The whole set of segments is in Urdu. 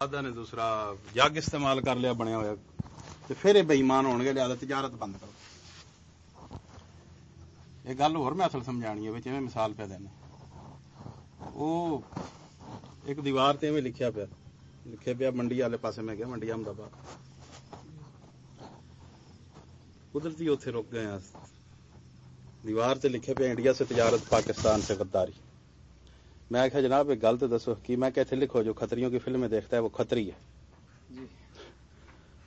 آدھا نے دوسرا جگ استعمال کر لیا، بنیا ہوا تو پھر یہ بےمان ہو گے، لہٰذا تجارت بند کرو۔ یہ گل ہو میں اصل سمجھانی ہے جی مثال پہ دینا وہ ایک دیوار تے میں لکھیا پیا، لکھے پیا منڈی والے پاسے، میں گیا منڈی احمد آباد قدرتی اتنے رک گئے ہاں۔ دیوار تے لکھے پیا انڈیا سے تجارت، پاکستان سے غداری۔ میں آخیا جناب ایک گل تو دسو کی میں کہ لکھو جو خطریوں کی فلمیں دیکھتا ہے وہ خطری ہے۔ جی۔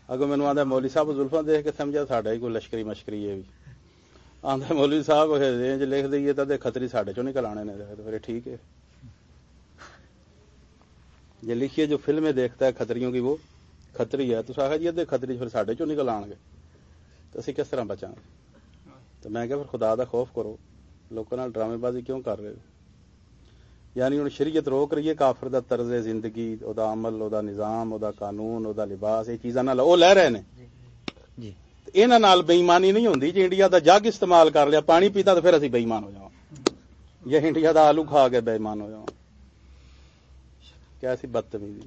اگو آدھا مولی صاحب زلفا دیکھ کے سمجھا ساڈا ہی کوئی لشکری مشکری ہے بھی آدھا مولی صاحب جی لکھ دئیے تو خطری ساڈے چوں نکل آنے نے۔ ٹھیک ہے۔ جی لکھیے جو فلمیں دیکھتا ہے خطریوں کی وہ خطری ہے۔ تو آخر جی ادھے خطری پھر ساڈے چوں نکل آن گے؟ تو اسی کس طرح بچا گے؟ تو میں کہ پھر خدا دا خوف کرو لوگوں ڈرامے بازی کیوں کر رہے ہو؟ یعنی ہوں شریعت روک رہی ہے کافر دا طرز زندگی او دا عمل او دا نظام او دا قانون او دا لباس یہ چیزاں نال او لے رہے نے۔ جی, جی۔ انہاں نال بے ایمانی نہیں ہوندی جے انڈیا دا جگ استعمال کر لیا پانی پیتا تو پھر اسی بے ایمان ہو جاؤں یا انڈیا دا آلو کھا کے بے ایمان ہو جاؤں کیسی بدتمیزی؟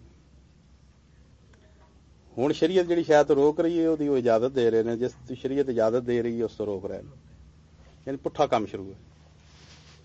ہوں شریعت جڑی شاید روک رہی ہے وہ اجازت دے رہے ہیں جس شریعت اجازت دے رہی ہے اس تو روک رہے ہیں یعنی پٹھا کام شروع ہے۔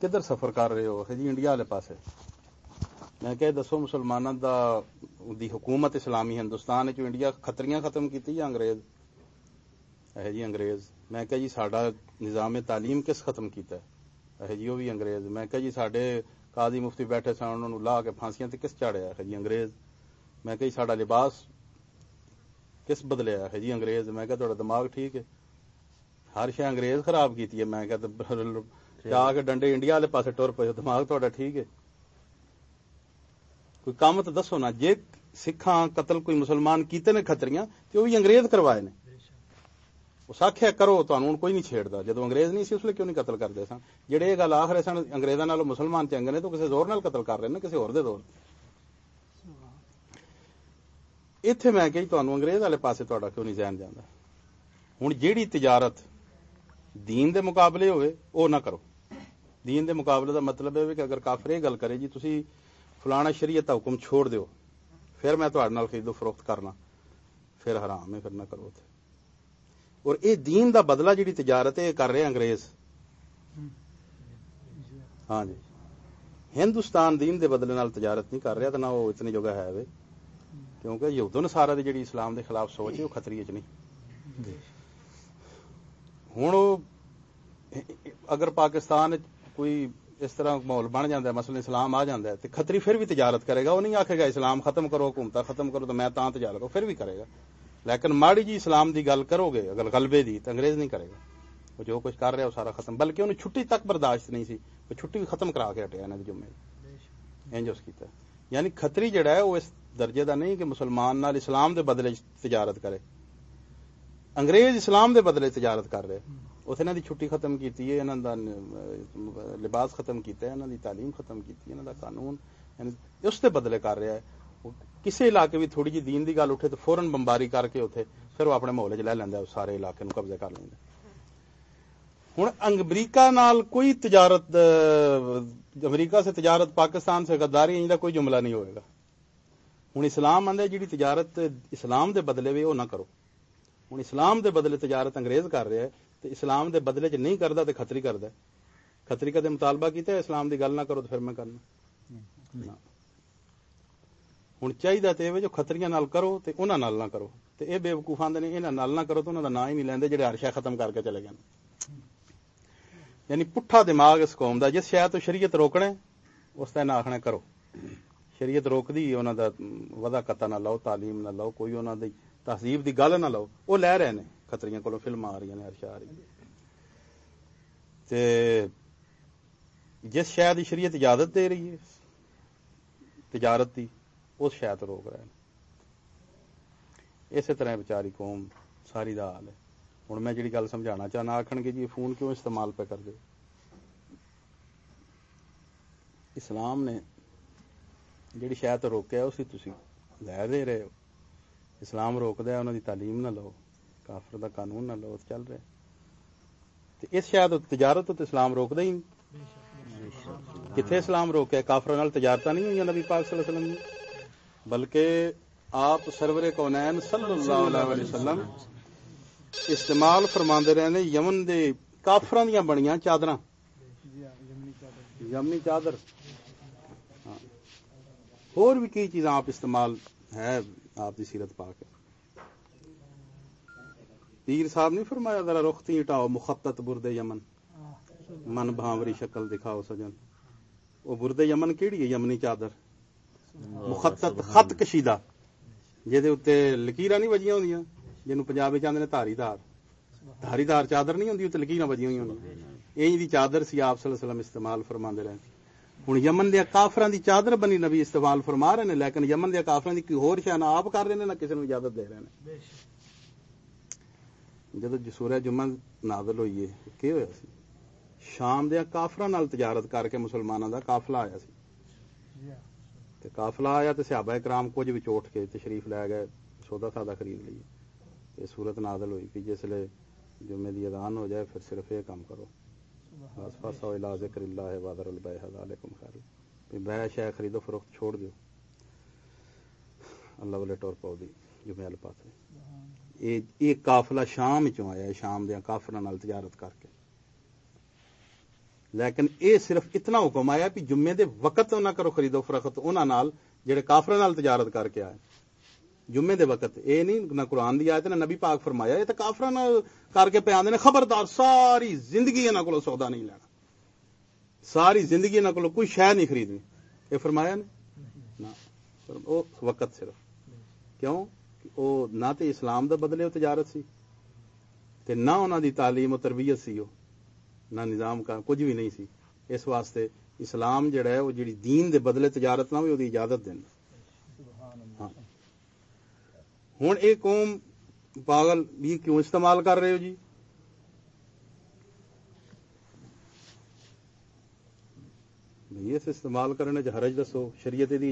کدھر سفر کر رہے ہو؟ جی انڈیا والے پاسے۔ میں کہ دسو مسلمانوں دا، دی حکومت اسلامی ہندوستان چ انڈیا خطریاں ختم کیتی یا انگریز؟ اہ جی انگریز۔ میں کہ جی ساڈا نظام تعلیم کس ختم کیتا ہے؟ اہ جی وہ بھی انگریز۔ میں کہ جی ساڈے قاضی مفتی بیٹھے سن انہوں نے لا کے پھانسیاں تے کس چاڑیا ہے؟ جی انگریز۔ میں کہ جی ساڈا لباس کس بدلیا ہے؟ جی انگریز۔ میں کہ تہاڈا دماغ ٹھیک ہے۔ ہر شے انگریز خراب کیتی ہے۔ میں کہ ਕਿਹਾ ਤੇ ਜਾ ਕੇ ਡੰਡੇ ਇੰਡੀਆ ਵਾਲੇ ਪਾਸੇ ਟੁਰ ਪਏ ਦਿਮਾਗ ਤੁਹਾਡਾ ਠੀਕ ਹੈ ਕੋਈ ਕੰਮ ਤਾਂ ਦੱਸੋ ਨਾ ਜੇ ਸਿੱਖਾਂ ਕਤਲ ਕੋਈ ਮੁਸਲਮਾਨ ਕੀਤੇ ਨੇ ਖਤਰੀਆਂ ਤੇ ਉਹ ਵੀ ਅੰਗਰੇਜ਼ ਕਰਵਾਏ ਨੇ ਉਹ ਸਾਖਿਆ ਕਰੋ ਤੁਹਾਨੂੰ ਹੁਣ ਕੋਈ ਨਹੀਂ ਛੇੜਦਾ ਜਦੋਂ ਅੰਗਰੇਜ਼ ਨਹੀਂ ਸੀ ਉਸ ਲਈ ਕਿਉਂ ਨਹੀਂ ਕਤਲ ਕਰਦੇ ਸਨ ਜਿਹੜੇ ਇਹ ਗੱਲ ਆਖ ਰਹੇ ਸਨ ਅੰਗਰੇਜ਼ਾਂ ਨਾਲੋਂ ਮੁਸਲਮਾਨ ਚੰਗੇ ਨੇ ਤਾਂ ਕਿਸੇ ਜ਼ੋਰ ਨਾਲ ਕਤਲ ਕਰ ਰਹੇ ਨੇ ਕਿਸੇ ਹੋਰ ਦੇ ਜ਼ੋਰ ਇੱਥੇ ਮੈਂ ਕਹੀ ਤੁਹਾਨੂੰ ਅੰਗਰੇਜ਼ ਵਾਲੇ ਪਾਸੇ ਤੁਹਾਡਾ ਕਿਉਂ ਨਹੀਂ ਜ਼ਹਿਨ ਜਾਂਦਾ ਹੁਣ ਜਿਹੜੀ ਤਜਾਰਤ ਦੀਨ ਦੇ ਮੁਕਾਬਲੇ ਹੋਵੇ ਉਹ ਨਾ ਕਰੋ ਦੀਨ ਦੇ ਮੁਕਾਬਲੇ ਦਾ ਮਤਲਬ ਇਹ ਹੈ ਕਿ ਅਗਰ ਕਾਫਰ ਇਹ ਗੱਲ ਕਰੇ ਜੀ ਤੁਸੀਂ ਫਲਾਣਾ ਸ਼ਰੀਅਤ ਦਾ ਹੁਕਮ ਛੋੜ ਦਿਓ ਫਿਰ ਮੈਂ ਤੁਹਾਡੇ ਨਾਲ ਖਰੀਦੋ ਫਰੋਖਤ ਕਰਨਾ ਫਿਰ ਹਰਾਮ ਹੈ ਫਿਰ ਨਾ ਕਰੋ ਤੇ ਔਰ ਇਹ ਦੀਨ ਦਾ ਬਦਲਾ ਜਿਹੜੀ ਤਜਾਰਤ ਹੈ ਇਹ ਕਰ ਰਹੇ ਅੰਗਰੇਜ਼ ਹਾਂਜੀ ਹਿੰਦੁਸਤਾਨ ਦੀਨ ਦੇ ਬਦਲੇ ਨਾਲ ਤਜਾਰਤ ਨਹੀਂ ਕਰ ਰਿਹਾ ਤਾਂ ਨਾ ਉਹ ਇਤਨੇ ਜੋਗਾ ਹੈ ਵੇ ਕਿਉਂਕਿ ਯਹੂਦੋਂ ਨਸਾਰਾ ਦੀ ਜਿਹੜੀ ਇਸਲਾਮ ਦੇ ਖਿਲਾਫ ਸੋਚ ਹੈ ਉਹ ਖਤਰੀ ਚ ਨਹੀਂ ਜੀ ਹੁਣ ਉਹ ਅਗਰ ਪਾਕਿਸਤਾਨ کوئی اس طرح ماحول بن جاتا ہے، مثلا اسلام آ جاتا ہے تو کھتری پھر بھی تجارت کرے گا، وہ نہیں آکھے گا اسلام ختم کرو، حکومت ختم کرو تو میں تاں تجارت پھر بھی کرے گا۔ لیکن ماڑی جی اسلام دی گل کرو گے، اگر غلبے دی تو انگریز نہیں کرے گا۔ وہ جو کچھ کر رہا ہے وہ سارا ختم۔ بلکہ انہیں چھٹی تک برداشت نہیں سی، وہ چھٹی بھی ختم کرا کے ہٹیا انہوں نے جمعے انج اس کیتا یعنی خطری جڑا ہے، وہ اس درجے دا نہیں کہ مسلمان نال اسلام دے بدلے تجارت کرے۔ انگریز اسلام دے بدلے تجارت کر رہے۔ اس انہوں چھٹی ختم کیتی ہے انہوں دا لباس ختم کیتا ہے انہوں دی تعلیم ختم کیتی ہے انہوں دا قانون یعنی اس دے بدلے کر رہا ہے۔ کسی علاقے بھی تھوڑی جی دین دی گل اٹھے تو فورن بمباری کر کے اتنے پھر وہ اپنے محلے چ لے سارے علاقے نو قبضہ کر لینا ہوں امریکہ نال کوئی تجارت، امریکہ سے تجارت، پاکستان سے غداری کا کوئی جملہ نہیں ہوئے گا۔ ہوں اسلام آدھے جی تجارت اسلام دے بدلے بھی وہ نہ کرو۔ ہوں اسلام دے بدلے تجارت انگریز کر رہا ہے تو اسلام دے بدلے چ نہیں کرتا تے خطری کردا خطری کا مطالبہ کیتا اسلام دی گل نہ کرو تے پھر میں کرنا۔ ہن چاہیے تے جو خطریاں نال کرو تے انہاں نہ کرو۔ تے اے بے وقوفاں دے نے نال نہ کرو تے انہاں دا نام ہی نہیں لیندے جڑے ہر شے ختم کر کے چلے گئے۔ یعنی پٹھا دماغ اس قوم کا جس شے تو شریعت روکنے اس تے آخنا کرو۔ شریعت روک دی انہاں دا ودا قطع نہ لو تعلیم نہ لو کوئی انہوں دی تہذیب کی گل نہ لو وہ لے رہے نے۔ ਖਤਰੀਆਂ ਕੋਲੋਂ ਫਿਲਮਾਂ ਆ ਰਹੀਆਂ ਨੇ ਅਰਸ਼ਾ ਆ ਰਹੀ ਹੈ ਤੇ ਜਿਸ ਸ਼ਾਇਦ ਦੀ ਸ਼ਰੀਅਤ ਇਜਾਜ਼ਤ ਦੇ ਰਹੀ ਹੈ ਤਜਾਰਤ ਦੀ ਉਸ ਸ਼ਾਇਦ ਰੋਕ ਰਹੇ ਨੇ ਇਸੇ ਤਰ੍ਹਾਂ ਇਹ ਵਿਚਾਰੀ ਕੌਮ ਸਾਰੀ ਦਾ ਹਾਲ ਹੈ ਹੁਣ ਮੈਂ ਜਿਹੜੀ ਗੱਲ ਸਮਝਾਉਣਾ ਚਾਹਨਾ ਆਖਣਗੇ ਜੀ ਇਹ ਫੋਨ ਕਿਉਂ ਇਸਤੇਮਾਲ ਪੈ ਕਰਦੇ ਇਸਲਾਮ ਨੇ ਜਿਹੜੀ ਸ਼ਾਇਦ ਰੋਕਿਆ ਉਸੇ ਤੁਸੀਂ ਲੈ ਦੇ ਰਹੇ ਹੋ ਇਸਲਾਮ ਰੋਕਦਾ ਹੈ ਉਹਨਾਂ ਦੀ ਤਾਲੀਮ ਨਾ ਲਓ ਕਾਫਰ ਦਾ ਕਾਨੂੰਨ ਨਾਲ ਲੋਥ چل ਰਿਹਾ ਤੇ اس شاید تجارت تو اسلام روک دیں ਨਹੀਂ اسلام ਇਸਲਾਮ ਰੋਕਿਆ ਕਾਫਰਾਂ ਨਾਲ ਤਜਾਰਤਾਂ ਨਹੀਂ ਹੋਈਆਂ ਨਬੀ ਪਾਕ ਸੱਲੱਲਾਹੁ ਅਲੈਹਿ ਵਸੱਲਮ آپ سرور کونین صلی اللہ علیہ وسلم استعمال فرما رہے یمن دے کافران دیاں بنیاں چادراں۔ یمنی چادر۔ ہاں۔ اور بھی کئی چیزاں آپ استعمال ہے آپ دی سیرت پاک ہے۔ پیر صاحب نہیں فرمایا ذرا رختی اٹاؤ مخطط برد یمن۔ من بھاوری شکل دکھاؤ سجن۔ وہ برد یمن کیڑی ہے؟ یمنی چادر۔ چادر نہیں ہوں لکیرا بجی ہوئی چادر سی آپ استعمال فرما رہے ہوں یمن دیا کافر کی چادر بنی نوی استعمال فرما رہے ہیں لیکن یمن دیا کافر کی آپ کر رہے نہ کسی دے رہے ہیں ਜਦੋਂ ਸੂਰਜ ਜੁਮਾ ਨਾਜ਼ਲ ਹੋਈ ਏ ਕੀ ਹੋਇਆ ਸੀ ਸ਼ਾਮ ਦੇ ਕਾਫਰਾਂ ਨਾਲ ਤਜਾਰਤ ਕਰਕੇ ਮੁਸਲਮਾਨਾਂ ਦਾ ਕਾਫਲਾ ਆਇਆ ਸੀ ਜੀ ਹਾਂ ਤੇ ਕਾਫਲਾ ਆਇਆ ਤੇ ਸਹਾਬਾ ਇਕਰਾਮ ਕੁਝ ਵਿੱਚ ਉੱਠ ਕੇ ਤਸ਼ਰੀਫ ਲੈ ਗਏ ਸੌਦਾ ਸਾਦਾ ਖਰੀਦ ਲਈ ਤੇ ਸੂਰਤ ਨਾਜ਼ਲ ਹੋਈ ਕਿ ਜਿਸ ਵੇਲੇ ਜੁਮੇ ਦੀ ਅਜ਼ਾਨ ਹੋ ਜਾਏ ਫਿਰ ਸਿਰਫ ਇਹ ਕੰਮ ਕਰੋ ਬਸ ਫਸਾ ਇਲਾ ਜ਼ਿਕਰ ਅੱਲਾਹ ਵਾਦਰ ਅਲ ਬੈ ਹਜ਼ਾਲਕਮ ਖੈਰ ਵੀ ਬੈ ਸ਼ੈ ਖਰੀਦੋ ਫਰੋਖਤ ਛੋੜ ਦਿਓ ਅੱਲਾਹ ਵਾਲੇ ਟੋਰ ਪਾਉ ਦੀ ਜੁਮੇ یہ کافلا شام چوں شام دیا کافراں تجارت کر کے لیکن اے صرف اتنا حکم آیا کہ جمعے دے وقت نہ کرو خریدو فرخت انہاں نال جڑے کافراں تجارت کر کے آئے جمعے دے وقت اے نہیں نہ قرآن دی آیت نہ نبی پاک فرمایا اے تے کافراں کر کے پہ آدھے خبردار ساری زندگی انہاں کو سودا نہیں لینا ساری زندگی انہوں کو کوئی شے نہیں خریدنی یہ فرمایا نے وقت صرف کیوں ਉਹ ਨਾ ਤੇ ਇਸਲਾਮ ਦਾ ਬਦਲੇ ਉਹ ਤਜਾਰਤ ਸੀ ਤੇ ਨਾ ਉਹਨਾਂ ਦੀ ਤਾਲੀਮ ਅਤੇ ਤਰਬੀਅਤ ਸੀ ਉਹ ਨਾ ਨਿਜ਼ਾਮ ਕਾ ਕੁਝ ਵੀ ਨਹੀਂ ਸੀ ਇਸ ਵਾਸਤੇ ਇਸਲਾਮ ਜਿਹੜਾ ਹੈ ਉਹ ਜਿਹੜੀ دین ਦੇ ਬਦਲੇ ਤਜਾਰਤ ਨਾ ਵੀ ਉਹਦੀ ਇਜਾਜ਼ਤ ਦਿੰਦਾ ਸੁਭਾਨ ਅੱਲਾਹ ਹਾਂ ਹੁਣ ਇਹ ਕੌਮ ਪਾਗਲ ਵੀ ਕਿਉਂ ਇਸਤੇਮਾਲ ਕਰ ਰਹੇ ਹੋ ਜੀ ਵੀ ਇਸ ਇਸਤੇਮਾਲ ਕਰਨ ਚ ਹਰਜ ਦੱਸੋ ਸ਼ਰੀਅਤ ਦੀ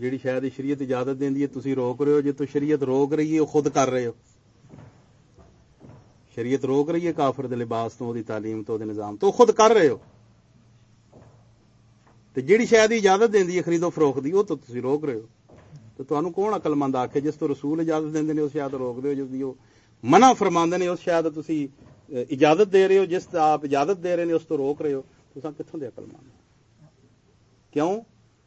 جیڑی شاید شریعت اجازت دینی ہے، تسی روک رہے ہو۔ جے تو شریعت روک رہی ہے خود کر رہے ہو۔ شریعت روک رہی ہے، کافر دے لباس تو، دی تعلیم تو، دی نظام تو، خود کر رہے ہو۔ تے جیڑی شاید اجازت دیندی ہے خریدو فروخت دی او تو تسی روک رہے ہو۔ تو تانوں کون عقل مند آکھے؟ جس تو رسول اجازت دیندے نے او شاید روک دیو جس دی وہ منع فرما نے، اس شاید تسی اجازت دے رہے ہو، جس آپ اجازت دے رہے نے، اس تو روک رہے ہو۔ تو سا کتھوں دے عقل مند کیوں؟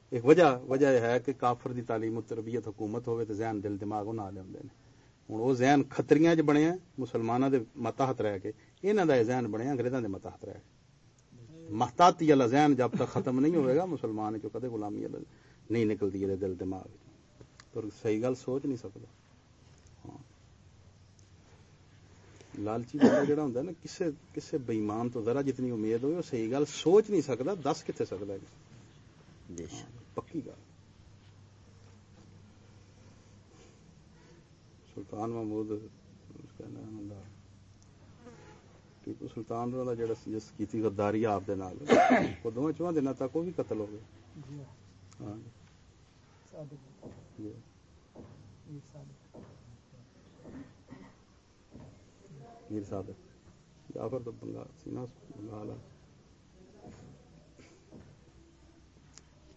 ایک وجہ وجہ یہ ہے کہ کافر دی تعلیم و تربیت حکومت ہوئے تو ذہن، دل، دماغ وہ نہ لے ہوندے نے۔ ہن او ذہن خطریاں وچ بنیا مسلماناں دے متحت رہ کے۔ انہاں دا ذہن بنیا انگریزاں دے متحت رہ کے۔ محتاطی اللہ ذہن جب تک ختم نہیں ہوئے گا، مسلمان چوں کدے غلامی نہیں نکلدی اے دل، دماغ پر صحیح گل سوچ نہیں سکتا ہاں۔ لالچی بندہ جڑا ہوندا نا، کسے کسے بے تو ذرا جتنی امید ہوئے وہ صحیح گل سوچ نہیں سکدا، دس کتنے سکدا ہے۔ جی پکی گل سلطان محمود ٹیپو سلطان جس کیتی غداری آپ دے نال۔ او تک او بھی قتل ہو گئے۔ ہاں۔, ہاں۔ صادق جی۔ میر تو بنگال سینا بنگال۔ ہے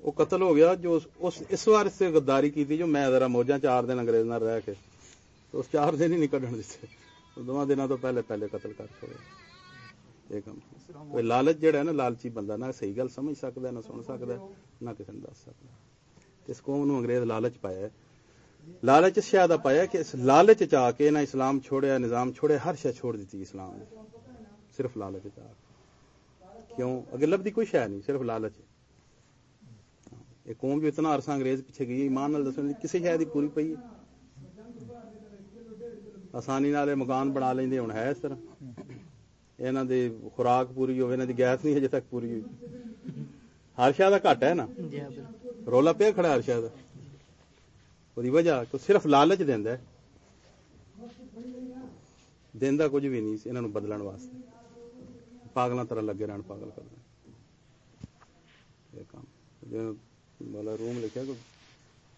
وہ قتل ہو گیا جو اس اس وارث سے غداری کی تھی جو میں ذرا موجہ چار دن انگریز نہ رہ کے تو اس چار دن ہی نہیں کھڑن دیتے۔ دو دنوں تو پہلے پہلے قتل کر چھوڑے۔ لالچ جڑا ہے نا لالچی بندہ نہ صحیح گل سمجھ سکتا ہے نہ سن سکتا ہے نہ کسی نے دس سکتا اس قوم نو انگریز لالچ پایا ہے۔ لالچ شاید پایا کہ اس لالچ چاہ کے نہ اسلام چھوڑیا نظام چھوڑیا ہر شے چھوڑ دیتی اسلام نے۔ صرف لالچ چاہ کیوں؟ اگر لفظی کوئی شہ نہیں صرف لالچ۔ یہ قوم جو اتنا عرصہ انگریز پیچھے گئی ایمان نال دسو کسی شاید کی پوری پئی ہے۔ آسانی نال مکان بنا لیندے ہن ہے اس طرح۔ انہاں دی خوراک پوری ہوے انہاں دی گیس نہیں ہجے تک پوری ہوئی۔ ہر شاہی جی، ہاں، وجہ صرف لالچ دیندا ہے۔ دیندا کچھ بھی نہیں بدل واسطے۔ پاگل تر لگے رہا مالا روم لکھا کہ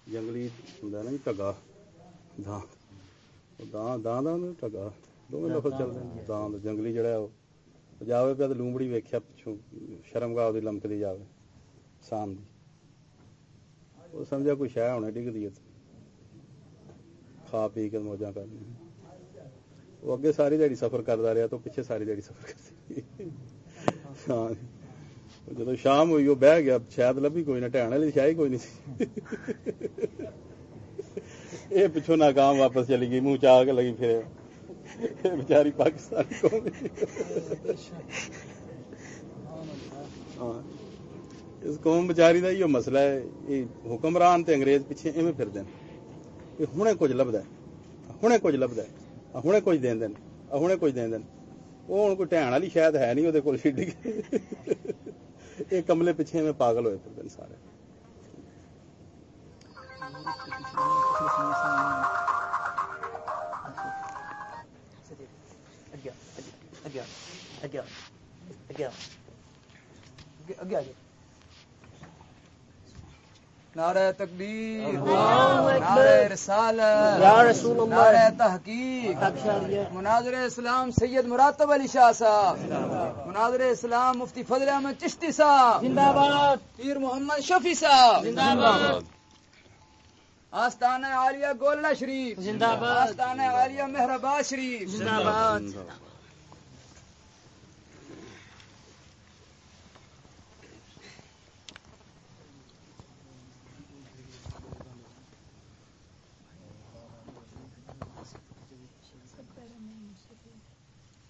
جنگلی ہوں جی، نا ٹگا دان دان دان ٹگا۔ دونوں لفظ چل رہے جنگلی جڑا ہے وہ۔ جاوے پہ تو لومڑی ویکھیا پچھوں شرمگاہ دی لمکدی جاوے سام دی۔ وہ سمجھا کوئی شے ہونے ڈگدی ہے کھا پی کے موجاں کرنی وہ اگے ساری دیہی سفر کرتا رہا تو پیچھے ساری دیہی سفر کرتی۔ ہاں۔, ہاں۔ جدو شام ہوئی وہ بہ گیا شاید لبھی کوئی نہ ٹہن والی شاہی کوئی نہیں یہ پچھوں ناکام واپس چلی گئی منہ چاہ کے لگی پھر بیچاری پاکستان کو اس قوم بچاری دا یہ مسئلہ ہے یہ حکمران تے انگریز پیچھے ایویں پھر دین یہ ہنے کچھ لبدا ہے ہنے کچھ لبدا ہے ہنے کچھ دین نے ہنے کچھ دین نے وہ ہن کوئی ٹہن والی شاید ہے نہیں اودے کول چھڈ کے یہ کملے پیچھے میں پاگل ہوئے پھر سارے۔ اگیا اگیا اگیا اگیا اگیا۔ نعرہ تکبیر نعرہ رسالت یا رسول اللہ۔ نعرہ تحقیق۔ مناظر اسلام سید مراتب علی شاہ صاحب۔ مناظر اسلام مفتی فضل احمد چشتی صاحب۔ زندہ باد۔ پیر محمد شفیع صاحب۔ زندہ باد۔ آستانہ عالیہ گولڈا شریف۔ زندہ باد۔ آستانہ عالیہ مہرباد شریف۔ زندہ باد ਬਸ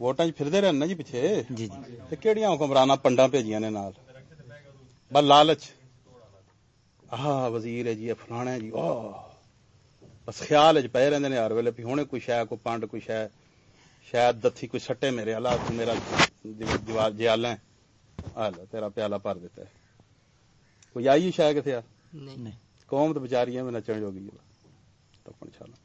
ووٹاں پھردے رہن نا جی پیچھے جی جی تے کیڑیاں حکمراناں پنڈاں بھیجیاں نے نال بس لالچ ہاں وزیر ہے جی فلانا ہے جی او بس خیال وچ پے رہندے نے ہر ویلے بھی ہنے کوئی شے کوئی پانڈ کوئی شے شاید دتھی کوئی سٹے میرے اللہ تو میرا دیوار جی ہے آلا تیرا پیالہ پار دیتا ہے کوئی آئی شاید کتے یار نہیں قوم تو بچاری ہے میں نچن جوگی ہے تپن چھالا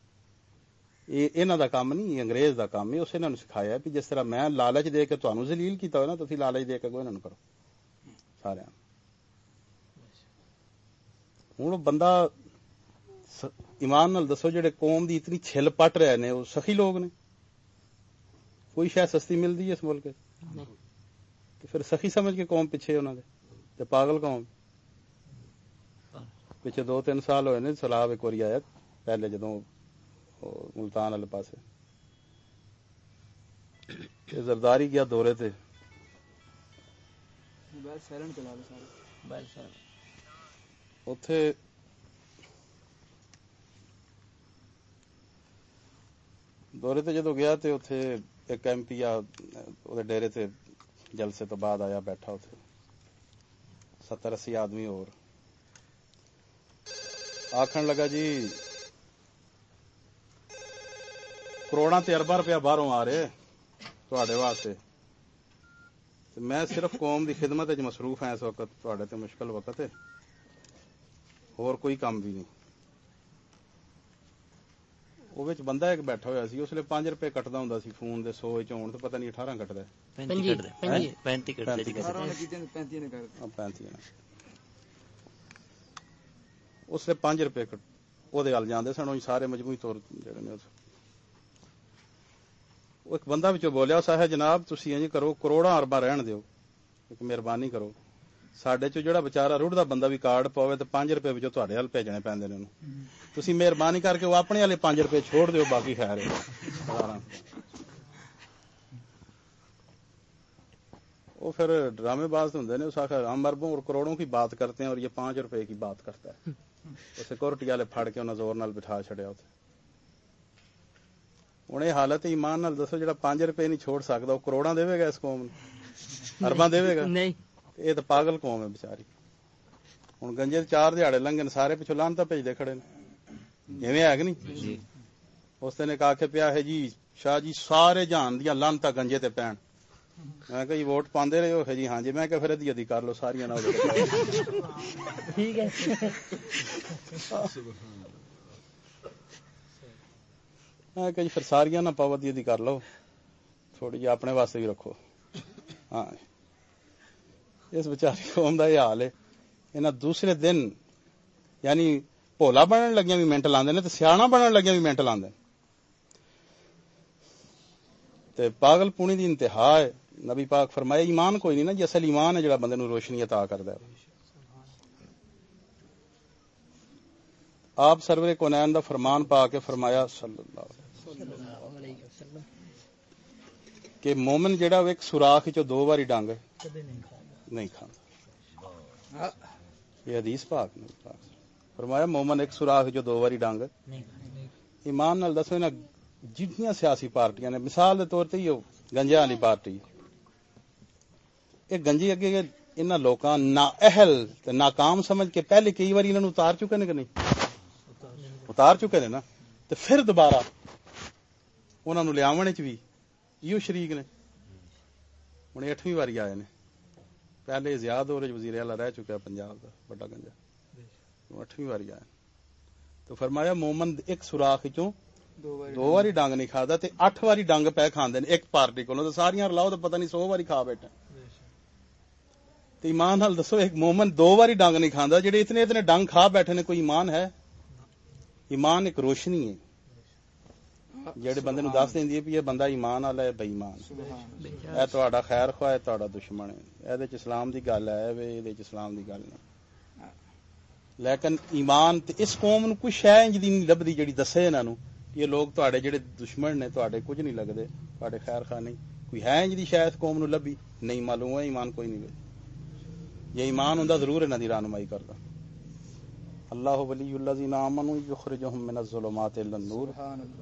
ਇਹ ਇਹਨਾਂ ਦਾ ਕੰਮ ਨਹੀਂ ਇਹ ਅੰਗਰੇਜ਼ ਦਾ ਕੰਮ ਹੈ ਉਸ ਇਹਨਾਂ ਨੂੰ ਸਿਖਾਇਆ ਵੀ ਜਿਸ ਤਰ੍ਹਾਂ ਮੈਂ ਲਾਲਚ ਦੇ ਕੇ ਤੁਹਾਨੂੰ ਜ਼ਲੀਲ ਕੀਤਾ ਹੋਇਆ ਨਾ ਤੁਸੀਂ ਲਾਲਚ ਦੇ ਕੇ ਕੋਈ ਇਹਨਾਂ ਨੂੰ ਕਰੋ ਸਾਰਿਆਂ ਨੂੰ ਹੁਣ ਉਹ ਬੰਦਾ ਸ- ਈਮਾਨ ਨਾਲ ਦੱਸੋ ਜਿਹੜੇ ਕੌਮ ਦੀ ਇਤਨੀ ਛਿਲ ਪੱਟ ਰਹੇ ਨੇ ਉਹ ਸਖੀ ਲੋਕ ਨੇ ਕੋਈ ਸ਼ਾਇਦ ਸਸਤੀ ਮਿਲਦੀ ਹੈ ਇਸ ਮੁਲਕ 'ਚ نہیں ਤੇ ਫਿਰ ਸਖੀ ਸਮਝ ਕੇ ਕੌਮ ਪਿੱਛੇ ਉਹਨਾਂ ਦੇ ਤੇ ਪਾਗਲ ਕੌਮ ਪਿੱਛੇ 2-3 ਸਾਲ ਹੋਏ ਨੇ ਸਲਾਬ ਇੱਕ ਵਾਰੀ ਆਇਆ ملتان والے پاس زرداری کیا دورے تھے؟ اتے دورے تے جدو گیا تے اتے ایک ایم پی آ ڈیرے تے جلسے تو بعد آیا بیٹھا اتے ستر اسی آدمی اور۔ آخر لگا جی کروڑا تے روپیہ باہروں آ رہے تواڈے واسطے میں صرف قوم دی خدمت مصروف ہاں اس وقت تے مشکل وقت ہے اور کوئی کام بھی نہیں وہ بندہ ایک بیٹھا ہوا سی اس لیے پانچ روپے کٹتا ہوں ਹੁੰਦਾ ਸੀ ਫੋਨ ਦੇ 100 تو پتہ نہیں اٹھارہ کٹتا اس لیے پانچ روپے 35 ਕੱਟਦਾ ਜੀ 18 ਨੇ ਕੀਤੇ 35 ਇੱਕ ਬੰਦਾ ਵਿੱਚੋਂ ਬੋਲਿਆ ਸਾਹਿਬ ਜਨਾਬ، ਤੁਸੀਂ ਇੰਜ ਕਰੋ، ਕਰੋੜਾਂ ਅਰਬਾਂ ਰਹਿਣ ਦਿਓ। ਇੱਕ ਮਿਹਰਬਾਨੀ ਕਰੋ। ਸਾਡੇ ਚੋਂ ਜਿਹੜਾ ਵਿਚਾਰਾ ਰੁੜਦਾ ਬੰਦਾ ਵੀ ਕਾਰਡ ਪਾਵੇ ਤੇ 5 ਰੁਪਏ ਵਿੱਚੋਂ ਤੁਹਾਡੇ ਹਾਲ ਭੇਜਣੇ ਪੈਂਦੇ ਨੇ ਉਹਨੂੰ। ਤੁਸੀਂ ਮਿਹਰਬਾਨੀ ਕਰਕੇ ਉਹ ਆਪਣੇ ਵਾਲੇ 5 ਰੁਪਏ ਛੋੜ ਦਿਓ، ਬਾਕੀ ਖੈਰ ਹੈ وہ پھر ڈرامے باز ہوں نے آخر ہم اربوں اور کروڑوں کی بات کرتے ہیں اور یہ پانچ روپے کی بات کرتا ہے سیکورٹی والے پھڑ کے انہیں زور نال بٹھا چڑیا ہوتے ہوں یہ حالت ایمان نال دسو جڑا 5 روپے نہیں چھوڑ سکدا او کروڑاں دے گا اس قوم نو دے گا یہ تو پاگل قوم ہے بیچاری ہوں گنجے چار دیہڑے لنگن سارے پچھو لانتا بھیجتے کھڑے جی ہے کہ نہیں اس نے کہا کے پیا ہے جی شاہ جی سارے جان دیا لانتا گنجے تے پین میں کہ ووٹ پاندے رہے ہو جی ہاں جی میں کہ پھر ادھی ادھی کر لو ساری نہ ٹھیک ہے میں کہ جی پھر ساریاں نہ پاو دی کر لو تھوڑی جی اپنے واسطے بھی رکھو ہاں اس بیچاری قوم دا یہ حال ہے انہاں دوسرے دن یعنی بھولا بنن لگیاں بھی منٹ لاندے نے تے سیاںا بنن لگیاں بھی منٹ لاندے تے پاگل پونی دی انتہا ہے نبی پاک فرمایا ایمان کوئی نہیں نا جی اصل ایمان ہے جڑا بندے نو روشنی عطا کردا ہے آپ سرور کونین دا فرمان پا کے فرمایا صلی کہ مومن جڑا وہ ایک سوراخ چو دو باری ڈانگ نہیں کھانا یہ حدیث پاک نے فرمایا مومن ایک سوراخ چو دو باری ڈانگ ایمان نال دسو نا جتنی سیاسی پارٹیاں نے مثال دے طور تے یہ گنجا والی پارٹی۔ یہ گنجی اگے انہاں لوکاں نا اہل تے ناکام سمجھ کے پہلے کئی واری انہاں نوں اتار چکے نے کہ نہیں؟ اتار چکے نے نا؟ تے پھر دوبارہ ਉਹਨਾਂ ਨੂੰ ਲਿਆਵਣ ਚ ਵੀ ਇਹੋ ਸ਼ਰੀਕ ਨੇ ਹੁਣ ਇਹ 8ਵੀਂ ਵਾਰੀ ਆਏ ਨੇ ਪਹਿਲੇ ਜ਼ਿਆਦ ਔਰਜ ਵਜ਼ੀਰ ਆਲਾ ਰਹਿ ਚੁੱਕਿਆ ਪੰਜਾਬ ਦਾ ਵੱਡਾ ਗੰਜਾ ਉਹ 8ਵੀਂ ਵਾਰੀ ਆਏ ਤੇ ਫਰਮਾਇਆ ਮੂਮਨ ਇੱਕ ਸੁਰਾਖ ਚੋਂ ਦੋ ਵਾਰੀ ਦੋ ਵਾਰੀ ਡੰਗ ਨਹੀਂ ਖਾਦਾ ਤੇ 8 ਵਾਰੀ ਡੰਗ ਪੈ ਖਾਂਦੇ ਨੇ ਇੱਕ ਪਾਰਟੀ ਕੋਲੋਂ ਤੇ ਸਾਰੀਆਂ ਰਲਾਓ ਤਾਂ ਪਤਾ ਨਹੀਂ 100 ਵਾਰੀ ਖਾ ਬੈਠਾ ਤੇ ਇਮਾਨ ਨਾਲ ਦੱਸੋ ਇੱਕ ਮੂਮਨ ਦੋ ਵਾਰੀ ਡੰਗ ਨਹੀਂ ਖਾਂਦਾ ਜਿਹੜੇ ਇਤਨੇ ਇਤਨੇ ਡੰਗ ਖਾ ਬੈਠੇ ਨੇ ਕੋਈ ਇਮਾਨ ਹੈ ਇਮਾਨ ਇੱਕ ਰੋਸ਼ਨੀ ਹੈ جڑے بندے نو دس دیندی ہے کہ یہ بندہ ایمان والا ہے بے ایمان اے تہاڈا خیر خواہ ہے تہاڈا دشمن ہے۔ اے دے اسلام دی گل ہے اے دے اسلام دی گل نہیں۔ لیکن ایمان تے اس قوم نو کوئی شے انج دی نہیں لبدی جڑی دسے انہاں نو یہ لوگ تہاڈے جڑے دشمن نے تہاڈے کچھ نہیں لگدے تہاڈے خیر خواہ نہیں۔ کوئی ہے انج دی شے اس قوم نو لبھی؟ نہیں معلوم ہے ایمان کوئی نہیں یہ ایمان ہوندا ضرور انہاں دی رہنمائی کردا۔ اللہ ولی الذین آمنوا یخرجہم من الظلمات الى النور.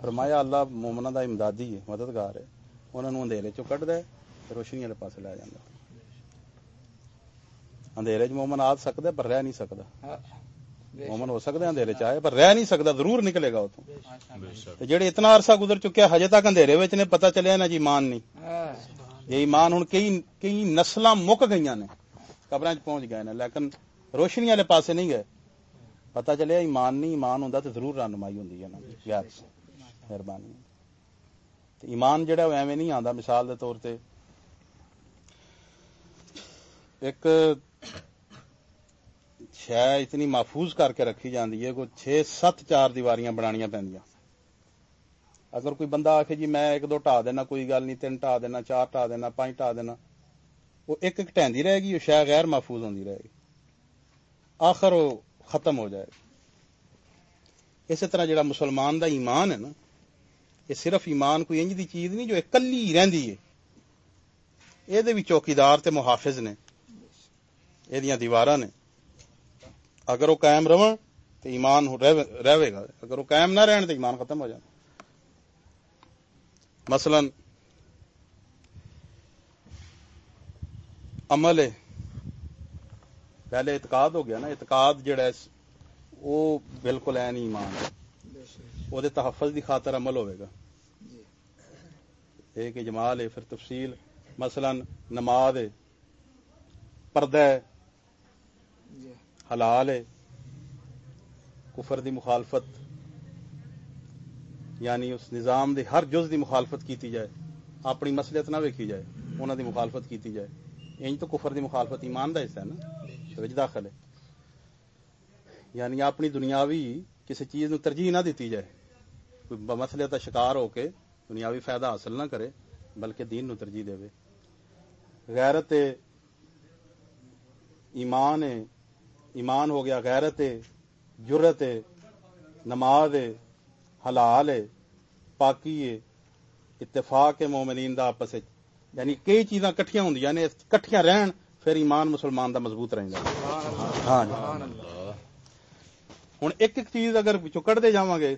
فرمایا اللہ مومنوں دا امدادی ہے مددگار ہے۔ انہاں نوں اندھیرے چوں کڈدا ہے روشنی والے پاسے لے جاندا۔ اندھیرے وچ مومن آ سکدا پر رہ نہیں سکدا۔ مومن ہو سکتا ہے اندھیرے چاہے پر رہ نہیں سکتا ضرور نکلے گا اتوں۔ جڑے اتنا عرصہ گزر چکیا ہجے تک اندھیرے وچ نے پتہ چلیا نہ جی ایمان نہیں۔ یہ ایمان ہن کئی کئی نسلاں مک گئیاں نے قبراں چ پہنچ گئے نے لیکن روشنی والے پاسے نہیں گئے۔ پتا چلے ایمان نہیں ایمان ہوں تو ضرور رہنمائی ہوں ہے مہربانی ایمان جہا ایویں نہیں آتا مثال دے طور ایک شہ اتنی محفوظ کر کے رکھی جاتی ہے کوئی چھ سات چار دیواریاں بنانیاں پہندیاں اگر کوئی بندہ آخ جی میں ایک دو ٹا دینا کوئی گل نہیں تین ٹا دینا چار ٹا دینا پانچ ٹا دینا وہ ایک ایک ٹہندی رہے گی وہ شہ غیر محفوظ ہوتی رہے گی آخر ختم ہو جائے۔ گا اسی طرح جڑا مسلمان دا ایمان ہے نا، یہ صرف ایمان کوئی انج دی چیز نہیں جو اکلی رہندی ہے۔ یہ دے بھی چوکیدار تے محافظ نے۔ یہ دیاں دیواراں نے۔ اگر وہ قائم رہن تے ایمان رہے گا۔ اگر وہ قائم نہ رہن تے ایمان ختم ہو جائے مثلا، عمل ہے پہلے اعتقاد ہو گیا نا، اعتقاد جڑا ہے، وہ بالکل این ایمان وہ تحفظ دی خاطر عمل ہوئے گا۔ ایک اجمال ہے، پھر تفصیل۔ مثلا نماز ہے، پردہ ہے، حلال ہے، کفر دی مخالفت یعنی اس نظام دی ہر جز دی مخالفت کیتی جائے۔ اپنی مسلحت نہ ویکھی جائے، انہاں دی مخالفت کیتی جائے۔ انج تو کفر دی مخالفت ایمان دا حصہ ہے نا۔ شرج داخل ہے یعنی اپنی دنیاوی کسی چیز نو ترجیح نہ دیتی جائے مسئلے کا شکار ہو کے دنیاوی فائدہ حاصل نہ کرے بلکہ دین نو ترجیح دے غیرت ایمان ہے ایمان ہو گیا غیرت جرت ہے نماز ہے حلال ہے پاکی اتفاق ہے مومنین دا آپس یعنی کئی چیزاں کٹھیاں ہوں نے کٹھیاں رہن پھر ایمان مسلمان دا مضبوط رہندا ہاں جی۔ ہن ایک ایک چیز اگر وچوں دے جاواں گے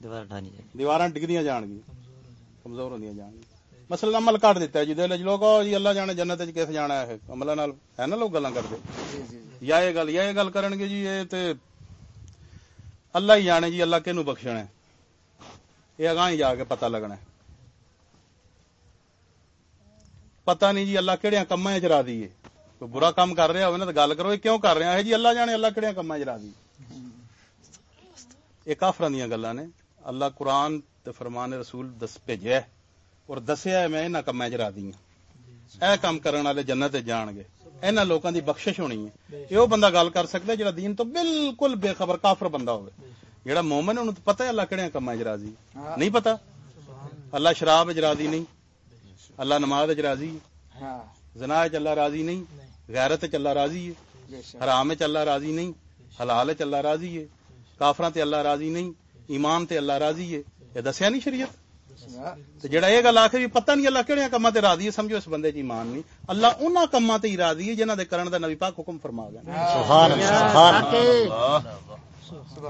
دیوار ڈھانی دیواراں ڈگدیاں جان گی کمزور ہوندیاں جان گی مسئلہ عمل کٹ دیتا ہے جی دل لوگ جی اللہ جانے جنت وچ جانا ہے۔ عمل ہے نا لوگ گلا کرتے جی، جی، یا یہ گل یا یہ گل کرن گے جی یہ اللہ ہی جانے جی اللہ کینو بخشنا ہے؟ یہ اگاں ہی جا کے پتہ لگنا ہے۔ پتا نہیں جی اللہ کہ کام چاہ دیے برا کام کر رہا گل کرو، یہ کیوں کر رہا ہے جی اللہ جانے اللہ کہ راجی یہ کافر گلا قرآن فرمان نے رسول میں را دیں یہ کام کرنے والے جنت جان گے۔ ایسا لوگ ہونی ہے۔ یہ بندہ گل کر سکا دین تو بالکل بےخبر کافر بندہ ہوا مومن پتا ہے اللہ کہڑے کام چی نہیں پتا اللہ شراب راضی نہیں۔ ਅੱਲਾ ਨਮਾਜ਼ 'ਚ ਰਾਜ਼ੀ ਹੈ ہاں ਜ਼ਨਾ 'ਚ ਅੱਲਾ ਰਾਜ਼ੀ ਨਹੀਂ ਗੈਰਤ 'ਚ ਅੱਲਾ ਰਾਜ਼ੀ ਹੈ بے شک ਹਰਾਮ 'ਚ ਅੱਲਾ ਰਾਜ਼ੀ ਨਹੀਂ ਹਲਾਲ 'ਚ ਅੱਲਾ ਰਾਜ਼ੀ ਹੈ ਕਾਫਰਾਂ ਤੇ ਅੱਲਾ ਰਾਜ਼ੀ ਨਹੀਂ ਈਮਾਨ ਤੇ ਅੱਲਾ ਰਾਜ਼ੀ ਹੈ ਇਹ ਦੱਸਿਆ ਨਹੀਂ ਸ਼ਰੀਅਤ ہاں ਤੇ ਜਿਹੜਾ ਇਹ ਗੱਲ ਆਖੇ ਵੀ ਪਤਾ ਨਹੀਂ ਅੱਲਾ ਕਿਹੜਿਆਂ ਕੰਮਾਂ ਤੇ ਰਾਜ਼ੀ ਹੈ ਸਮਝੋ ਇਸ ਬੰਦੇ 'ਚ ਈਮਾਨ ਨਹੀਂ ਅੱਲਾ ਉਹਨਾਂ ਕੰਮਾਂ ਤੇ ਹੀ ਰਾਜ਼ੀ ਹੈ ਜਿਨ੍ਹਾਂ ਦੇ ਕਰਨ ਦਾ ਨਬੀ ਪਾਕ ਹੁਕਮ ਫਰਮਾ ਗਿਆ سبحان سبحان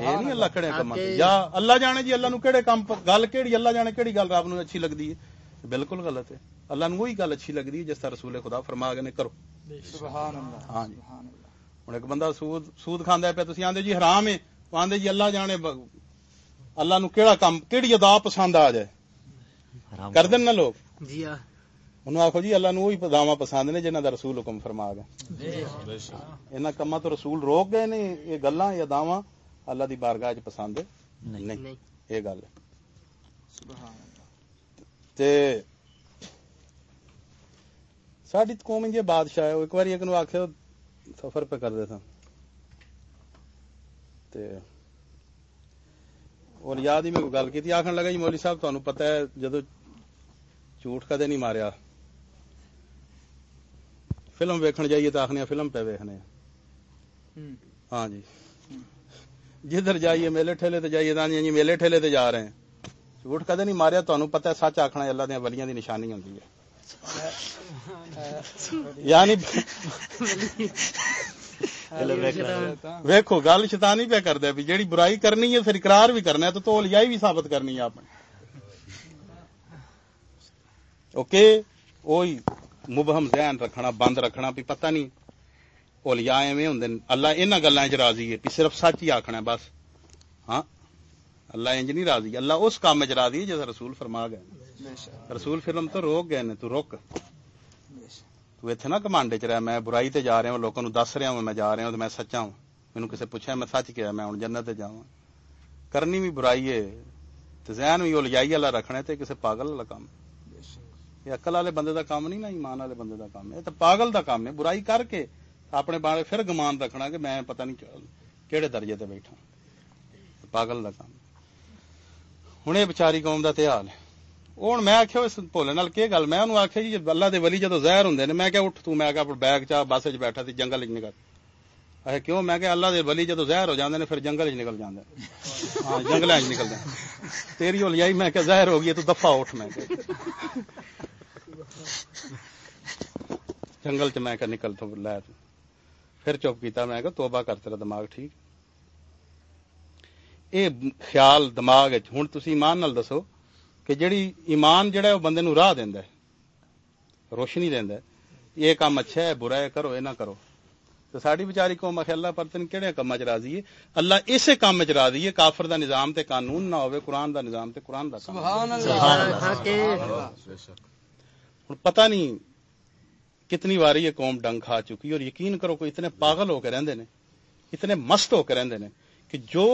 ਇਹ ਨਹੀਂ ਅੱਲਾ ਕਿਹੜੇ ਕੰਮਾਂ ਤੇ ਜਾਂ ਅੱਲਾ ਜਾਣੇ ਜੀ ਅੱਲਾ ਨੂੰ ਕਿਹੜੇ ਕੰਮ ਪ- ਗੱਲ ਕਿਹੜੀ ਅੱਲਾ ਜਾਣੇ ਕਿਹੜੀ ਗੱਲ ਰੱਬ ਨੂੰ ਅੱਛੀ ਲੱਗਦੀ ਹੈ ਬਿਲਕੁਲ ਗਲਤ ਹੈ اللہ نے وہی گل اچھی لگتی ہے جس طرح رسول خدا فرما گئے کرو۔ ہاں جی۔ ہوں ایک بندہ سود سود کھانا پیا تھی آدھے جی حرام ہے وہ آدھے جی اللہ جانے اللہ نو کیڑا کام کیڑی ادا پسند آ جائے۔ کر دین نا لوگ۔ جی انہوں آخو جی اللہ نو وہی پسند نے جنہ دا رسول حکم فرما گئے۔ انہاں کما تو رسول روک گئے نے یہ گلاں یا داوا اللہ دی بارگاہ چ پسند نہیں۔ یہ گل ہے۔ ساری قوم انجے بادشاہ ہے ایک بار ایک نو آکھے سفر پہ کر دے سن تے اور یاد ہی میں کو گل کیتی آکھن لگا جی مولوی صاحب تانوں پتہ ہے جدوں جھوٹ کدے نہیں ماریا۔ فلم ویکھن جائیے تو آخنے فلم پہ ویکھنے ہاں جی۔ جدھر جائیے میلے ٹھیلے تے جائیے دانی جی میلے ٹھیلے تے جا رہے ہیں۔ جھوٹ کدے نہیں ماریا تانوں پتہ ہے سچ آکھنا اللہ دے ولیاں دی نشانی ہوندی ہے۔ یعنی ویکو گل شیطانی پہ کر دے جیڑی برائی کرنی ہے پھر اقرار بھی کرنا ہے تو تو اولیائی بھی ثابت کرنی ہے آپ اوکے؟ اوہی مبہم ذہن رکھنا بند رکھنا بھی پتہ نہیں۔ اولیاء ایویں ہوندے اللہ انہاں گلاں وچ راضی ہے بھی صرف سچ ہی آکھنا بس۔ ہاں؟ اللہ انج نہیں راضی اللہ اس کام وچ راضی جس رسول فرما گئے۔ رسول فلم تو روک گئے نے تو روک تو اتنے نہ چ رہا میں برائی تے جا رہا ہوں لوگوں دس رہا ہوں میں جا رہا ہوں تو میں سچا ہوں۔ مینوں کسے پوچھا میں سچ کیا میں ہوں جنت جاؤں کرنی بھی برائی ہے تے ذہن بھی اولیائی والا رکھنا تے کسے پاگل والا کام یہ عقل والے بندے دا کام نہیں نا ایمان والے بندے دا کام ہے تے پاگل دا کام ہے برائی کر کے اپنے بارے پھر گمان رکھنا کہ میں پتہ نہیں کیڑے درجے تے بیٹھا پاگل دا کام ہوں یہ بچاری قوم دا تے حال ہے۔ ہوں میں آخیا اس بھولے نال کی گل میں آخیا جی اللہ دے ولی جدو زہر ہوں میں کیا اٹھ تو بیگ چاہ بس چ بیٹھا سی جنگل چ نکل اچھا کیوں میں کہ اللہ دے ولی جدو زہر ہو جاندے نے پھر جنگل چ نکل جاندے ہاں جنگل چ نکل جاندے تیری اولیائی میں کہ زہر ہو گئی تو دفعہ اٹھ میں کہ جنگل چ میں کہ نکل تو لے پھر چپ کیتا میں کہ توبہ کر تیرا دماغ ٹھیک اے خیال دماغ ہن تسی ایمان نال دسو کہ جڑی ایمان جڑا ہے وہ بندے نو راہ دیندا ہے روشنی دیندا ہے۔ یہ کام اچھا ہے برا ہے کرو یہ نہ کرو۔ تو ساری بیچاری قوم آخ اللہ پرتن کہڑے کام چ راضی ہے؟ اللہ اسے کام چ راضی ہے کافر دا نظام تے قانون نہ ہوئے قرآن دا نظام تے قرآن دا سبحان اللہ ہن پتہ نہیں کتنی واری یہ قوم ڈنگ کھا چکی اور یقین کرو کوئی اتنے پاگل ہو کے رہندے نے اتنے مست ہو کے رہندے نے کہ جو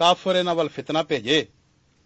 کافر نہ ول فتنہ بھیجے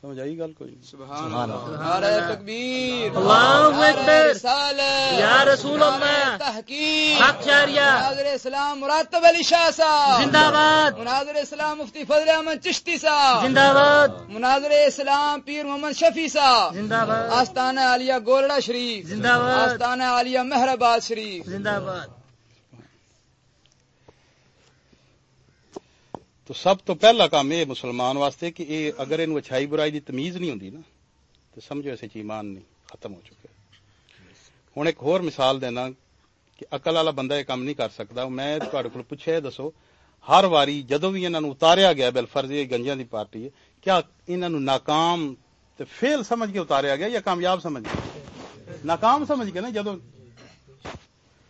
سمجھ آئی گل کوئی؟ سبحان تکبیر. اللہ اکبر. یا رسول اللہ. تحقیق. حق مناظر اسلام مراتب علی شاہ صاحب. زندہ باد. مناظر اسلام مفتی فضل احمد چشتی صاحب. زندہ باد. مناظر اسلام پیر محمد شفیع صاحب. زندہ باد. آستانہ عالیہ گولڑا شریف. زندہ باد. آستانہ عالیہ مہر آباد شریف. زندہ باد. تو سب تو پہلا کام یہ مسلمان واسطے کہ یہ اگر یہ اچھائی برائی دی تمیز نہیں ہوندی نا، تو سمجھو اسے ایمان نہیں، ختم ہو چکے ہوں ایک اور مثال دینا کہ اقل والا بندہ یہ کام نہیں کر سکتا، میں تھوڑے کو پوچھا دسو، ہر واری جدو بھی انہوں اتاریا گیا بل فرض یہ گنجیاں دی پارٹی ہے، کیا انہوں ناکام تے فیل سمجھ کے اتاریا گیا یا کامیاب سمجھ کے ناکام سمجھ کے نا جدو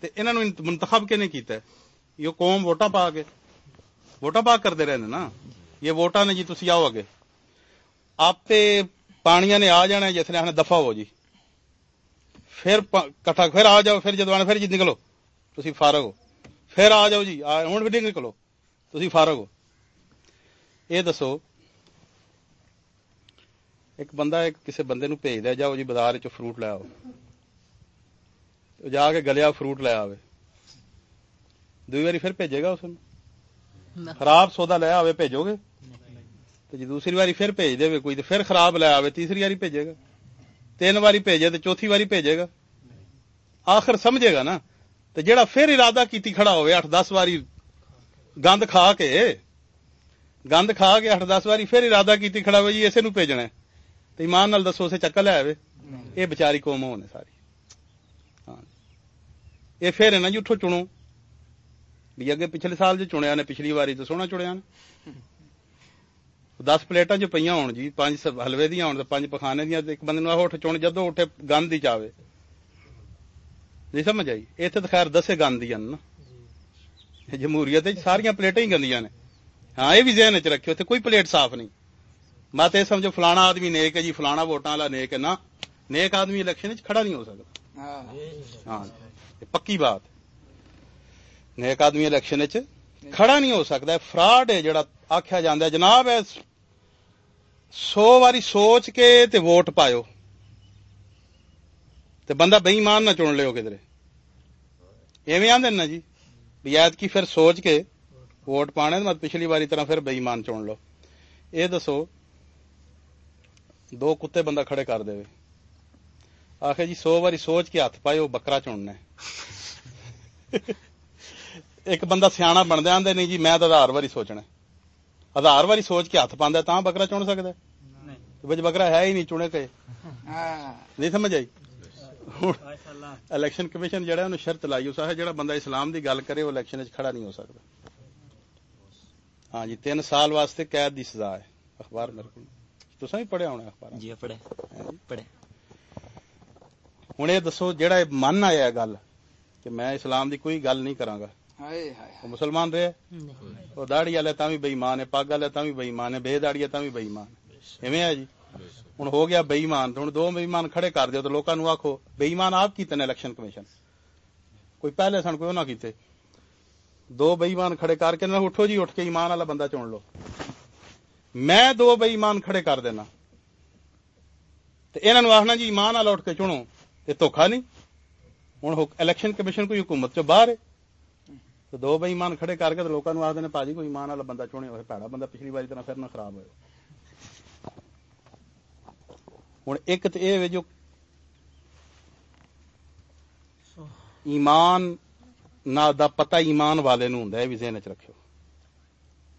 تے انہوں نے منتخب کے نہیں کیتا ہے۔ یہ قوم ووٹاں پا کے ووٹاں پا کرتے رہے نے نا یہ ووٹاں نے جی تھی آؤ اگے آپ تے پانیاں نے آ جانا ہے جس نے آخنا دفاع ہو جی پھر کٹھا پھر آ جاؤ پھر جدو پھر جی نکلو تھی فارغ ہو پھر آ جاؤ جی ہوں بھی نکلو تھی فارغ ہو یہ دسو ایک بندہ ایک کسی بندے نو بھیج دیا جاؤ جی بازار چ فروٹ لے آؤ جا کے گلیا فروٹ لے خراب سودا لے آوے بھیجو گے تو جی دوسری باری پھر بھیج دے کوئی تو پھر خراب لے آوے تیسری باری بھیجے گا تین باری بھیجے تو چوتھی باری بھیجے گا آخر سمجھے گا نا تو جیڑا پھر ارادہ کیتی کھڑا ہوئے اٹھ دس باری گند کھا کے گند کھا کے اٹھ دس باری پھر ارادہ کیتی کھڑا ہوئے جی اسے نو بھیجنا ہے تو ایمان نال دسو اسے چکر لے آوے یہ بچاری قوم ہونے ساری ہاں یہ پھر ہے نا جی اٹھو چنو بھی اگے پچھلے سال جو چنیا نے پچھلی واری تو سونا چنیا نے دس پلیٹاں جو پئیاں ہون جی پانچ حلوے دیاں پانچ پخانے دیاں ایک بندے نو اٹھ چون جدوں اٹھے گند ہی چاوے نہیں سمجھ آئی ایتھے تے خیر دسے گند ہی نا جمہوریت ساری پلیٹیں ہی گندیاں نے ہاں یہ بھی ذہن چ رکھیو تے کوئی پلیٹ صاف نہیں میں یہ سمجھو فلانا آدمی نیک ہے جی فلانا ووٹاں والا نیک ہے نا نیک آدمی الیکشن کھڑا نہیں ہو سکتا ہاں پکی بات ਪੱਕੀ ਬਾਤ ਨੇਕ ਆਦਮੀ ਇਲੈਕਸ਼ਨ ਵਿੱਚ ਖੜਾ ਨਹੀਂ ਹੋ ਸਕਦਾ ਇਹ ਫਰਾਡ ਹੈ ਜਿਹੜਾ ਆਖਿਆ ਜਾਂਦਾ ਹੈ, ਜਨਾਬ ਇਹ 100 ਵਾਰੀ ਸੋਚ ਕੇ ਤੇ ਵੋਟ ਪਾਇਓ ਤੇ ਬੰਦਾ ਬੇਈਮਾਨ ਨਾ ਚੁਣ ਲਿਓ ਕਿਧਰੇ ਐਵੇਂ ਆਂਦੇ ਨੇ ਨਾ ਜੀ ਵੀ ਐਤਕੀ ਫਿਰ ਸੋਚ ਕੇ ਵੋਟ ਪਾਣੇ ਮਤ ਪਿਛਲੀ ਵਾਰੀ ਤਰ੍ਹਾਂ ਫਿਰ ਬੇਈਮਾਨ ਚੁਣ ਲਓ ਇਹ ਦੱਸੋ ਦੋ ਕੁੱਤੇ ਬੰਦਾ ਖੜੇ ਕਰ ਦੇਵੇ ਆਖੇ ਜੀ 100 ਵਾਰੀ ਸੋਚ ਕੇ ایک بندہ سیاح بنتا آدھے نہیں جی میں آدھار ہزار واری سوچنا ہزار واری سوچ کے ہاتھ پاؤں تا بکرا چن سکتا بج بکرا ہے ہی نہیں چنے کے۔ ہاں۔ نہیں سمجھ آئی؟ الیکشن کمیشن جڑا انہوں شرط لائی اس جڑا بندہ اسلام دی گل کرے وہ الیکشن کھڑا نہیں ہو سکتا۔ ہاں جی تین سال واسطے قید دی سزا ہے۔ اخبار میرے کو تسا بھی پڑھیا ہونا اخبار جی پڑھے ہاں جی۔ پڑھے ہوں یہ دسو جہا من آیا گل کہ میں اسلام دی کوئی گل نہیں کراں گا۔ مسلمان رہے؟ وہ داڑی والے تا بھی بےمان ہے پگ والے تا بھی بےمان ہے بے داڑی تا بھی بےمان ہے جی؟ ہوں ہو گیا بےمان ہوں دو بےمان کھڑے کر دیا تو لوگوں آخو بےمان آپ کیتے الیکشن کمیشن؟ کوئی پہلے سن کوئی نہ کیتے۔ دو بےمان کھڑے کر کے اٹھو جی اٹھ کے ایمان والا بندہ چن لو۔ میں دو بےمان کھڑے کر دینا۔ تو انہاں نو آخنا جی ایمان والا اٹھ کے چنو یہ دھوکھا نہیں۔ ہوں الیکشن کمیشن کوئی حکومت چ باہر ہے۔ ਤੇ ਦੋ ਬੇਈਮਾਨ ਖੜੇ ਕਰਕੇ ਤੇ ਲੋਕਾਂ ਨੂੰ ਆਖਦੇ ਨੇ ਭਾਜੀ ਕੋਈ ਇਮਾਨ ਵਾਲਾ ਬੰਦਾ ਚੁਣੇ ਹੋਏ ਭੈੜਾ ਬੰਦਾ ਪਿਛਲੀ ਵਾਰੀ ਤਰ੍ਹਾਂ ਫਿਰ ਨਾ ਖਰਾਬ ਹੋਏ ਹੁਣ ਇੱਕ ਤੇ ਇਹ ਵੇ ਜੋ ਈਮਾਨ ਨਾ ਦਾ ਪਤਾ ਈਮਾਨ ਵਾਲੇ ਨੂੰ ਹੁੰਦਾ ਇਹ ਵੀ ਜ਼ਿਹਨ 'ਚ ਰੱਖਿਓ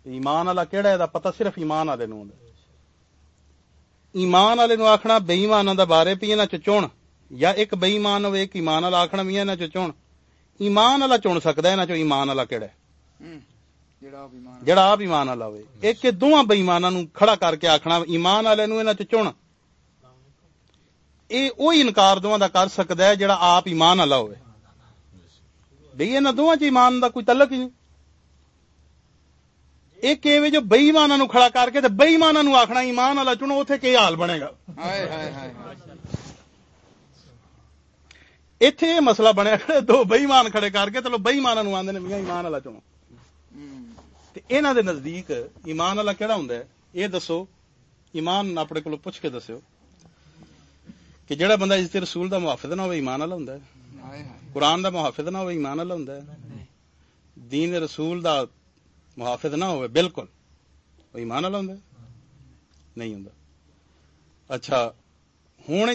ਈਮਾਨ ਵਾਲਾ ਕਿਹੜਾ ਇਹਦਾ ਪਤਾ ਸਿਰਫ ਈਮਾਨ ਵਾਲੇ ਨੂੰ ਹੁੰਦਾ ਈਮਾਨ ਵਾਲੇ ਨੂੰ ਆਖਣਾ ਬੇਈਮਾਨਾਂ ਦਾ ਬਾਰੇ ਵੀ ਇਹਨਾਂ 'ਚ ਚੁਣ ਜਾਂ ਇੱਕ ਬੇਈਮਾਨ ਹੋਵੇ ਇੱਕ ਈਮਾਨ ਵਾਲਾ ਆਖਣਾ ਵੀ ਇਹਨਾਂ 'ਚ ਚੁਣ ਈਮਾਨ ایمان والا چن سکتا ہے یہاں ایمان والا کہڑا جڑا آپ ایمان والا ہوئے۔ ایک کہ دوواں بےمانہ نو کھڑا کر کے آکھنا ایمان والے چن۔ اے وہی انکار دوواں دا کر سکدا ہے جڑا آپ ایمان والا ہوئے۔ بھئی یہاں دوواں ایمان دا کوئی تلک ہی نہیں۔ ایک ایویں جو بےمانہ نو کھڑا کر کے بئیمانا نو آخنا ایمان والا چنو اوتھے کی حال بنے گا؟ ਇੱਥੇ ਇਹ ਮਸਲਾ ਬਣਿਆ ਖੜੇ ਦੋ ਬੇਈਮਾਨ ਖੜੇ ਕਰਕੇ ਤੇ ਲੋ ਬੇਈਮਾਨਾਂ ਨੂੰ ਆਂਦੇ ਨੇ ਮੀਆਂ ਈਮਾਨ ਵਾਲਾ ਚੁਣੋ ہم، ਤੇ ਇਹਨਾਂ ਦੇ ਨਜ਼ਦੀਕ ਈਮਾਨ ਵਾਲਾ ਕਿਹੜਾ ਹੁੰਦਾ ਹੈ ਇਹ ਦੱਸੋ ਈਮਾਨ ਆਪਣੇ ਕੋਲੋਂ ਪੁੱਛ ਕੇ ਦੱਸਿਓ ਕਿ ਜਿਹੜਾ ਬੰਦਾ ਇਸ ਤੇ ਰਸੂਲ ਦਾ ਮੁਹਾਫਿਜ਼ ਨਾ ਹੋਵੇ ਈਮਾਨ ਵਾਲਾ ਹੁੰਦਾ ਹੈ ਹਾਏ ਹਾਏ ਕੁਰਾਨ ਦਾ ਮੁਹਾਫਿਜ਼ ਨਾ ਹੋਵੇ ਈਮਾਨ ਵਾਲਾ ਹੁੰਦਾ ਹੈ دین ਰਸੂਲ ਦਾ ਮੁਹਾਫਿਜ਼ ਨਾ ਹੋਵੇ ਬਿਲਕੁਲ ਉਹ ਈਮਾਨ ਵਾਲਾ ਹੁੰਦਾ ਹੈ? ਨਹੀਂ ਹੁੰਦਾ ਅੱਛਾ ਹੁਣ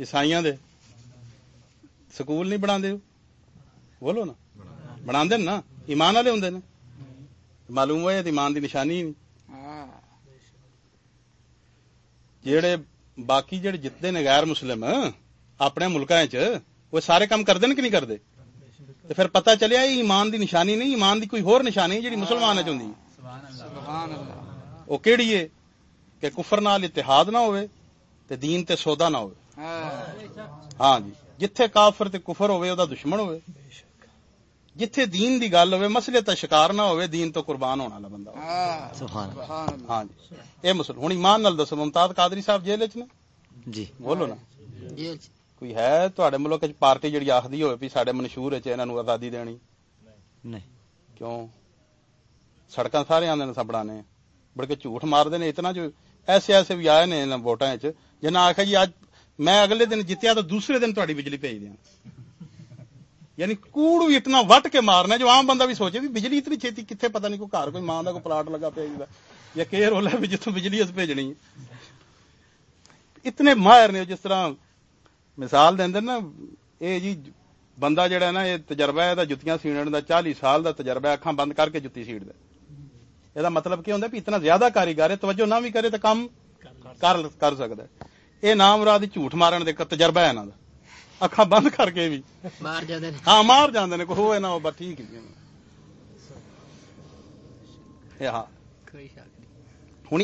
عیسائیاں دے۔ سکول نہیں بنا دے بولو نا۔ بنا دے نا۔ ایمان والے ہوں معلوم ہوا ایمان دی نشانی ہی نہیں۔ جڑے باقی جڑے جتنے نے غیر مسلم اپنے ملکاں وہ سارے کام کرتے کہ نہیں کرتے تو پھر پتہ چلیا یہ ایمان دی نشانی نہیں ایمان دی کوئی ہور نشانی جڑی مسلمان چ ہوندی۔ او ہے کہ کفر نال اتحاد نہ ہوئے تے دین تے سودا نہ ہوئے۔ ہاں جی جتھے کافر تے کفر ہوئے دا دشمن ہوئے جتھے دین دی گل ہوئے مسئلے تا شکار نہ ہوئے دین تو قربان ہونے والا بندہ ہوئے سبحان اللہ۔ ہاں جی۔ اے مسئلہ ہن ایمان نال دسو ممتاز قادری صاحب جیل وچ جی۔ بولو نا۔ کوئی ہے تواڈے ملک وچ پارٹی جڑی آخدی ہوئے پی ساڈے منشور وچ انہاں نو آزادی دینی؟ نہیں۔ کیوں؟ سڑکاں سارے آندے نے سبڑا نے بڑ کے جھوٹ مار دے اتنا جو ایسے ایسے بھی آئے نے ووٹاں وچ جنہاں آکھیا جی اج ਜਿਨ੍ਹਾਂ ਆਖਿਆ ਜੀ ਅੱਜ ਮੈਂ ਅਗਲੇ ਦਿਨ ਜਿੱਤਿਆ ਤਾਂ ਦੂਸਰੇ ਦਿਨ ਤੁਹਾਡੀ ਬਿਜਲੀ ਭੇਜ ਦਿਆਂ ਯਾਨੀ ਕੂੜ ਵੀ ਇਤਨਾ ਵੱਟ ਕੇ ਮਾਰਨਾ ਜੋ ਆਮ ਬੰਦਾ ਵੀ ਸੋਚੇ ਵੀ ਬਿਜਲੀ ਇਤਨੀ ਛੇਤੀ ਕਿੱਥੇ ਪਤਾ ਨਹੀਂ ਕੋਈ ਘਰ ਕੋਈ ਮਾਂ ਦਾ ਕੋਈ ਪਲਾਟ ਲੱਗਾ ਪਿਆ ਜਿਹਦਾ ਜਾਂ ਕੇ ਰੋਲ ਹੈ ਵੀ ਜਿੱਥੋਂ ਬਿਜਲੀ ਅਸ ਭੇਜਣੀ ਹੈ ਇਤਨੇ ਮਾਹਿਰ ਨੇ ਉਹ ਜਿਸ ਤਰ੍ਹਾਂ ਮਿਸਾਲ ਦਿੰਦੇ ਨੇ ਨਾ ਇਹ ਜੀ ਬੰਦਾ ਜਿਹੜਾ ਨਾ ਇਹ ਤਜਰਬਾ ਹੈ ਇਹਦਾ ਜੁੱਤੀਆਂ ਸੀਣਨ ਦਾ 40 ਸਾਲ ਦਾ ਤਜਰਬਾ ਹੈ, ਅੱਖਾਂ ਬੰਦ ਕਰਕੇ ਜੁੱਤੀ ਸੀੜਦਾ ਇਹਦਾ ਮਤਲਬ ਕੀ ਹੁੰਦਾ ਵੀ ਇਤਨਾ ਜ਼ਿਆਦਾ ਕਾਰੀਗਰ ਹੈ ਤਵੱਜੋ ਨਾ یہ نام راج جھوٹ مارن کا تجربہ ہے اکھا بند کر کے بھی ہاں مار جانے کو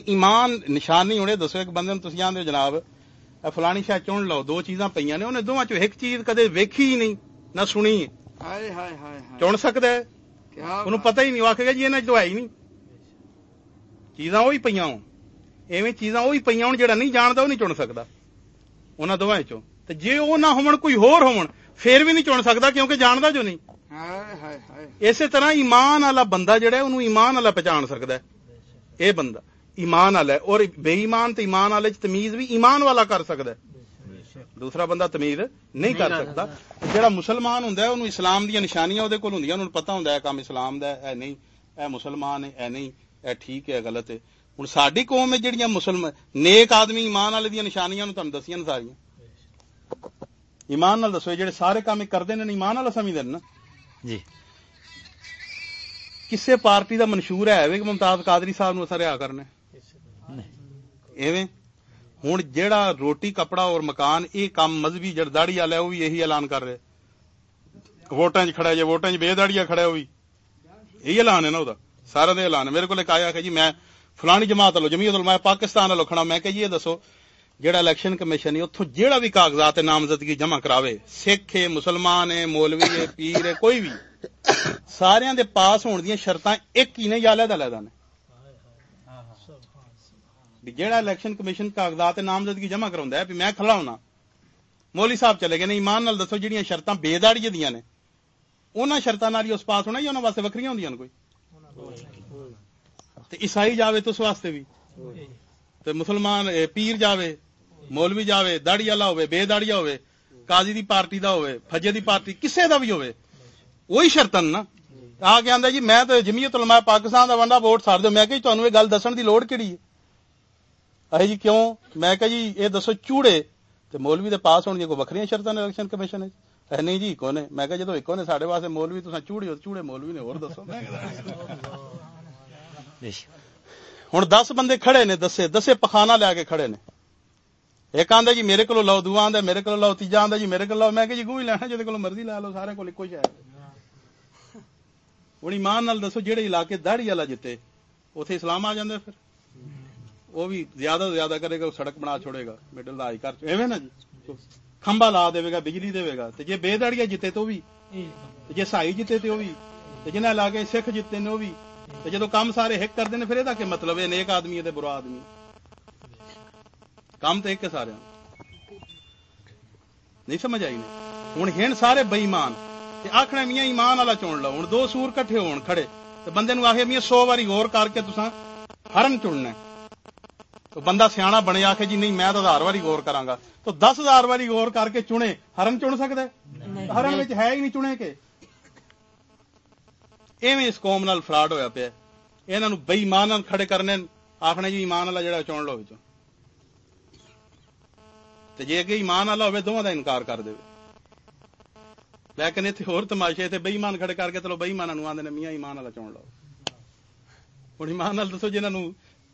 ایمان نشانی ہونے دسو ایک بندے جانتے جناب فلانی شاید چن لو دو چیزاں پہ انہیں دونوں چک چیز کدی ویکھی ہی نہیں نہ سنی چن سکتا ہے انہوں پتہ ہی نہیں آخ گیا جی یہ تو ہے ہی نہیں چیزاں وہی پہ ہوں ਐਵੇਂ ਚੀਜ਼ਾਂ ਉਹ ਵੀ ਪਈਆਂ ਹੋਣ ਜਿਹੜਾ ਨਹੀਂ ਜਾਣਦਾ ਉਹ ਨਹੀਂ ਚੁਣ ਸਕਦਾ ਉਹਨਾਂ ਦੋਵਾਂ ਵਿੱਚੋਂ ਤੇ ਜੇ ਉਹ ਨਾ ਹੋਣ ਕੋਈ ਹੋਰ ਹੋਣ ਫੇਰ ਵੀ ਨਹੀਂ ਚੁਣ ਸਕਦਾ ਕਿਉਂਕਿ ਜਾਣਦਾ ਜੋ ਨਹੀਂ ਹਾਏ ਹਾਏ ਹਾਏ ਇਸੇ ਤਰ੍ਹਾਂ ਈਮਾਨ ਵਾਲਾ ਬੰਦਾ ਜਿਹੜਾ ਉਹਨੂੰ ਈਮਾਨ ਵਾਲਾ ایمان والا ہے۔ اور بےمان تو ایمان والے تمیز بھی ایمان والا کر سکتا ہے۔ دوسرا بندہ تمیز نہیں کر سکتا جہاں مسلمان ہوں انہوں اسلام دیا نشانیاں وہ کول ہوں انہوں ہوں کام اسلام دا ہے نہیں اے مسلمان ہے اے نہیں اے ٹھیک ہے غلط ہے۔ ہوں ساری قوم ہے جہیا مسلم نیک آدمی ایمان والے دیا نشانیاں تمہیں دسیاں ساریا ایمان دسو جہے سارے کام کرتے ہیں ایمان والا سمجھتے ہیں جی کسے پارٹی دا منشور ہے کہ ممتاز قادری صاحب نو رہا کرنا ایویں ہوں جیڑا روٹی کپڑا اور مکان یہ کام مذہبی جڑ داڑی والا وہ بھی یہی اعلان کر رہے ووٹاں چ کھڑا جی ووٹاں چ بے داڑیا کھڑا وہ بھی یہی اعلان ہے نا وہ سارا دے اعلان ہے میرے کو آیا کہ جی میں فلانی جماعت لو جمعیت علماء پاکستان لو کھڑا میں کہ دسو، جیڑا الیکشن کمیشن ہے اتھوں جیڑا بھی کاغذات نامزدگی جمع کراوے، سکھ مسلمان ہے، مولوی ہے، پیر ہے، کوئی بھی، ساریاں دے پاس ہون دیاں شرطاں ایک ہی نے یا علیحدہ علیحدہ نے۔ جیڑا الیکشن کمیشن کاغذات نامزدگی جمع کراوندا ہے میں کھڑا ہونا۔ مولی صاحب چلے گئے نا ایمان نال دسو جڑیاں شرطاں بے داڑی دیاں نے انہاں شرطاں نال اس پاس ہونا یا انہاں واسطے وکھریاں ہوندیاں کوئی؟ تے عیسائی جاوے تو اس واسطے بھی تے مسلمان پیر جاوے، مولوی جاوے، داڑی والا ہوے بے داڑیا ہوے قاضی دی پارٹی دا ہوے فجے دی پارٹی، کسے دا بھی ہوے وہی شرطن نا۔ آ کے آندا جی میں تے جمعیت علماء پاکستان دا ونڈا ووٹ سار دیو میں کہ جی، تانوں اے گل دسن دی لوڑ کیڑی ہے؟ اے جی کیوں؟ میں کہ جی اے دسو چوڑے۔ تے مولوی دے پاس ہون دی کوئی وکھریاں شرطاں الیکشن کمیشن نے اے نہیں جی کونے میں کہ جی، جدوں اکو نے ساڈے واسطے مولوی، تساں چوڑے ہو، چوڑے مولوی نے ہور دسو۔ جی۔ ہوں دس بندے کھڑے نے دسے دسے پخانا لیا کے کھڑے نے۔ ایک آدھا جی میرے کو لو دو آدھا میرے کو لو تیجا آدھا جی میرے کو لو میں کہ جی گوئی لینا جہد کو مرضی لا لو، سارے کو ہوں ایمان نال دسو جہے علاقے دہڑی والا جیتے اتنے اسلام آ جائے پھر۔ وہ بھی زیادہ زیادہ کرے گا، سڑک بنا چھوڑے گا، مڈل لاج کر نا جی۔ کھمبا لا دے گا، بجلی دے گا۔ جی بے داڑیا جیتے تو بھی جے سائی جتے تے بھی تے علاقے سکھ جیتے نے وہ بھی جدو کام مطلب؟ سارے نہیں سمجھ آئی سارے بےمان ایمان والا چھوڑ لو۔ ہوں دو سور کٹے ہوئے بندے نو آخ سو واری غور کر کے تصا ہرن چننا تو بندہ سیاح بنے آخے جی نہیں میں تو ہزار واری غور گا۔ تو دس ہزار واری غور کر کے چنے۔ ہرن چن سک ہرن ہے ہی نہیں چنے کے۔ ایویں اس قوم نال فراڈ ہویا پیا یہاں بےمان کھڑے کرنے آپ جی ایمان والا چون لوگ ایمان والا ہوماشے تھے بئیمانے کر کے چلو بئیمانا میاں ایمان والا چوڑ لو۔ ہوں ایمان دسو جانو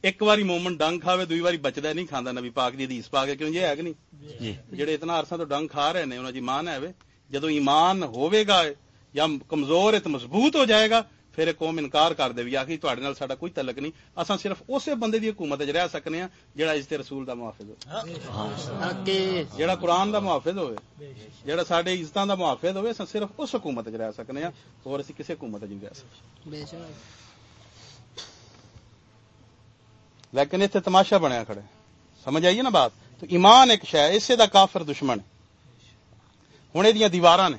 ایک بار مومن ڈنگ کھا دو بچتا نہیں کھانا نبی پاک جی ادیس پاک نہیں؟ جی۔ جہاں اتنا عرصہ تو ڈنگ کھا رہے انہوں نے ایمانے جدو جی ایمان ہوئے گا یا کمزور ہے تو مضبوط ہو جائے گا، پھر قوم انکار کر دے آخری تھوڑے نال ساڈا کوئی تعلق نہیں۔ اساں صرف اسے بندے دی حکومت وچ رہ سکنے ہاں جڑا عزت رسول دا محافظ ہو جڑا قرآن دا محافظ ہوے جڑا ساڈے عزتاں دا محافظ ہوے اساں صرف اس حکومت وچ رہ سکنے ہاں اور اسی کسے حکومت وچ نہیں رہ سکتے۔ بے شک لیکن ایتھے تماشا بنیا کھڑے سمجھ آئیے نا بات؟ تو ایمان ایک شے ہے، اسے دا کافر دشمن ہن دی دیواراں نے۔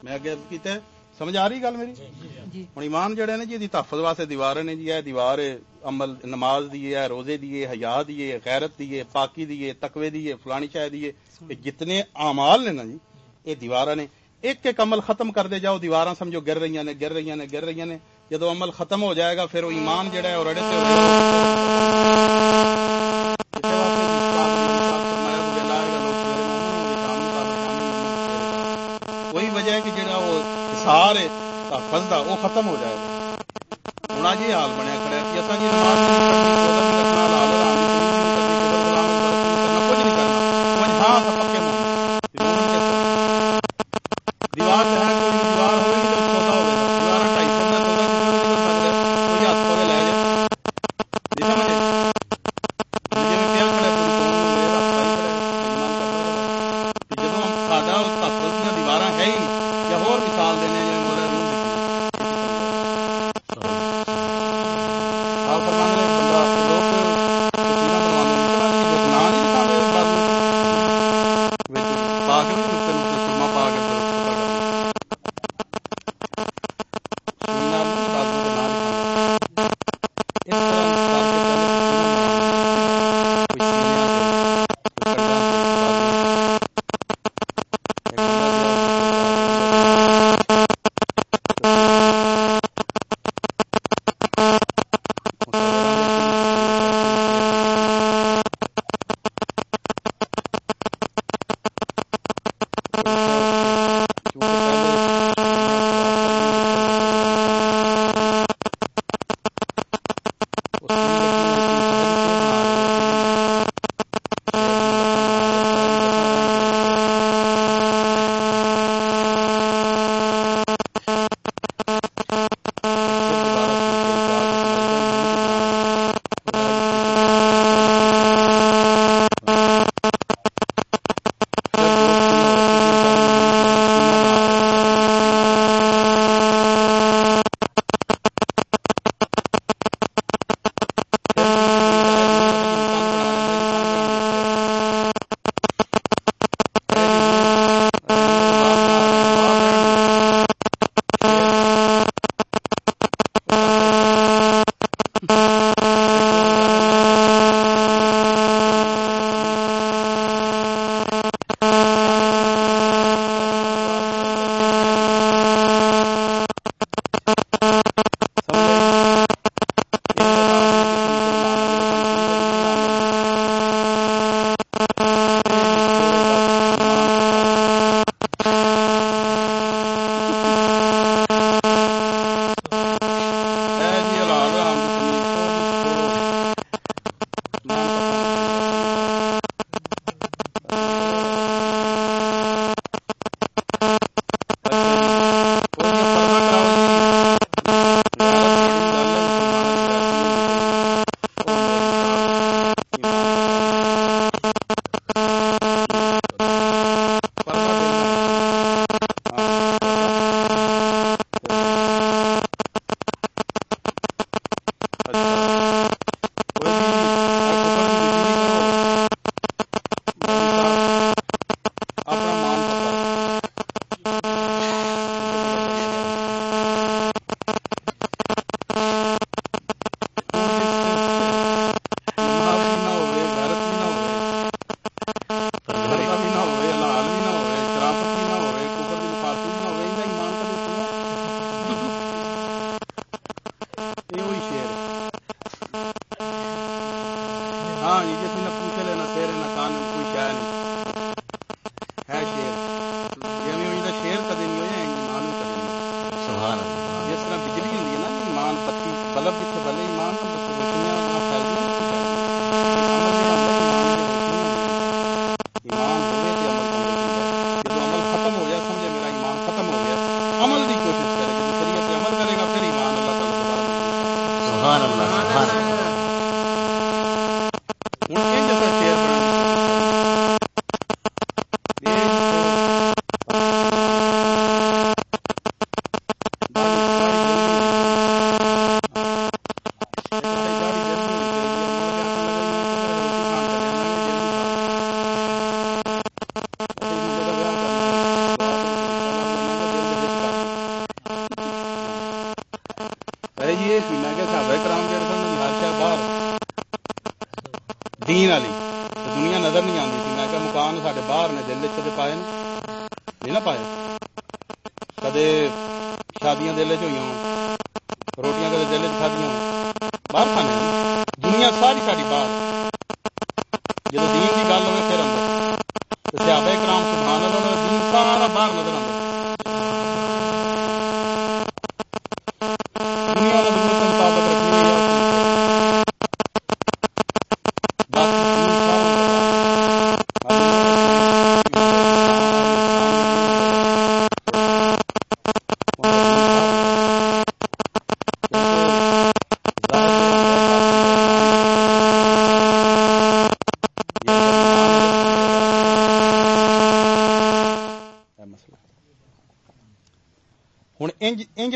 میں اگے کیتا سمجھ آ رہی گل میری؟ جی، جی، جی۔ ہوں ایمان جڑے نے جی تحفظ واسطے دیوار نے جی ہے دیوار عمل نماز دیے ہے روزے دیے حیا دیے غیرت دیے پاکی دیے تقوی دیے فلانی شاہ دیے جتنے اعمال نے نا جی یہ دیوار نے ایک ایک عمل ختم کر دے جاؤ دیوار سمجھو گر رہی نے گر رہی نے گر رہی نے جدو عمل ختم ہو جائے گا پھر وہ ایمان جڑا ہے اور سے سارے بندہ وہ ختم ہو جائے گا۔ ہوں جی حال بنیا کھڑے کہ اصل جی نماز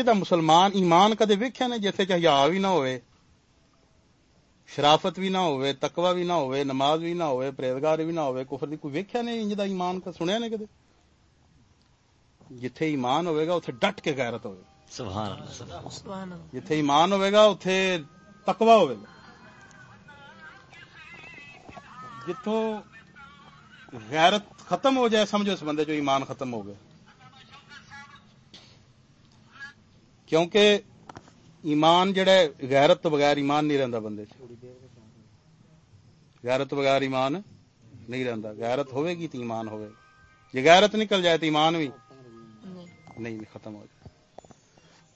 ਇੰਜ ਇੰਜ ਦਾ ਮੁਸਲਮਾਨ ਈਮਾਨ ਕਦੇ ਵੇਖਿਆ ਨੇ ਜਿੱਥੇ ਚ ਹਿਆ ਵੀ ਨਾ ਹੋਵੇ ਸ਼ਰਾਫਤ ਵੀ ਨਾ ਹੋਵੇ ਤਕਵਾ ਵੀ ਨਾ ਹੋਵੇ ਨਮਾਜ਼ ਵੀ ਨਾ ਹੋਵੇ ਪਰਹੇਜ਼ਗਾਰੀ ਵੀ ਨਾ ਹੋਵੇ ਕੁਫਰ ਦੀ ਕੋਈ ਵੇਖਿਆ ਨਹੀਂ ਇੰਜ ਦਾ ਈਮਾਨ ਕਦੇ ਸੁਣਿਆ ਨੇ ਕਦੇ ਜਿੱਥੇ ਈਮਾਨ ਹੋਵੇਗਾ ਉੱਥੇ ਡਟ ਕੇ ਗੈਰਤ ਹੋਵੇ سبحان اللہ سبحان اللہ ਜਿੱਥੇ ਈਮਾਨ ਹੋਵੇਗਾ ਉੱਥੇ ਤਕਵਾ ਹੋਵੇਗਾ ਜਿੱਥੋਂ ਗੈਰਤ ਖਤਮ ਹੋ ਜਾਏ ਸਮਝੋ ਇਸ ਬੰਦੇ ਚੋਂ ਈਮਾਨ ਖਤਮ ਹੋ ਗਿਆ ਕਿਉਂਕਿ ਈਮਾਨ کیونکہ ایمان جڑا غیرت بغیر ایمان نہیں رہندا بندے غیرت بغیر ایمان نہیں رہندا۔ غیرت ہوے گی تو ایمان ہوے جے غیرت نکل جائے تو ایمان بھی نہیں ختم ہو جائے۔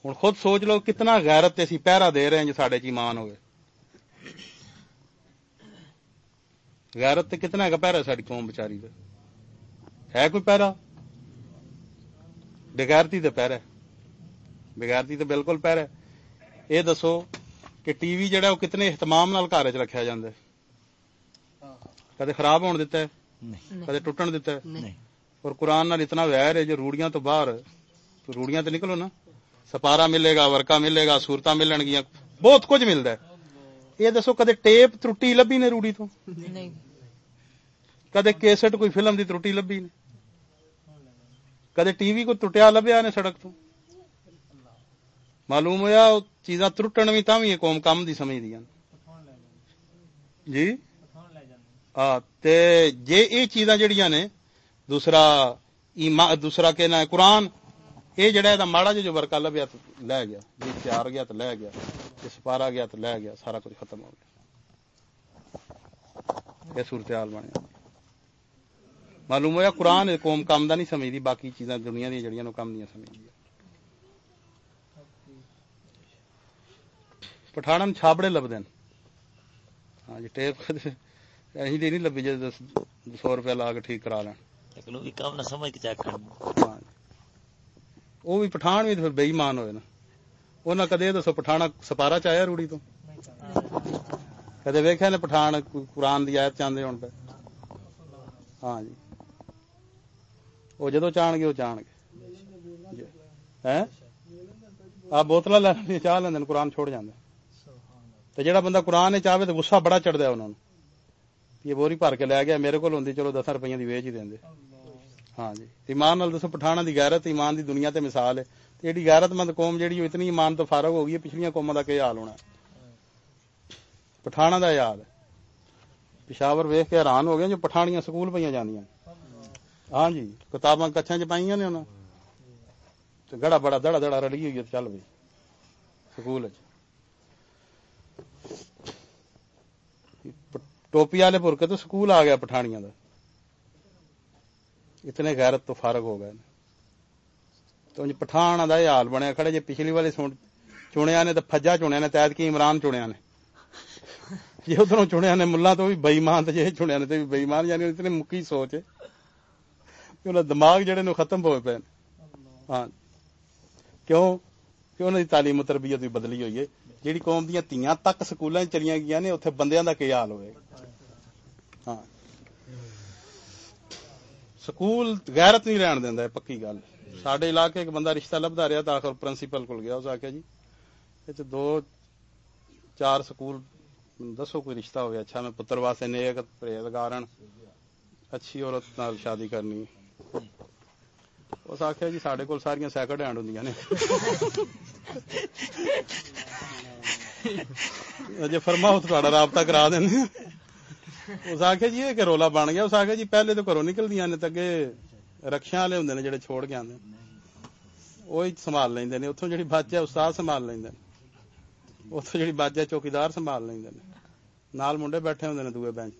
ہن خود سوچ لو کتنا غیرت تے اسی پہرا دے رہے ہیں جو ساڈے چ ایمان ہوے۔ غیرت تے کتنا کا پہرا ساڈی قوم بیچاری دا ہے کوئی پہرا بغیرتی دے پہرا ہے بغیرتی تو بالکل پیر ہے یہ دسو کہ ٹی وی جڑا وہ کتنے اہتمام نال گھر چ رکھا جاندہ ہے کدے خراب ہون دیتا ہے کدے ٹوٹن دیتا ہے اور قرآن نال اتنا ویر ہے جو روڑیاں تو باہر تو روڑیاں تو نکلو نا سپارا ملے گا ورکا ملے گا سورتا ملن گیا بہت کچھ ملتا ہے یہ دسو کدے ٹیپ ترٹی لبھی نے روڑی تو کدے کیسٹ کوئی فلم دی ترٹی لبھی نے کدے ٹی وی کو ٹوٹیا لبیا نے سڑک تو معلوم ہویا او چیزاں ترٹن وی تاں وی قوم کم دی سمجھدی جی؟ ہاں تے جے اے چیزاں جڑیاں نے، دوسرا ایمان دوسرا کہ نہ قرآن، اے جڑا ہے ماڑا جو برکا لبیا تو لے گیا جی تیار گیا تو لے گیا جی سپارا گیا تو لے گیا، سارا کچھ ختم ہو گیا۔ یہ صورتحال بنیا معلوم ہویا قرآن قوم کام دا نہیں سمجھدی، باقی چیزاں دنیا دی جڑیاں نو کام نہیں سمجھدی۔ پٹھان چھابڑے لبتے ہیں ہاں جی ٹیپ اہی نہیں لبی جی سو روپیہ لا کے ٹھیک کرا لین لیکن وہ بھی کام پٹھان بھی بے ایمان ہوئے نا انہاں کدے دسو پٹھانا سپارا چایا روڑی تو کدے ویکھیا پٹھان قرآن کی آیت چاہتے ہون ہاں جی وہ جدو چاہ گے وہ چاہن گے ہیں بوتل لے چاہ لیندے قرآن چھوڑ جانے تو جڑا بندہ قرآن چاہے تو غصہ بڑا چڑھتا دیا انہوں نے۔ یہ بوری بھر کے لے گیا، میرے کو چلو دساں روپیے دی ویچ ہی دیں ہاں جی۔ ایمان نال دسو پٹھانا دی غیرت ایمان دی دنیا تے مثال ہے۔ ایڈی غیرت مند قوم جڑی اتنی ایمان تو فارغ ہو گئی ہے، پچھلیاں قوماں دا کیا حال ہونا پٹھانا دا یاد ہے۔ پشاور ویخ کے حیران ہو گیا جو پٹھانیاں سکول پہ جانیاں ہاں جی کتاباں کچھاں چ پائیاں نے انہاں۔ تے گڑا بڑا دڑا دڑا رلی ہوئی ہے چل بھائی سکول وچ۔ ٹوپی والے بھر کے تو سکول آ گیا پٹھانیاں دا اتنے غیرت تو فارغ ہو گئے تو پٹھان دا یہ حال بنیا۔ کھڑے جی پچھلی والے چنیا نے تو فجا چنیا نے تائید کی عمران چنیا نے۔ یہ ادھر چنیا نے ملا تو بھی بئیمان تو یہ چنیا نے تو بھی بئیمان یعنی اتنے مکی سوچ ہے۔ دماغ جڑے نو ختم ہوئے پے ہاں۔ کیوں؟ ਕਿ ਉਹਨਾਂ ਦਿਮਾਗ ਜਿਹੜੇ ਨੂੰ ਖਤਮ ਹੋਏ ਪਏ ਨੇ ਹਾਂ ਕਿਉਂ ਕਿ ਉਹਨਾਂ ਦੀ ਤਾਲੀਮ ਤਰਬੀਅਤ ਵੀ ਬਦਲੀ ਹੋਈ ਹੈ ਜਿਹੜੀ ਕੌਮ ਦੀਆਂ ਧੀਆਂ ਤੱਕ ਸਕੂਲਾਂ 'ਚ ਚਲੀਆਂ ਗਈਆਂ ਨੇ ਉੱਥੇ ਬੰਦਿਆਂ ਦਾ ਕੀ ਹਾਲ ਹੋਵੇਗਾ ਹਾਂ ਸਕੂਲ ਗੈਰਤ ਨਹੀਂ ਰਹਿਣ ਦਿੰਦਾ ਇਹ ਪੱਕੀ ਗੱਲ ਸਾਡੇ ਇਲਾਕੇ ਇੱਕ ਬੰਦਾ ਰਿਸ਼ਤਾ ਲੱਭਦਾ ਰਿਹਾ ਤਾਂ ਆਖਰ ਪ੍ਰਿੰਸੀਪਲ ਕੋਲ ਗਿਆ ਉਸ ਆਖਿਆ ਜੀ ਇਹ ਚ ਦੋ ਚਾਰ ਸਕੂਲ ਦੱਸੋ ਕੋਈ ਰਿਸ਼ਤਾ ਹੋਵੇ اس آخیا جی سارے کول ساریا سیکنڈ ہینڈ ہوں نے۔ جی فرماؤ رابطہ کرا دیں اس آخیا جی یہ رولا بن گیا۔ اس آخیا جی پہلے تو گھروں نکل دیا نے تگے رکشا والے ہوں جی چھوڑ کے آتے وہ سنبھال لیندے نے۔ اتوں جڑی باجا استاد سنبھال لیندے نے۔ اتوں جڑی باجا چوکیدار سنبھال لیں نال منڈے بیٹھے ہوں نے دوے بینچ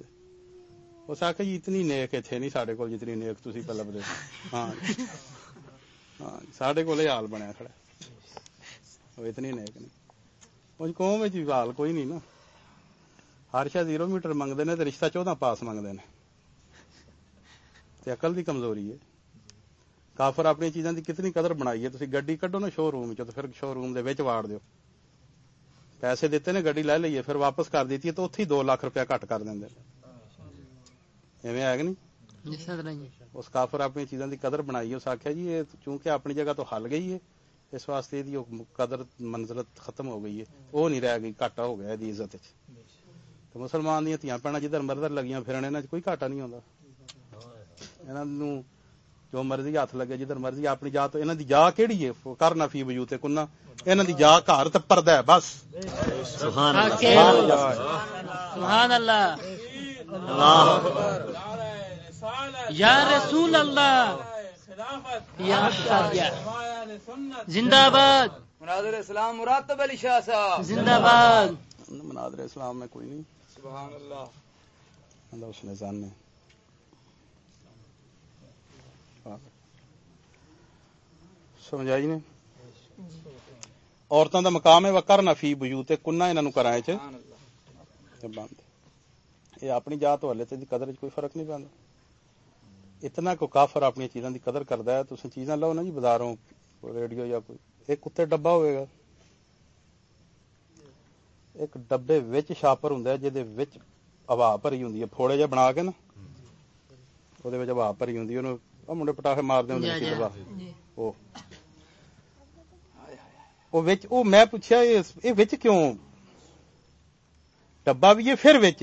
اس آخ جی اتنی نیک اتنے نہیں سارے کول جتنی نیک تھی پہ لبتے ہاں ہاں سارے کول حال بنیا کھڑا وہ اتنی نیک نے وہ قوم حال کوئی نہیں نا ہر شاید زیرو میٹر منگتے ہیں تو رشتہ چودہ پاس منگتے ہیں تو اقل کی کمزوری ہے کافر اپنی چیزوں کی کتنی قدر بنائی ہے تھی گڈی کڈو نا شو روم چو شو روم واڑ دیو پیسے دیتے نے گی لے لیے پھر واپس کر دیتی ہے تو اتھی دو لاکھ روپیہ کٹ کر دیں ایویں نہیں اس کافر اپنی چیزوں کی قدر بنائی اس آخیا جی چونکہ اپنی جگہ تو حل گئی ہے اس واسطے دی قدر منزلت ختم ہو گئی ہے وہ نہیں رہ گئی گاٹا ہو گیا دی عزت تو مسلمان دیا تیاں پینا جدھر مردر لگیاں پھرن کوئی گاٹا نہیں آندا انہاں جو مرضی ہاتھ لگے جدھر مرضی اپنی جا تو انہاں دی جا کیڑی ہے کرنا فی وجوہ کنا انہاں دی جا گھر تے پردہ بس سبحان اللہ یا رسول اللہ۔ زندہ باد۔ مناظر اسلام مراتب علی شاہ صاحب۔ زندہ باد۔ مناظر اسلام میں کوئی نہیں۔ سبحان اللہ۔ اللہ اس نظام میں۔ سمجھ آئی نے؟ عورتوں کا مقام ہے وہ کرنا فی بجوتے کنہ انہوں کرائے چ بند۔ یہ اپنی جات والے تے دی قدر کوئی فرق نہیں پیندا اتنا کو کافر اپنی چیزاں دی قدر کردا ہے تسیں چیزاں لو نا جی بازاروں ریڈیو یا کوئی ایک کتے ڈبا ہوئے گا ایک ڈبے وچ شاپر ہوندا ہے جے وچ ہوا بھری ہوندی ہے پھوڑے جے بنا کے نا او دے وچ ہوا بھری ہوندی اونوں او منڈے پٹاخے مار دے ہوندے سی ڈبا او او وچ او میں پوچھیا اے وچ کیوں ڈبا بھی ہے پھر وچ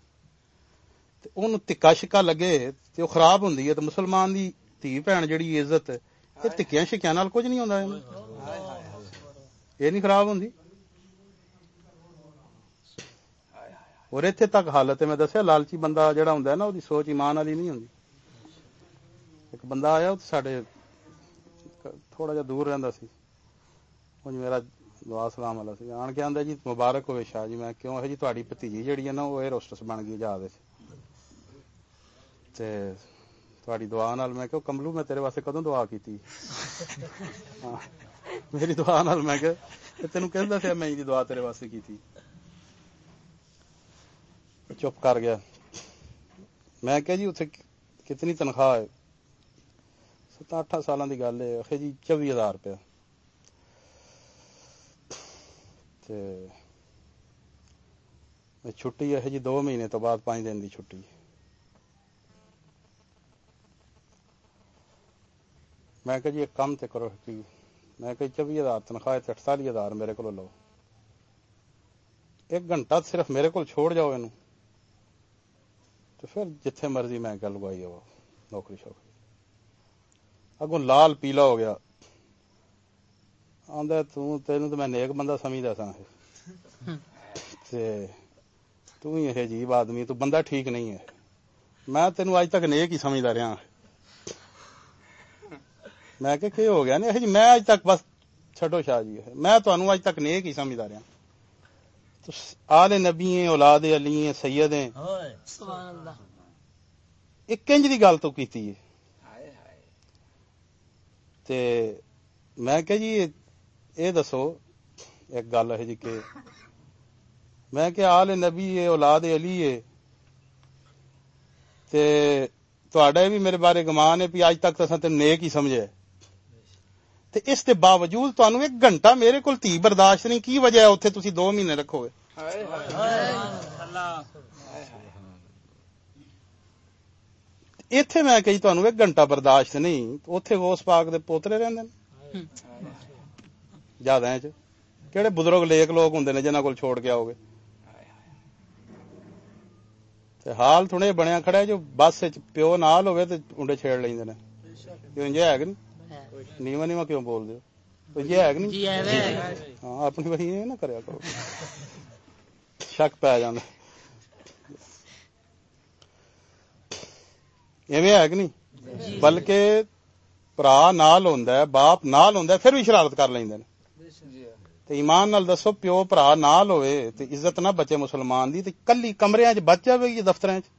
ਤੇ ਉਹਨੂੰ ਧਿੱਕਾ ਸ਼ਿੱਕਾ ਲੱਗੇ ਤੇ ਉਹ ਖਰਾਬ ਹੁੰਦੀ ਹੈ ਤੇ ਮੁਸਲਮਾਨ ਦੀ ਧੀ ਭੈਣ ਜਿਹੜੀ ਇੱਜ਼ਤ ਇਹ ਧਿੱਕਿਆਂ ਸ਼ਿੱਕਿਆਂ ਨਾਲ ਕੁਝ ਨਹੀਂ ਹੁੰਦਾ। اور اتنے تک حالت میں دسیا لالچی بندہ جڑا ہوں نا وہ سوچ ایمان والی نہیں ہوں ایک بندہ آیا سڈے تھوڑا جا دور رہندا سی انج میرا دعا سلام والا سی آن کے آندا جی مبارک ہوئے شاہ جی میں کیوں ہے جی تہاڈی بھتیجی جڑی ہے نا وہ ایئر ہوسٹس بن گئی جہاز تے تہاڈی دعا نال میں کہ کملو، میں تیرے واسطے کدوں دعا کیتی؟ ہاں، میری دعا نال میں کہ تینوں کہندا سی، میں دی دعا تیرے واسطے کیتی۔ چپ کر گیا۔ میں کہ جی اتنے کتنی تنخواہ ہے؟ ستاں اٹھا سالاں دی گل ہے۔ اخے جی چوبی ہزار روپیہ۔ تے چھٹی ہے جی دو مہینے تو بعد پانچ دن دی چھٹی۔ می کہ جی ایک کام تو ميں چوبى ہزار تنخواہ اٹتالى ہزار ميرے كلو ایک گھنٹہ صرف ميرے چھوڑ جاؤ جي مرزى ميں اگو لال پیلا ہو گيا تين تو ميں نيک بند سمجد سا اجىب آدمی تو بندہ ٹھیک نہیں ہے۔ میں ميں اج تک نيک سمجھا رہا۔ میں کہ کی ہو گیا نہیں جی میں اج تک بس چھڈو شاہ جی میں تانوں اج تک نیک ہی سمجھدا رہا تو آل نبی ہیں اولاد علی ہیں سید ہیں ایک کنج دی گل تو کیتی ہے تے میں کہ جی اے دسو ایک گل ہے جی کہ میں کہ آل نبی ہے اولاد علی ہے تے تہاڈا بھی میرے بارے گمان ہے کہ اج تک تساں تے نیک ہی سمجھے ਤੇ ਇਸ ਦੇ ਬਾਵਜੂਦ ਤੁਹਾਨੂੰ ਇੱਕ ਘੰਟਾ ਮੇਰੇ ਕੋਲ ਧੀ ਬਰਦਾਸ਼ਤ ਨਹੀਂ ਕੀ ਵਜ੍ਹਾ ਹੈ ਉੱਥੇ ਤੁਸੀਂ 2 ਮਹੀਨੇ ਰੱਖੋਗੇ ਹਾਏ ਹਾਏ ਇੱਥੇ ਮੈਂ ਕਹੀ ਤੁਹਾਨੂੰ ਇੱਕ ਘੰਟਾ ਬਰਦਾਸ਼ਤ ਨਹੀਂ ਉੱਥੇ ਉਸ ਪਾਕ ਦੇ ਪੋਤਰੇ ਰਹਿੰਦੇ ਨੇ ਜਿਆਦਾ ਚ ਕਿਹੜੇ ਬਜ਼ੁਰਗ ਲੇਖ ਲੋਕ ਹੁੰਦੇ ਨੇ ਜਿਨ੍ਹਾਂ ਕੋਲ ਛੋੜ ਕੇ ਆਓਗੇ ਤੇ ਹਾਲ ਥੁਣੇ ਬਣਿਆ ਖੜਾ ਜੋ ਬੱਸ ਵਿੱਚ ਪਿਓ ਨਾਲ ਹੋਵੇ ਤੇ ਉਂਡੇ ਛੇੜ ਲੈਂਦੇ ਨੇ ਕਿਉਂ ਇੰਜ ਹੈ ਕਿ ਨਹੀਂ نیوا نیوا کیوں بول دے تو یہ ہے کہ نہیں ہاں اپنی بھائی یہ نہ کریا کرو شک پہ جانا ایویں ہے کہ نہیں بلکہ بھرا نال ہوندا ہے باپ نال ہوندا ہے پھر بھی شرارت کر لیندے نے تے ایمان نال دسو پیو بھرا نال ہوئے تے عزت نہ بچے مسلمان دی تے کلی کمرے وچ بچ جاوے گی دفتراں وچ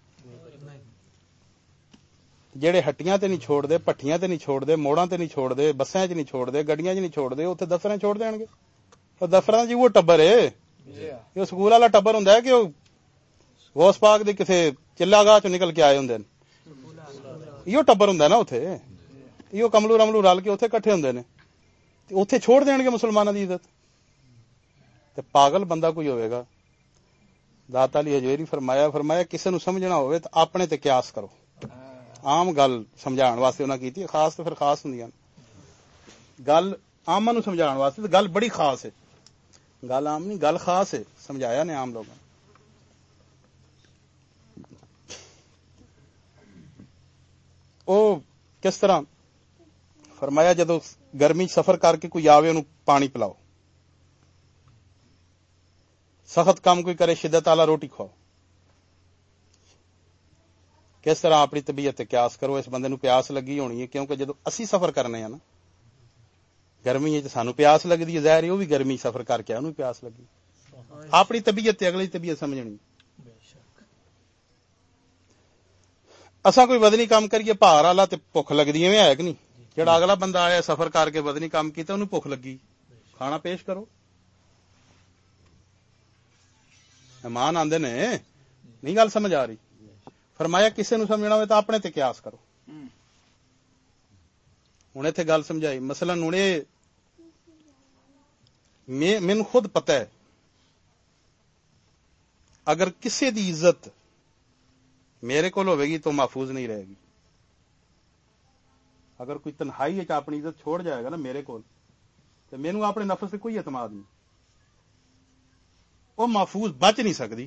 جہے ہٹیاں تے نہیں چھوڑ دے پٹھیاں تے نہیں چھوڑ دے موڑاں تے نہیں چھوڑ دے بساں چ نہیں چھوڑ دے گڈیاں چ نہیں چھوڑ دے اوتھے دفتراں چھوڑ دین گے او دفتراں جی وہ ٹبر ہے یہ سکول والا ٹبر ہوندا ہے کہ غوث پاک دے کسے چلا گاہ چ نکل کے آئے ہوندے نے یہ ٹبر ہوندا ہے نا اوتھے یہ کملو رملو رل کے اوتھے اکٹھے ہوندے نے تے اوتھے چھوڑ دین گے مسلماناں دی عزت تے پاگل بندہ کوئی ہوئے گا داتا علی ہجویری فرمایا فرمایا کسے نو سمجھنا ہوئے تے اپنے تے قیاس کرو آم گل سمجھا کی خاص تو خاص ہوں گل آما نو سمجھا گل بڑی خاص ہے۔ گل آم نہیں گل خاص ہے، سمجھایا نے آم لوگ نے۔ کس طرح؟ فرمایا جد گرمی سفر کر کے کوئی آوے اُن پانی پلاؤ۔ سخت کام کوئی کرے، شدت آ روٹی کھاؤ کس طرح اپنی طبیعت قیاس کرو، اس بندے نو پیاس لگی ہونی ہے، کیونکہ جدو اسی سفر کرنے ہیں نا، گرمی ہے سانو پیاس لگتی ہے، ظاہر وہ بھی گرمی سفر کر کے انہوں پیاس لگی۔ اپنی طبیعت تے اگلی طبیعت سمجھنی۔ اسا کوئی بدنی کام کریے، پہاڑ والا تے بھوک لگدی ہے کہ نہیں؟ جڑا اگلا بندہ آیا سفر کر کے بدنی کام کیتا اونوں بھوک لگی۔ کھانا پیش کرو۔ مہمان آدھے نے، نہیں گل سمجھ آ رہی۔ فرمایا کسی نو سمجھنا ہوئے تو اپنے تے قیاس کرو۔ ہوں۔ اتنے گل سمجھائی۔ مثلا ہوں یہ خود پتہ ہے۔ اگر کسی دی عزت میرے کو گی تو محفوظ نہیں رہے گی۔ اگر کوئی تنہائی ہے اپنی عزت چھوڑ جائے گا نا میرے کو تو مینو اپنے نفس سے کوئی اعتماد نہیں۔ وہ محفوظ بچ نہیں سکتی۔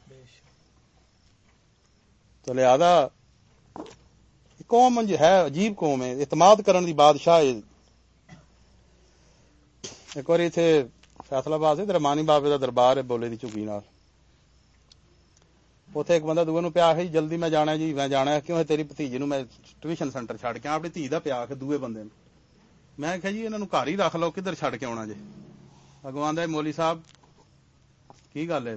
ਤਾਂ ਲਿਆਦਾ ਇਹ ਕੌਮ ਜੋ ਹੈ ਅਜੀਬ ਕੌਮ ਹੈ ਇਤਮਾਦ ਕਰਨ ਦੀ ਬਾਦਸ਼ਾਹ ਹੈ ਇੱਕ ਵਾਰੀ ਇੱਥੇ ਫੈਸਲਾਬਾਦ ਹੈ ਦਰਮਾਨੀ ਬਾਬੇ ਦਾ ਦਰਬਾਰ ਹੈ ਬੋਲੇ ਦੀ ਝੁਗੀ ਨਾਲ ਉੱਥੇ ਇੱਕ ਬੰਦਾ ਦੂਏ ਨੂੰ ਪਿਆ ਹੈ ਜੀ ਜਲਦੀ ਮੈਂ ਜਾਣਾ ਜੀ ਮੈਂ ਜਾਣਾ ਹੈ, ਕਿਉਂ ਹੈ ਤੇਰੀ ਭਤੀਜੀ ਨੂੰ ਮੈਂ ਟਿਊਸ਼ਨ ਸੈਂਟਰ ਛੱਡ ਕੇ ਆਇਆ, ਆਪਣੀ ਧੀ ਦਾ ਪਿਆ ਹੈ ਦੂਏ ਬੰਦੇ ਨੂੰ ਮੈਂ ਕਿਹਾ ਜੀ ਇਹਨਾਂ ਨੂੰ ਘਰ ਹੀ ਰੱਖ ਲਓ ਕਿੱਧਰ ਛੱਡ ਕੇ ਆਉਣਾ ਜੇ ਭਗਵਾਨ ਦਾ ਮੌਲੀ ਸਾਹਿਬ ਕੀ ਗੱਲ ਹੈ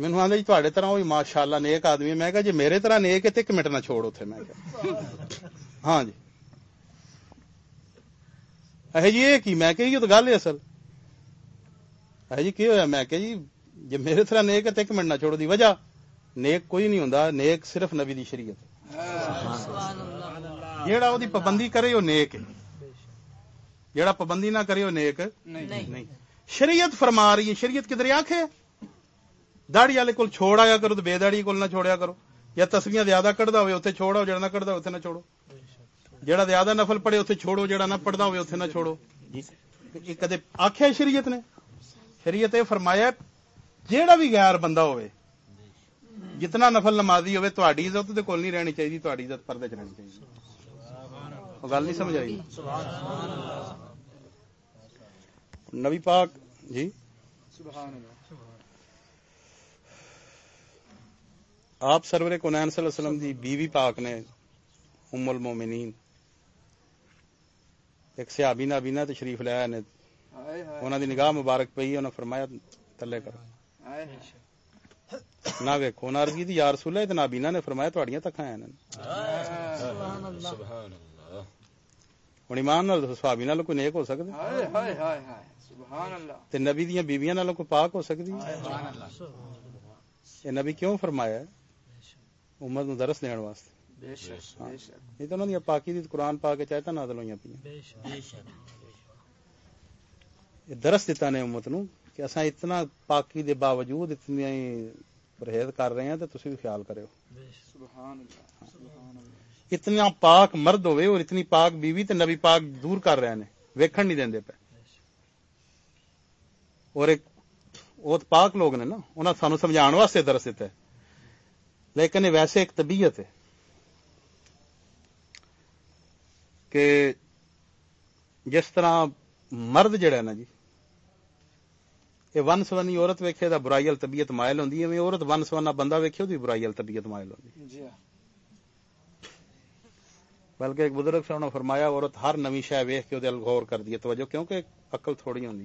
میم جی تراشالا نیک آدمی میں چھوڑ اتنے ہاں جی یہ گل ہے میرے ترہ نیک منٹ نہ چھوڑ دی وجہ نیک کوئی نہیں ہوں نیک صرف نبی شریعت جہاں وہی پابندی کرے وہ نیک جہاں پابندی نہ کرے وہ نیک نہیں شریعت فرما رہی ہے شریعت کدھر آخ داڑی والے کول چھوڑ آیا کرو تو بے داڑی کول نہ چھوڑیا کرو۔ یا تسبیاں زیادہ کڑدا ہوئے اوتھے چھوڑو جڑا نہ کڑدا اوتھے نہ چھوڑو۔ جڑا زیادہ نفل پڑے اوتھے چھوڑو جڑا نہ پڑھدا ہوئے اوتھے نہ چھوڑو۔ جی یہ کدے آکھیا شریعت نے؟ شریعت اے فرمایا جیڑا بھی غیر بندہ ہوئے جتنا نفل نمازی ہوئے تہاڈی عزت تے کول نہیں رہنی چاہیے تہاڈی عزت پردے چ رہنی چاہیے گل نہیں سمجھ آئی۔ سبحان نبی پاک جی؟ سبحان اللہ۔ آپ سرور کونین صلی اللہ علیہ وسلم دی بیوی پاک نے ام المومنین ایک صحابی نابینا تشریف لیا نے۔ انہاں دی نگاہ مبارک پئی انہاں فرمایا تلے کرو۔ نہ ویکھو نہ عرض دی یا رسول اللہ تے نابینا نے فرمایا تہاڈیاں تکاں ہیں سبحان سبحان اللہ۔ ہن ایمان نال صحابی نال کوئی نیک ہو سکدا ہائے ہائے ہائے سبحان اللہ۔ تے نبی دیاں بیویاں نال کوئی پاک ہو سکدی؟ سبحان اللہ۔ یہ نبی کیوں فرمایا ہے؟ ਦੇਣ ਵਾਸਤੇ ਬੇਸ਼ੱਕ ਬੇਸ਼ੱਕ ਇਹ ਤਾਂ ਉਹਨਾਂ ਦੀਆਂ ਪਾਕੀ ਦੀ ਕੁਰਾਨ ਪਾ ਕੇ ਚਾਹਤਾ ਨਾਜ਼ਲ ਹੋਈਆਂ ਪਈਆਂ ਇਹ ਦਰਸ ਦਿੱਤਾ ਨੇ ਉਮਤ ਨੂੰ ਕਿ ਅਸਾਂ ਇਤਨਾ ਪਾਕੀ ਦੇ ਬਾਵਜੂਦ ਇਤਨੀ ਪਰਹੇਜ਼ ਕਰ ਰਹੇ ਹਾਂ ਤੇ ਤੁਸੀਂ ਵੀ ਖਿਆਲ ਕਰਿਓ ਸੁਭਾਨ ਅੱਲਾਹ ਸੁਭਾਨ ਅੱਲਾਹ ਇਤਨਾ ਪਾਕ ਮਰਦ ਹੋਵੇ ਔਰ ਇਤਨੀ ਪਾਕ ਬੀਵੀ ਤੇ ਨਬੀ ਪਾਕ ਦੂਰ ਕਰ ਰਹੇ ਨੇ ਵੇਖਣ ਨਹੀਂ ਦਿੰਦੇ ਪਏ ਔਰ ਇੱਕ ਉਹ ਤਾਂ ਪਾਕ ਲੋਕ ਨੇ ਨਾ ਉਹਨਾਂ ਸਾਨੂੰ ਸਮਝਾਉਣ ਵਾਸਤੇ ਦਰਸ ਦਿੱਤਾ ਹੈ ਲੇਕਿਨ ਇਹ ਵੈਸੇ ਇੱਕ ਤਬੀਅਤ ਹੈ ਕਿ ਜਿਸ لیکن یہ ویسے ایک طبیعت ہے کہ جس طرح مرد جڑا ہے نا جی یہ ون سونی عورت ویکھے دا برائی ال طبیعت مائل ہوں عورت ون سونا بندہ ویکھے دی برائی ال طبیعت مائل ہوں جی ہاں۔ بلکہ ایک بزرگ سے انہوں نے فرمایا عورت ہر نویں شے ویکھ کے اودے غور کردی ہے توجہ کیونکہ عقل تھوڑی ہوں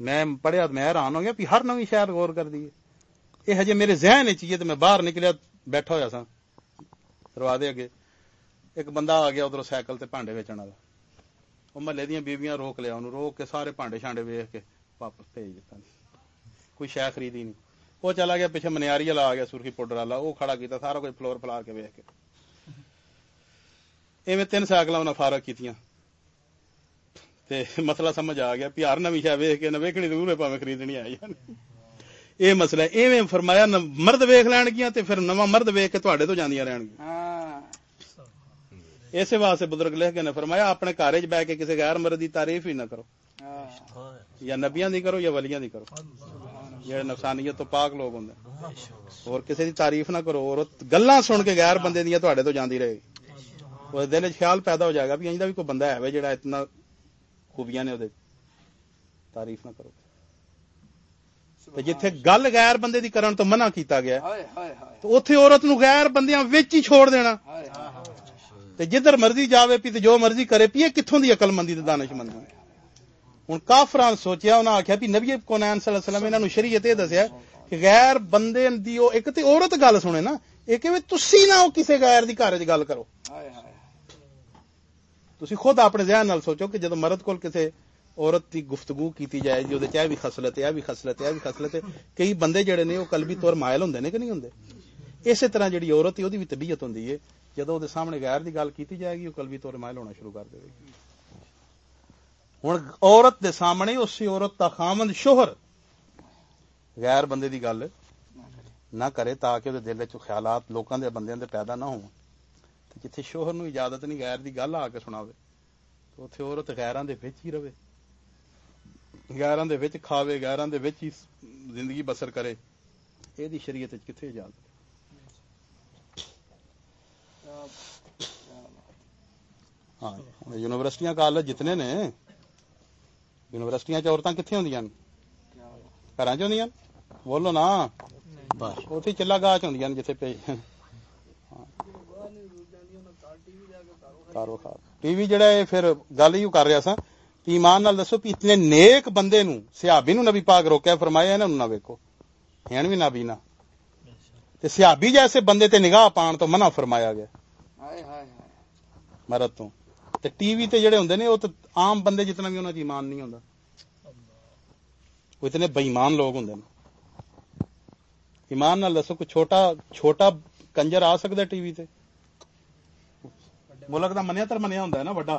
میں پڑھیا میں حیران ہو گیا کہ ہر نو شہر غور کردی ہے۔ یہ ہجے میرے ذہن چاہیے تو میں باہر نکلیا، بیٹھا ہوا سا سروا اگے۔ ایک بندہ آ گیا ادھر سائیکل تے پانڈے ویچن والا۔ وہ محلے دیا بیویاں روک لیا، انہوں روک کے سارے پانڈے شانڈے ویچ کے واپس بھیج دیتا کوئی شہ خریدی نہیں۔ وہ چلا گیا، پیچھے منیاری والا آ گیا، سرخی پوڈر والا وہ کھڑا کیتا، سارا کچھ فلور فلار کے ویچ کے۔ ایویں تین سائیکل انہیں فارغ کی تے مسئلہ سمجھ آ گیا پیار نمی شہ ویچ کے، نہ ویکنی ضرور ہے پاوے خریدنی آئی۔ یہ مسئلہ ایویں فرمایا مرد ویخ لین گیا تے پھر نواں مرد ویخ کے تواڈے تو جاندیاں رہن گیاں اسی واسطے بزرگ لکھ کے نے فرمایا اپنے گھر وچ بیٹھ کے کسی غیر مرد دی تعریف ہی نہ کرو یا نبیاں دی کرو یا ولیاں دی کرو جڑے نفسانیت تو پاک لوگ ہوندے اور کسی دی تعریف نہ کرو اور گلاں سن کے غیر بندے دیاں تواڈے تو جاندی رہے وہ دل وچ خیال پیدا ہو جائے گا بھی انج بھی کوئی بندہ ہے جڑا اتنا خوبیاں نے او تعریف نہ کرو تے جتھے گل غیر بندے دی کرن تو منع کیتا گیا تو اوتھے عورت نو غیر بندیاں وچ ہی چھوڑ دینا تے جدھر مرضی جاوے پی تے جو مرضی کرے پی کتھوں دی عقل مندی تے دانش مندی ہن کافراں سوچیا انہاں آکھیا بھی نبی کو نین صلی اللہ علیہ وسلم انہاں نو شریعت اے دسیا کہ غیر بندے دی او ایک تے عورت گل سنے نا اے کہ تسی نہ او کسے غیر دی گھر وچ گل کرو تسی خود اپنے ذہن نال سوچو کہ جدوں مرد کول کسے عورت دی گفتگو کیتی جائے جی اودے چاہے بھی خصلت ہے اے بھی خصلت ہے اے بھی خصلت ہے۔ کئی بندے جڑے نے وہ قلبی طور مائل ہوں نے کہ نہیں ہوں اسی طرح جی عورت ہے وہ بھی طبیعت ہوں ہے۔ وہ سامنے غیر کی گل کی جائے گی وہ قلبی طور مائل ہونا شروع کر دے گی۔ ہوں عورت دے سامنے اسی عورت کا خامند شوہر غیر بندے کی گل نہ کرے تاکہ وہ دل چیالات لوگوں کے بندے دے پیدا نہ ہو جتھے شوہر نو اجازت نہیں، غیر کی گل آ کے سنا تو اوتھے عورت غیران کے بچ ہی رہے۔ 11 ਦੇ ਵਿੱਚ ਖਾਵੇ 11 ਦੇ ਵਿੱਚ ਹੀ ਜ਼ਿੰਦਗੀ ਬਸਰ ਕਰੇ ਇਹਦੀ ਸ਼ਰੀਅਤ ਵਿੱਚ ਕਿੱਥੇ ਇਜਾਜ਼ਤ ہاں یونیورسٹیاں کالج جتنے نے یونیورسٹیاں عورتیں کتنے ہوندیاں گھر چ ہوندیاں؟ بولو نا۔ بس۔ اوتھے چلا گاہ چ ہوندیاں جتھے پہ ہاں۔ ٹی وی جڑا ہے پھر گل ہی کر رہا سا ایمان نال دسو بھی اتنے نیک بندے نو سیابی نو نبی پاک روکیا فرمایا ہے نا انہاں ویکھو ہن وی نابینا تے سیابی جیسے بندے تے نگاہ پان تو منع فرمایا گیا۔ مرد تو۔ تے ٹی وی تے جڑے ہوندے نے او تے عام بندے جتنا بھی انہاں دی ایمان نہیں ہوندا۔ وہ اتنے بے ایمان لوگ ہوندے نے۔ ایمان نال دسو کوئی چھوٹا چھوٹا کنجر آ سکدا ٹی وی تے؟ ملک دا منیا تر منیا ہوندا ہے نا بڑا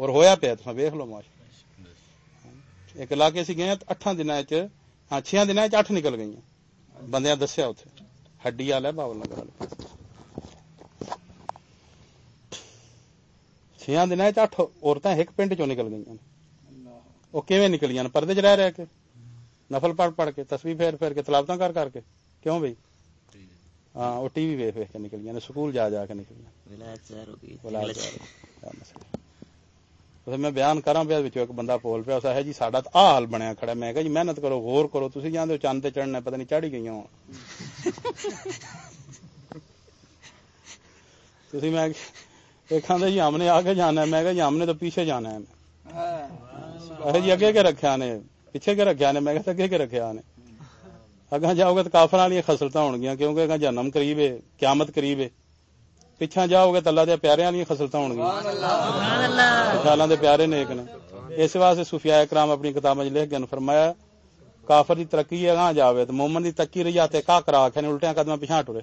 اور ہویا پیا تساں ویکھ لو ماشاء ایک علاقے سی گئے اٹھاں دناں ہاں چھیاں دناں اٹھ نکل گئیاں۔ بندیاں دسیا اوتھے۔ ہڈی والا باول نگر والا چھیاں اٹھ عورتاں ایک پنڈ چو نکل گئی وہ کی نکلیاں پردے چ رہ رہ کے۔ نفل پڑھ پڑھ کے تسبیح پھیر پھیر کے تلاوتاں کر کر کے۔ کیوں بھئی؟ ہاں وہ ٹی وی ویکھ ویکھ کے نکلیاں سکول جا جا کے نکلیاں ہو گئی میں بیان کراں پیا ایک بندہ بول پیا ہے جی ساڈا آ حال بنیا کھڑا میں کہا جی محنت کرو غور کرو تسی جاندے ہو چاند چڑھنا پتہ نہیں چڑھی گئی ہوں۔ میں جی ہم نے آگے جانا ہے میں کہا جی ہم نے تو پیچھے جانا ہے۔ ہاں۔ جی اگے کے رکھا نے پیچھے کے رکھا نے میں کہا اگے کے رکھا نے۔ اگاں جاؤ گے تو کافراں والی خصلتاں ہو گیا کیونکہ اگاں جہنم قریب ہے قیامت قریب ہے۔ ਪਿੱਛਾ ਜਾਓਗੇ ਅੱਲਾ ਦੇ ਪਿਆਰਿਆਂ ਦੀਆਂ ਖਸਲਤਾਂ ਹੋਣਗੀਆਂ। ਸੁਭਾਨ ਅੱਲਾਹ ਅੱਲਾਹ ਦੇ ਪਿਆਰੇ ਨੇਕ ਨੇ। ਇਸ ਵਾਸਤੇ ਸੁਫੀਆ ਇਕਰਾਮ اپنی کتاباں لکھ گن فرمایا کافر دی ترقی ہے گاں جاوے مومن دی تکی ریا کا کرا کے الٹیاں قدماں پیچھے ٹرے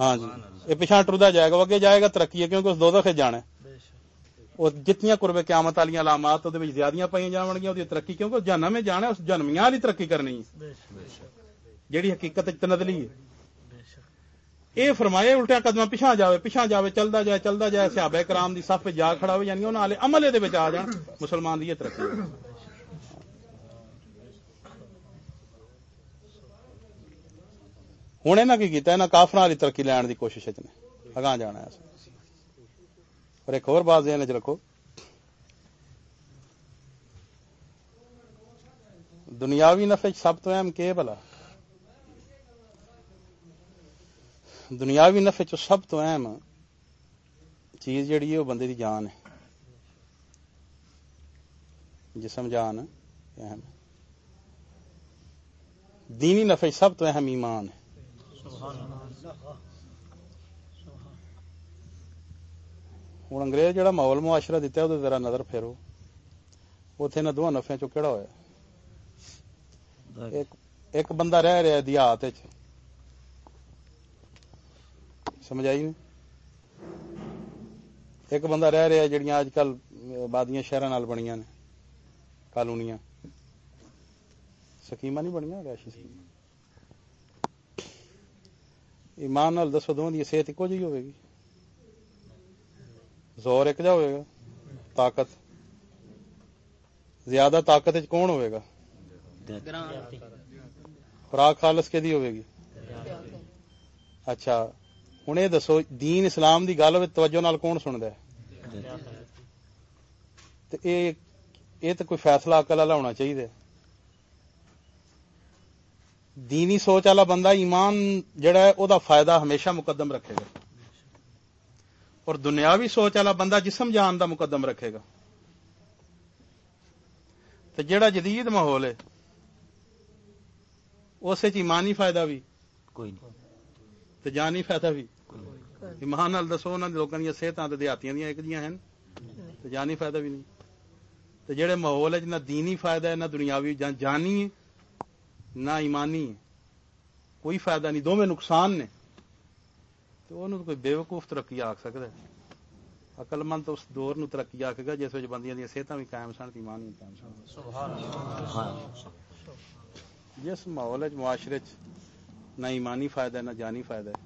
ہاں جی یہ پیچھے ٹردا جائے گا اگے جائے گا ترقی ہے کیونکہ اس دوزخ جانا ہے جتنی قرب قیامت والی علامات زیادہ پائی جان گیا ترقی کیونکہ جنم میں جانا اس جنمیاں ترقی کرنی جیڑی حقیقت تنزلی ہے یہ فرمائے الٹا قدم پیچھا جائے پیچھا جائے چلتا جائے چلتا جائے سیاب کرام کی سف جا کھڑا ہو جانا وہ نہملے دیکھ آ جان مسلمان کی ترقی ہوں یہ کافر والی ترقی لین کی کوشش نے اگان جانا ہے اور ایک اور ہوا باز رکھو دنیاوی نفے سب تو اہم کے بلا دنیاوی نفع چ سب تو اہم چیز جڑی ہے وہ بندے دی جان ہے۔ جسم جان اہم۔ دینی نفع سب تو اہم ایمان ہے۔ ہوں انگریز جڑا ماحول معاشرہ دیتا ہے ذرا نظر پھیرو۔ اتنے نہ دو نفے چو ہوا ایک بندہ رہ رہا دیہات سمجھ آئی ایک بندہ رہ رہا جڑیاں اج کل آبادیاں شہراں نال نے کالونیاں۔ سکیماں نہیں بنیا رہائشی سکیماں ایمان نال دسو دونوں دی صحت ایکو جی ہوے زور ایک جا ہوئے گا طاقت۔ زیادہ طاقت کون ہوئے گا؟ خوراک خالص کے دی ہوئے گی۔ اچھا ہوں یہ دسو دین اسلام کی گل ہوئے توجہ نال کون سندا ہے تے اے کوئی فیصلہ عقل والا ہونا چاہیے دینی سوچ والا بندہ ایمان جڑا ہے او فائدہ ہمیشہ مقدم رکھے گا اور دنیاوی سوچ والا بندہ جسم جان دا مقدم رکھے گا تو جڑا جدید ماحول ہے اس ایمانی فائدہ بھی کوئی نہیں تو جانی فائدہ بھی ایمان نال دسو انہوں نے لوگوں دیا صحتاں تو دیہاتیاں دیا ایک جیاں ہیں تو جانی فائدہ بھی نہیں تو جہے ماحول ہے نہ دینی فائدہ ہے نہ دنیاوی جانی نہ ایمانی کوئی فائدہ نہیں دونوں نقصان نے تو انہوں کوئی بیوقوف ترقی آ سکتا ہے اقل مند تو اس دور نو ترقی آ گا جس وچ بندیاں دی صحتاں بھی قائم سن تے ایمان بھی قائم سن سبحان اللہ جس ماحول وچ معاشرے وچ نہ ایمانی فائدہ ہے نہ جانی فائدہ ہے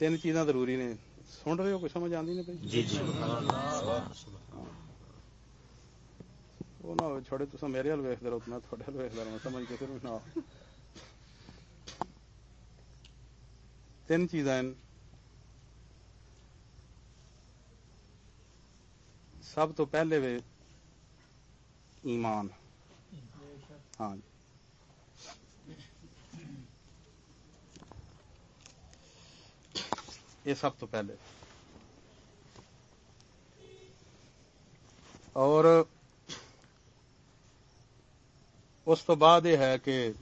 تین چیزاں ضروری نے سن رہے ہو کوئی سمجھ آندی نہیں وہ نہ چھوڑے تسا میرے ہل ویکھ درو اتنا تھوڑے ہل ویکھ درو سمجھ کے پھر نہ تین چیزاں سب تو پہلے وے ایمان ہاں جی یہ سب تو پہلے۔ اور اس تو بعد یہ ہے کہ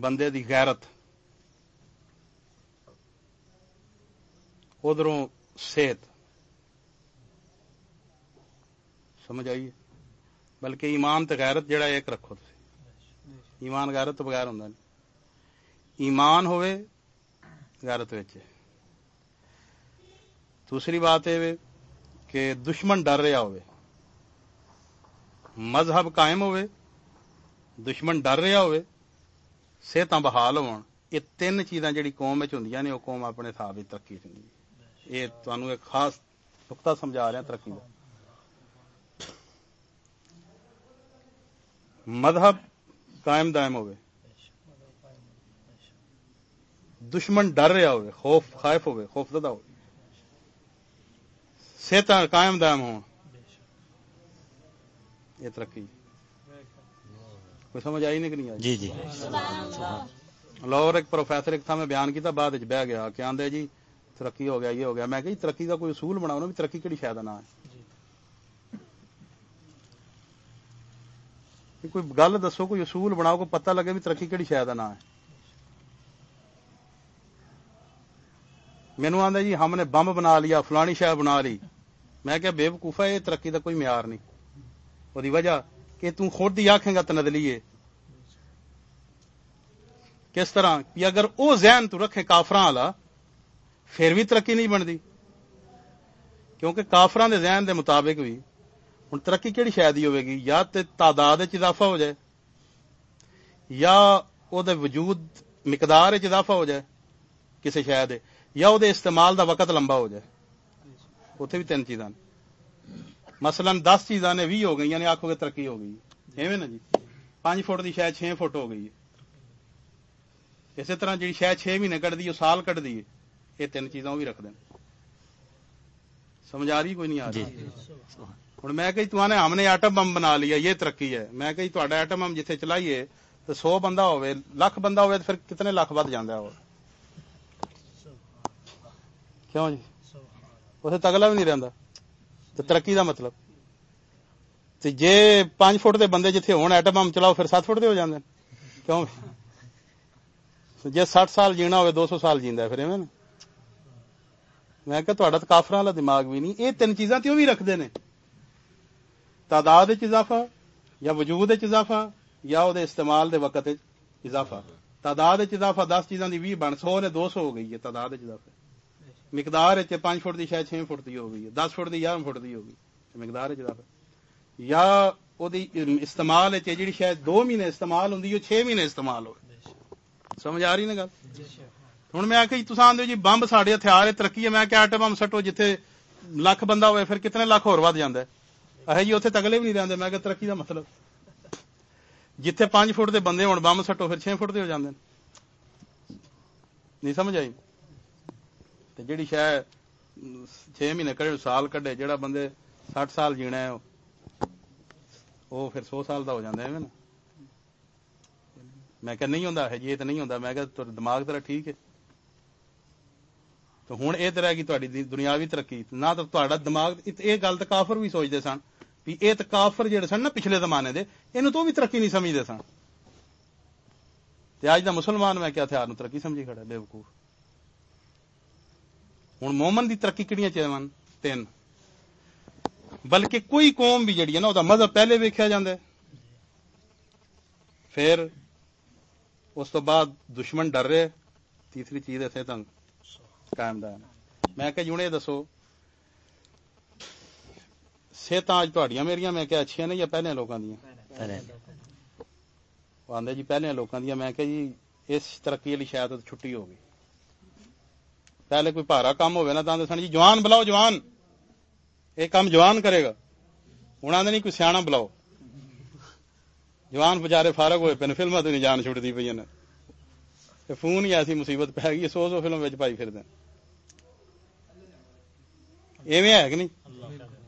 بندے دی غیرت ادھروں صحت۔ سمجھ آئیے بلکہ ایمان تے غیرت جڑا ایک رکھو ایمان غیرت تو بغیر ہوں ایمان ہوئے غیرت وچ دوسری بات یہ کہ دشمن ڈر رہا ہوئے۔ مذہب قائم ہوئے، دشمن ڈر رہا ہوئے صحت بحال ہو تین چیزاں جڑی قوم ہوندیاں وہ قوم اپنے حساب ترقی چاہیے یہ تمہوں ایک خاص نقطہ سمجھا رہا ترقی کا مذہب قائم دائم ہوئے۔ دشمن ڈر رہا ہوئے خوف خائف ہوئے خوف زدہ ہوئے۔ صحت قائم دائم ہون یہ ترقی۔ کوئی سمجھ آئی نہیں آئی؟ جی جی۔ لاہور ایک پروفیسر ایک تھا میں بیان کیا بعد بہ گیا کہ آدھے جی ترقی ہو گیا یہ ہو گیا۔ میں کہ ترقی کا کوئی اصول بناؤ نا بھی ترقی کہڑی شاید نہ ہے؟ کوئی گل دسو کوئی اصول بناؤ کو پتہ لگے بھی ترقی کہڑی شاید نہ ہے؟ ਮੈਨੂੰ ਆਂਦਾ ਜੀ ਹਮਨੇ ਬੰਬ ਬਣਾ ਲਿਆ ਫਲਾਣੀ ਸ਼ਾਇ ਬਣਾ ਲਈ ਮੈਂ ਕਿਹਾ ਬੇਵਕੂਫਾ ਇਹ ਤਰੱਕੀ ਦਾ ਕੋਈ ਮਿਆਰ ਨਹੀਂ ਉਹਦੀ ਵਜ੍ਹਾ ਕਿ ਤੂੰ ਖੁਦ ਹੀ ਆਖੇਗਾ ਤਨਦਲੀਏ ਕਿਸ ਤਰ੍ਹਾਂ ਕਿ ਅਗਰ ਉਹ ਜ਼ਹਿਨ ਤੂੰ ਰੱਖੇ ਕਾਫਰਾਂ ਵਾਲਾ ਫਿਰ ਵੀ ਤਰੱਕੀ ਨਹੀਂ ਬਣਦੀ ਕਿਉਂਕਿ ਕਾਫਰਾਂ ਦੇ ਜ਼ਹਿਨ ਦੇ ਮੁਤਾਬਿਕ ਵੀ ਹੁਣ ਤਰੱਕੀ ਕਿਹੜੀ ਸ਼ਾਇਦ ਹੀ ਹੋਵੇਗੀ ਜਾਂ ਤੇ ਤਾਦਾਦ ਵਿੱਚ ਇਜ਼ਾਫਾ ਹੋ ਜਾਏ ਜਾਂ ਉਹਦੇ ਵਜੂਦ ਮਿਕਦਾਰ ਵਿੱਚ ਇਜ਼ਾਫਾ ਹੋ ਜਾਏ ਕਿਸੇ ਸ਼ਾਇਦ ਦੇ یا وہ استعمال دا وقت لمبا ہو جائے۔ اتنے بھی تین چیزاں مثلا دس چیزاں نے بھی ہو گئی یعنی آخو گے ترقی ہو گئی۔ ایویں نا جی۔ پانچ فٹ دی شاید چھ فٹ ہو گئی۔ اسی طرح جی شاید چھ مہینے کٹ دی سال کٹ دی یہ تین چیزاں بھی رکھ دیں سمجھ آ رہی؟ کوئی نہیں آ رہی۔ جی۔ ہوں میں کہ تمہارے ہم نے ایٹم بم بنا لیا یہ ترقی ہے۔ میں کہ ایٹم بم جتھے چلائیے تو سو بندہ ہوئے لاکھ بندہ ہوئے تو پھر کتنے لاکھ ود جانا ہے کیوں جی؟ اسے تگلا بھی نہیں رہندا۔ تے ترقی دا مطلب۔ تے جے 5 فٹ دے بندے جتھے ہون ایٹم بم چلاؤ، پھر 7 فٹ دے ہو جاندے کیوں؟ جے 60 سال جینا ہوئے 200 سال جیندا پھر ایویں میں کہ تہاڈا تے کافراں والا دماغ بھی نہیں۔ اے تین چیزاں تے او بھی رکھدے نے۔ تعداد وچ اضافہ، یا وجود وچ اضافہ، یا او دے استعمال دے وقت اضافہ۔ تعداد اضافہ دس چیزاں دی 20 بن 100 نے 200 ہو گئی ہے تعداد اضافہ۔ مقدار ہے پانچ فٹ دی شاید چھ فٹ دی ہوگی دس فٹ دی یارہ فٹ دی ہوگی مقدار ہے یا او استعمال ہے جڑی شاید دو مہینے استعمال ہوندی چھ مہینے استعمال ہوئے۔ سمجھ آ رہی نا گل؟ جی ہوں میں کہ جی، تساں آندے جی بمب ساڈے ہتھیار ہے ترقی ہے۔ میں کہ آٹم بم سٹو جتھے لاکھ بندہ ہوئے پھر کتنے لاکھ اور ود ہے۔ اے جی اوتھے تگلے بھی نہیں دیندے میں کہ ترقی کا مطلب۔ جتھے پانچ فٹ دے بندے ہون بم سٹو پھر 6 فٹ دے ہو جاندے۔ نہیں سمجھ آئی؟ تے جیڑی شے 6 مہینے کڑے سال کڈے جیڑا بندے 60 سال جینا ہے او پھر 100 سال دا ہو جاندا ہے نا میں کہ نہیں ہوندا ہے یہ تے نہیں ہوندا میں کہ تو دماغ تیرا ٹھیک ہے تو ہن اے طرح کی تہاڈی دنیاوی ترقی نہ تو تہاڈا دماغ اے گل تے کافر بھی سوچدے سن بھی اے تے کافر جڑے سن نا پچھلے زمانے دے اینو تو بھی ترقی نہیں سمجھدے سن تے اج دا مسلمان میں کیا ہتھیار نو ترقی سمجھی کھڑا بے وقوف ہوں مومن دی ترقی کہڑی چیزاں تین۔ بلکہ کوئی قوم بھی جڑی ہے نا وہ مذہب پہلے ویکیا جاتا پھر اس تو بعد دشمن ڈر رہے تیسری چیز اتنے تنگ قائم دائم میں کہ جنے دسو صحت اج تہاڈیاں میریاں میں کہ اچھیاں نے یا پہلے لوکاں دیاں؟ وہ جی پہلے لوکاں دیاں میں کہ جی اس ترقی والی شاید چھٹی ہو گئی ਪਹਿਲੇ ਕੋਈ ਭਾਰਾ ਕੰਮ ਹੋਵੇ ਨਾ ਤਾਂ ਦੱਸਣ ਜੀ ਜਵਾਨ ਬੁਲਾਓ ਜਵਾਨ ਇਹ ਕੰਮ ਜਵਾਨ ਕਰੇਗਾ ਹੁਣ ਆਂਦੇ ਨਹੀਂ ਕੋਈ ਸਿਆਣਾ ਬੁਲਾਓ ਜਵਾਨ ਵਿਚਾਰੇ ਫਾਰਗ ਹੋਏ ਪਏ ਨੇ ਫਿਲਮਾਂ ਤੋਂ ਨਹੀਂ ਜਾਨ ਛੁੱਟਦੀ ਪਈਆਂ ਨੇ ਤੇ ਫੋਨ ਹੀ ਐਸੀ ਮੁਸੀਬਤ ਪੈ ਗਈ ਸੌ ਸੌ ਫਿਲਮ ਵਿੱਚ ਪਾਈ ਫਿਰਦੇ ਐਵੇਂ ਹੈ ਕਿ ਨਹੀਂ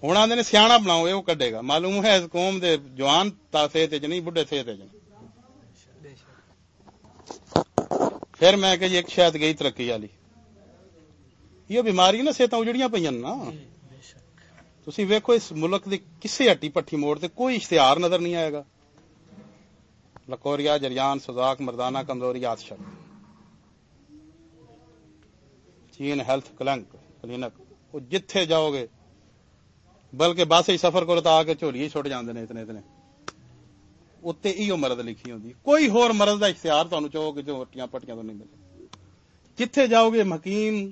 ਹੁਣ ਆਂਦੇ ਨੇ ਸਿਆਣਾ ਬਣਾਓ ਇਹ ਉਹ ਕੱਢੇਗਾ ਮਾਲੂਮ ਹੈ ਇਸ ਕੌਮ ਦੇ ਜਵਾਨ ਤਾਂ ਸਿਹਤ ਚ ਨਹੀਂ ਬੁੱਢੇ ਸਿਹਤ ਚ ਨੇ ਫਿਰ ਮੈਂ ਕਿਹਾ ਜੀ ਇੱਕ ਸ਼ਾਇਦ ਗਈ ਤਰੱਕੀ ਵਾਲੀ ਇਹ ਬਿਮਾਰੀ ਨਾ ਸਿਹਤਾਂ ਉਜੜੀਆਂ ਪਈਆਂ ਨੇ ਨਾ ਤੁਸੀਂ ਵੇਖੋ ਇਸ ਮੁਲਕ ਦੀ ਕਿਸੇ ਹੱਟੀ ਪੱਠੀ ਮੋੜ ਤੇ ਕੋਈ ਇਸ਼ਤਿਹਾਰ ਨਜ਼ਰ ਨਹੀਂ ਆਏਗਾ ਲਕੋਰੀਆ ਜਰੀਆਨ ਸੁਜ਼ਾਕ ਮਰਦਾਨਾ ਕਮਜ਼ੋਰੀ ਆਤਸ਼ਕ ਚੀਨ ਹੈਲਥ ਕਲੰਕ ਕਲੀਨਕ ਉਹ ਜਿੱਥੇ ਜਾਓਗੇ ਬਲਕਿ ਬੱਸ ਹੀ ਸਫ਼ਰ ਕਰੋ ਤਾਂ ਆ ਕੇ ਝੋਲੀ ਹੀ ਛੁੱਟ ਜਾਂਦੇ ਨੇ ਇਤਨੇ ਇਤਨੇ ਉੱਤੇ ਇਹੋ ਮਰਦ ਲਿਖੀ ਹੁੰਦੀ ਕੋਈ ਹੋਰ ਮਰਦ ਦਾ ਇਖਤਿਆਰ ਤੁਹਾਨੂੰ ਚੋਕ ਜੋ ਹੱਟੀਆਂ ਪੱਟੀਆਂ ਤੋਂ ਨਹੀਂ ਮਿਲੇ ਜਿੱਥੇ ਜਾਓਗੇ ਹਕੀਮ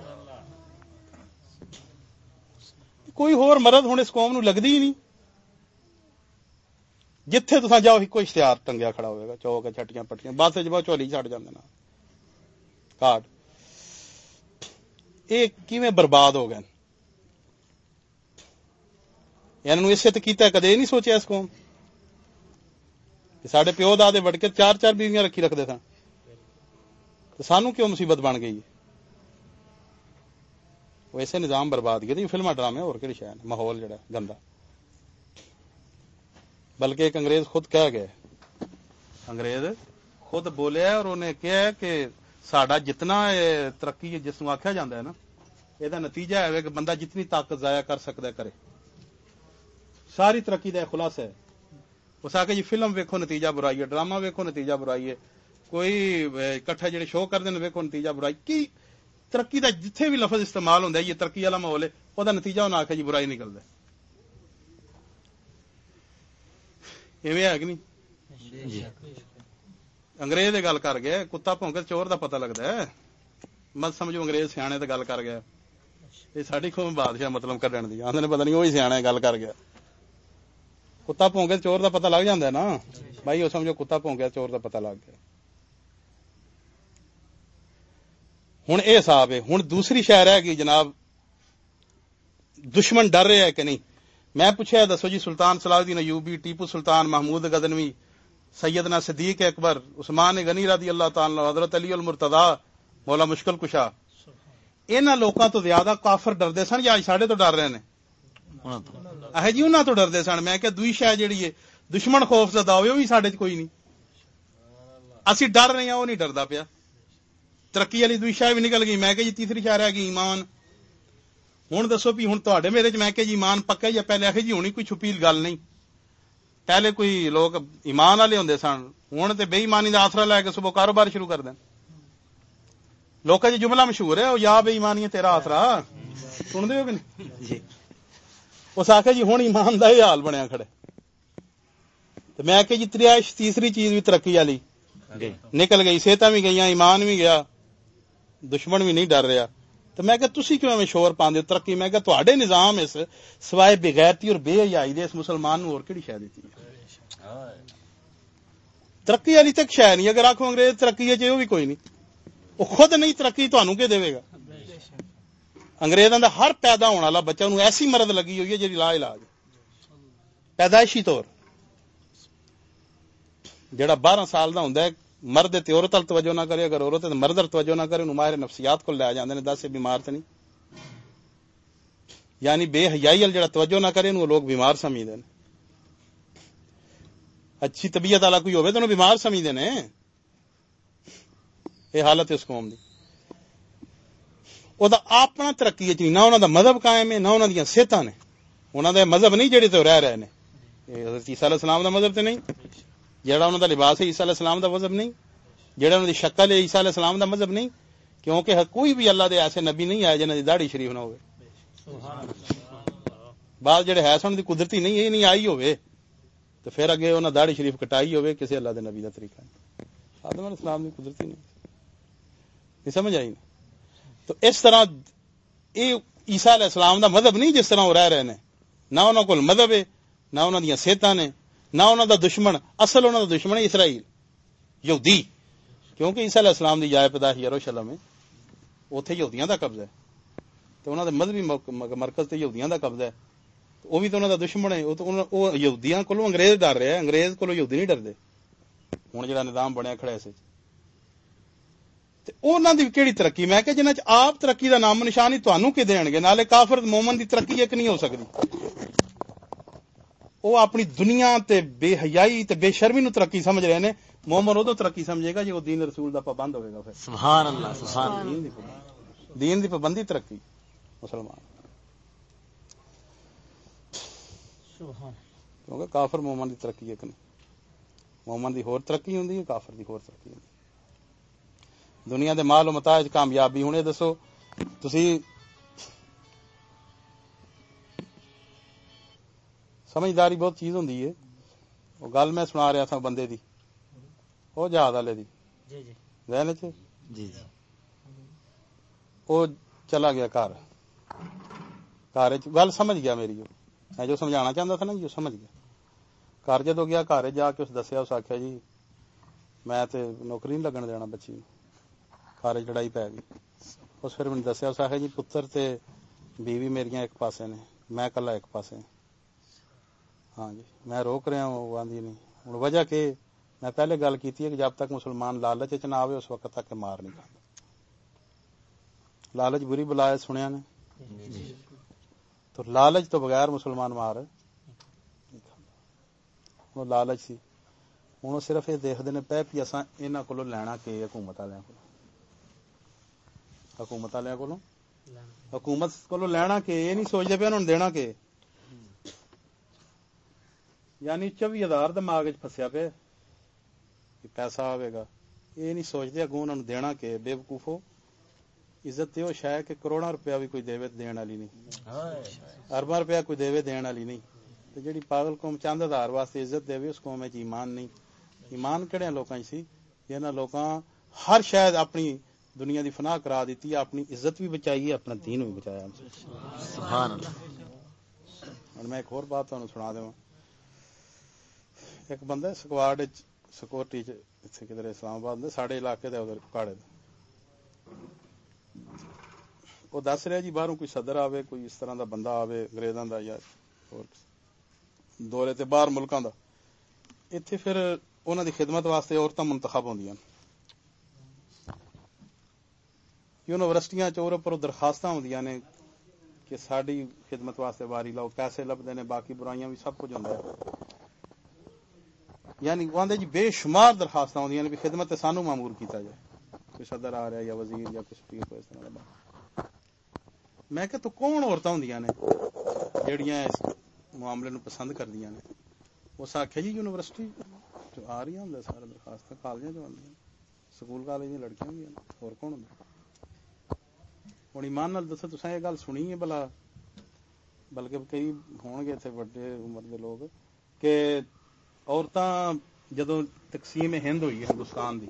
کوئی ہوم نگ نہیں۔ جی تھی کوئی اشتہار تنگیا کڑا ہوگا چوک چھٹیاں پٹیاں بات چولی چڑ جی برباد ہو گئے ان ست کیا نہیں سوچا اس قوم۔ سیو بڑھ کے چار چار بیویاں رکھ سانو کیوں مصیبت بن گئی وہ ایسے نظام برباد کیا تو یہ فلما ڈرامے، اور کہڑی شاید ماحول جڑا، گندا۔ بلکہ ایک انگریز خود کہہ گئے۔ انگریز خود بولیا اور انہیں کہا کہ ساڈا جتنا ترقی جس نو آخیا جاتا ہے نا یہ نتیجہ ہے کہ بندہ جتنی طاقت ضائع کر سکتا ہے، کرے۔ ساری ترقی کا خلاصہ ہے۔ اس آ کے جی فلم ویکھو نتیجہ برائی ہے ڈرامہ ویکو نتیجہ برائی ہے کوئی کٹھا جڑے شو کر ہیں ویکو نتیجہ برائی کی ترقی دا جتھے بھی لفظ استعمال ہوندا ہے یہ ترقی والا ماحول ہے او دا نتیجہ ہونا آکھے جی برائی نکلدا ہے۔ ایویں ہے کہ نہیں؟ جی۔ انگریز گل کر گیا کتا کے چور دا پتہ لگدا ہے۔ مت سمجھو انگریز سیانے تے گل کر گیا۔ یہ ساری قوم بادشاہ مطلب کڈن دی آندے نے پتہ نہیں وہی سیانا گل کر گیا۔ کتا کے چور دا پتہ لگ جاندا ہے نا؟ جی۔ بھائی او سمجھو کتا کے چور دا پتہ لگ گیا۔ ہوں یہ صاحب ہے ہوں دوسری شہر ہے کہ جناب دشمن ڈر رہے ہیں کہ نہیں؟ میں پوچھا دسو جی سلطان صلاح الدین ایوبی، ٹیپو سلطان محمود غزنوی سیدنا صدیق اکبر، عثمان غنی رضی اللہ تعالی حضرت علی المرتضی، مولا مشکل کشا۔ ਇਹਨਾਂ ਲੋਕਾਂ تو زیادہ کافر ਡਰਦੇ ਸਨ ਜਾਂ ਸਾਡੇ ਤੋਂ ਡਰ ਰਹੇ ਨੇ ਉਹਨਾਂ ਤੋਂ ਇਹ ਜੀ ਉਹਨਾਂ ਤੋਂ ਡਰਦੇ ਸਨ ਮੈਂ ਕਿਹਾ ਦੂਈ ਸ਼ਾਇ ਜਿਹੜੀ ਏ ਦੁਸ਼ਮਣ ਖੌਫ ਜ਼ਦਾ ਹੋਵੇ ਉਹ ਵੀ ਸਾਡੇ 'ਚ ਕੋਈ ਨਹੀਂ ਅਸੀਂ ਡਰ ਰਹੇ ਆ ਉਹ ترقی والی دوئی شاہ بھی نکل گئی۔ میں کہ جی تیسری شاہ رہ گئی ایمان۔ ہوں دسو بھی ہوں تے میرے چ میں کہ جی ایمان پکا یا پہلے آخر جی ہونی کوئی چھپی گل نہیں۔ پہلے کوئی لوگ ایمان والے ہوں سن۔ ہوں تو بے ایمانی کا آسرا لے کے صبح کاروبار شروع کر دین۔ لوگ جی جملہ مشہور ہے یا بے ایمانی تیرا آسرا سن دے ہو کہ نہیں؟ جی۔ اس آخر جی ہوں ایمان کا یہ حال بنیا کھڑے میں کہ جی تریش تیسری چیز بھی ترقی والی۔ جی۔ نکل گئی صحت بھی گئی ایمان بھی گیا۔ دشمن بھی نہیں ڈر رہا۔ تو میں کہ تسی کیوں میں شور پاندے؟ ترقی، میں کہ تواڈے نظام اس سوائے بغیرتی اور بے حیائی دے اس مسلمان نو اور کیڑی شے دیتی ہے؟ ترقی والی تک شے نہیں۔ اگر آکھو انگریز، ترقی ہے جے بھی کوئی نہیں۔ وہ خود نہیں ترقی تانوں کے دے گا۔ انگریزاں دا ہر پیدا ہونے والا بچہ نو ایسی مرد لگی ہوئی ہے جڑی لا علاج پیدائشی طور۔ جڑا 12 سال دا ہوندا ہے مرد تے عورت ال توجہ نہ کرے، اگر عورت تے مرد ال توجہ نہ کرے نو ماہر نفسیات کو لے ا جاندے نے، دس بیمار تے نہیں۔ یعنی بے حیائی ال جڑا توجہ نہ کرے نو لوگ بیمار سمجھ دے اچھی طبیعت والا کوئی ہوے تے نو بیمار سمجھ دے نے۔ اے حالت اس قوم دی۔ او دا اپنا ترقی اچ نہیں جی، نہ انہاں دا مذہب قائم ہے، نہ انہاں دیاں سیتاں نے۔ انہاں دا مذہب نہیں جڑے تے رہ رہے نے۔ حضرت عیسی علیہ السلام دا مذہب تے نہیں؟ ਜਿਹੜਾ ਉਹਨਾਂ ਦਾ ਲਿਬਾਸ ਹੈ ਈਸਾ ਅਲੈਹਿਸ ਸਲਾਮ ਦਾ ਮਜ਼ਹਬ ਨਹੀਂ ਜਿਹੜਾ ਉਹਨਾਂ ਦੀ ਸ਼ਕਲ ਹੈ ਈਸਾ ਅਲੈਹਿਸ ਸਲਾਮ ਦਾ ਮਜ਼ਹਬ ਨਹੀਂ ਕਿਉਂਕਿ ਹ- ਕੋਈ ਵੀ ਅੱਲਾ ਦੇ ਐਸੇ ਨਬੀ ਨਹੀਂ ਆਏ ਜਿਨ੍ਹਾਂ ਦੀ ਦਾੜੀ ਸ਼ਰੀਫ ਨਾ ਹੋਵੇ ਬਾਅਦ ਜਿਹੜੇ ਹੈ ਸਨ ਦੀ ਕੁਦਰਤੀ ਨਹੀਂ ਇਹ ਨਹੀਂ ਆਈ ਹੋਵੇ ਤੇ ਫਿਰ ਅੱਗੇ ਉਹਨਾਂ ਦਾੜੀ ਸ਼ਰੀਫ ਕਟਾਈ ਹੋਵੇ ਕਿਸੇ ਅੱਲਾ ਦੇ ਨਬੀ ਦਾ ਤਰੀਕਾ ਨਹੀਂ ਆਦਮ ਅਲੈਹਿਸ ਸਲਾਮ ਦੀ ਕੁਦਰਤੀ ਨਹੀਂ ਇਹ ਸਮਝ ਆਈ ਨਾ ਤਾਂ ਇਸ ਤਰ੍ਹਾਂ ਇਹ ਈਸਾ ਅਲੈਹਿਸ ਸਲਾਮ ਦਾ ਮਜ਼ਹਬ ਨਹੀਂ ਜਿਸ ਤਰ੍ਹਾਂ ਉਹ ਰਹਿ ਰਹੇ ਨੇ ਨਾ ਉਹਨਾਂ ਕੋਲ ਮਜ਼ਹਬ ਹੈ ਨਾ ਉਹਨਾਂ ਦੀਆਂ ਸਿਹਤਾਂ نہ انہوں دا دشمن، اصل انہوں دا دشمن اسرائیل۔ یہودی، کیونکہ عیسی علیہ السلام دی جائے پیدا یروشلم ہے اوتھے یہودیاں دا قبضہ ہے۔ تو انہاں دے مذہبی مرکز تے یہودیاں دا قبضہ ہے۔ وہ بھی تو انہاں دا دشمن ہے وہ یہودیاں کولوں انگریز ڈر رہے ہیں، انگریز کولوں یہودی نہیں ڈردے ہن جڑا نظام بنیا کھڑا اس تے انہاں دی کیڑی ترقی؟ میں کہ جنہاں چ آپ ترقی دا نام نشان ہی تانوں کے دین گے نالے کافر مومن دی ترقی ایک نہیں ہو سکتی۔ وہ اپنی دنیا تے بے حیائی تے بے شرمی نو ترقی سمجھ رہے نے۔ مومن ادو ترقی سمجھے گا جی وہ دین رسول دا پابند ہوئے گا پھر۔ سبحان اللہ سبحان دین دی پابندی۔ ترقی۔ مسلمان۔ کیونکہ کافر مومن دی ترقی ہے کہ نہیں۔ مومن دی ہور ترقی ہوندی ہے کافر دی ہور ترقی ہوندی۔ دنیا دے مال و متاج کامیابی ہونے دسو۔ تسی ਇਹ ਦੱਸੋ ਤੁਸੀਂ ਸਮਝਦਾਰੀ ਬਹੁਤ ਚੀਜ਼ ਹੁੰਦੀ ਹੈ ਉਹ ਗੱਲ ਮੈਂ ਸੁਣਾ ਰਿਹਾ ਸਾਂ ਬੰਦੇ ਦੀ ਉਹ ਜਹਾਜ਼ ਵਾਲੇ ਦੀ ਜੀ ਜੀ ਜ਼ਹਿਨ ਚ ਜੀ ਜੀ ਉਹ ਚਲਾ ਗਿਆ ਘਰ ਘਰ ਚ ਗੱਲ ਸਮਝ ਗਿਆ ਮੇਰੀ ਉਹ ਮੈਂ ਜੋ ਸਮਝਾਉਣਾ ਚਾਹੁੰਦਾ ਸੀ ਨਾ ਜੀ ਉਹ ਸਮਝ ਗਿਆ ਘਰ ਜਦੋਂ ਗਿਆ ਘਰ ਜਾ ਕੇ ਉਸ ਦੱਸਿਆ ਉਸ ਆਖਿਆ ਜੀ ਮੈਂ ਤੇ ਨੌਕਰੀ ਨਹੀਂ ਲੱਗਣ ਦੇਣਾ ਬੱਚੀ ਨੂੰ ਘਰ 'ਚ ਲੜਾਈ ਪੈ ਗਈ ਉਸ ਫਿਰ ਮੈਨੂੰ ਦੱਸਿਆ ਉਸ ਆਖਿਆ ہاں جی میں روک رہا ہوں آندھی نہیں۔ ہوں وجہ کہ میں پہلے گل کیتی کہ جب تک مسلمان لالچ چ نہ آئے اس وقت تک مار نہیں کھانا لالچ بری بلا سنیا نے۔ جی۔ تو لالچ تو بغیر مسلمان مار وہ لالچ سی۔ ہوں صرف یہ دیکھتے ہیں پہ بھی اصا یہاں کو لینا کہ حکومت والوں کو حکومت والوں کو حکومت کو لینا کہ یہ نہیں سوچتے پہ انہوں دینا کہ یعنی چوبی ہزار دماغ چ فسیا پیا کہ پیسہ آئے گا۔ یہ نہیں سوچتے اگوں انہوں نے دینا کہ بے وقوفو عزت یہ شا کہ کروڑا روپیہ بھی کوئی دے دین والی نہیں۔ اربا روپیہ کوئی دے دین والی نہیں۔ جیڑی پاگل قوم چند ہزار واسطے عزت دے اس قوم چ ایمان نہیں۔ ایمان کہڑے لوکاں سی؟ جنہاں لوکاں ہر شاید اپنی دنیا دی فنا کرا دیتی اپنی عزت بھی بچائی ہے اپنا دین بھی بچایا۔ سبحان اللہ۔ اور میں ایک اور بات تھانوں سنا دیواں۔ ایک بندہ سکواڈ سکورٹی کدھر اسلام آباد سارے علاقے دے ادھر کاڑے وہ دس رہا جی باہروں کوئی صدر آوے کوئی اس طرح دا بندہ آوے انگریزاں دا یا اور دورے تے باہر ملکاں دا ایتھے پھر انہاں دی خدمت واسطے عورتاں منتخب ہوندیاں یونیورسٹیاں چور پر درخواستاں ہوندیاں نے کہ ساڈی خدمت واسطے واری لاؤ پیسے لبدے نے باقی برائیاں بھی سب کچھ ہوندا یعنی وہ جی بے شمار درخواست آدی یعنی خدمت سانو معمور کیتا جائے۔ کوئی صدر آ رہا ہے یا وزیر یا کچھ پیر کوئی اس طرح میں کہ تو کون عورتیں ہوں نے جڑیاں اس معاملے نو پسند کر دیاں نے اس آخیا جی یونیورسٹی جو آ رہی ہوں سارا درخواست کالجیں جو آدی سکول کالج لڑکیاں بھی اور کون ہوں ہوں ایمان نال دسو تصا یہ گل سنی ہے بلا بلکہ قریب ہون گے اتنے عمر دے لوگ کہ ਲੜਕੀਆਂ ਵੀ ਹਨ ਹੋਰ ਕੌਣ ਹੁੰਦਾ ਹੁਣ ਇਮਾਨ ਨਾਲ ਦੱਸੋ ਤੁਸੀਂ ਇਹ ਗੱਲ ਸੁਣੀ ਹੈ ਭਲਾ ਬਲਕਿ ਕਈ ਹੋਣਗੇ ਇੱਥੇ ਵੱਡੇ ਉਮਰ ਦੇ ਲੋਕ ਕਿ ਔਰਤਾਂ ਜਦੋਂ ਤਕਸੀਮ ਹਿੰਦ ਹੋਈ ਹੈ ਹਿੰਦੁਸਤਾਨ ਦੀ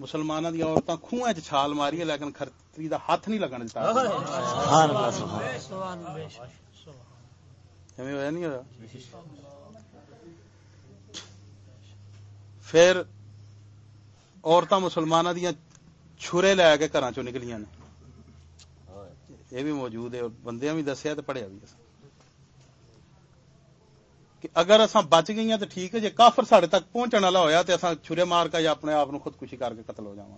ਮੁਸਲਮਾਨਾਂ ਦੀਆਂ ਔਰਤਾਂ ਖੂਹਾਂ 'ਚ ਛਾਲ ਮਾਰੀ ਹੈ ਲੇਕਿਨ ਖਰਤਰੀ ਦਾ ਹੱਥ ਨਹੀਂ ਲੱਗਣ ਦਿੱਤਾ ਸੁਭਾਨ ਅੱਲਾਹ ਸੁਭਾਨ ਐਵੇਂ ਹੋਇਆ ਨਹੀਂ ਹੋਇਆ ਫਿਰ ਔਰਤਾਂ ਮੁਸਲਮਾਨਾਂ ਦੀਆਂ ਛੁਰੇ ਲੈ ਕੇ ਘਰਾਂ ਚੋਂ ਨਿਕਲੀਆਂ ਨੇ ਇਹ ਵੀ ਮੌਜੂਦ ਹੈ ਬੰਦਿਆਂ ਵੀ ਦੱਸਿਆ ਤੇ ਪੜਿਆ ਵੀ ਅਸੀਂ کہ اگر اساں بچ گئی ہیں تو ٹھیک ہے جی کافر ساڈے تک پہنچنے والا ہوا تے اساں چھرے مار کے یا اپنے آپ نو خودکشی کر کے قتل ہو جاواں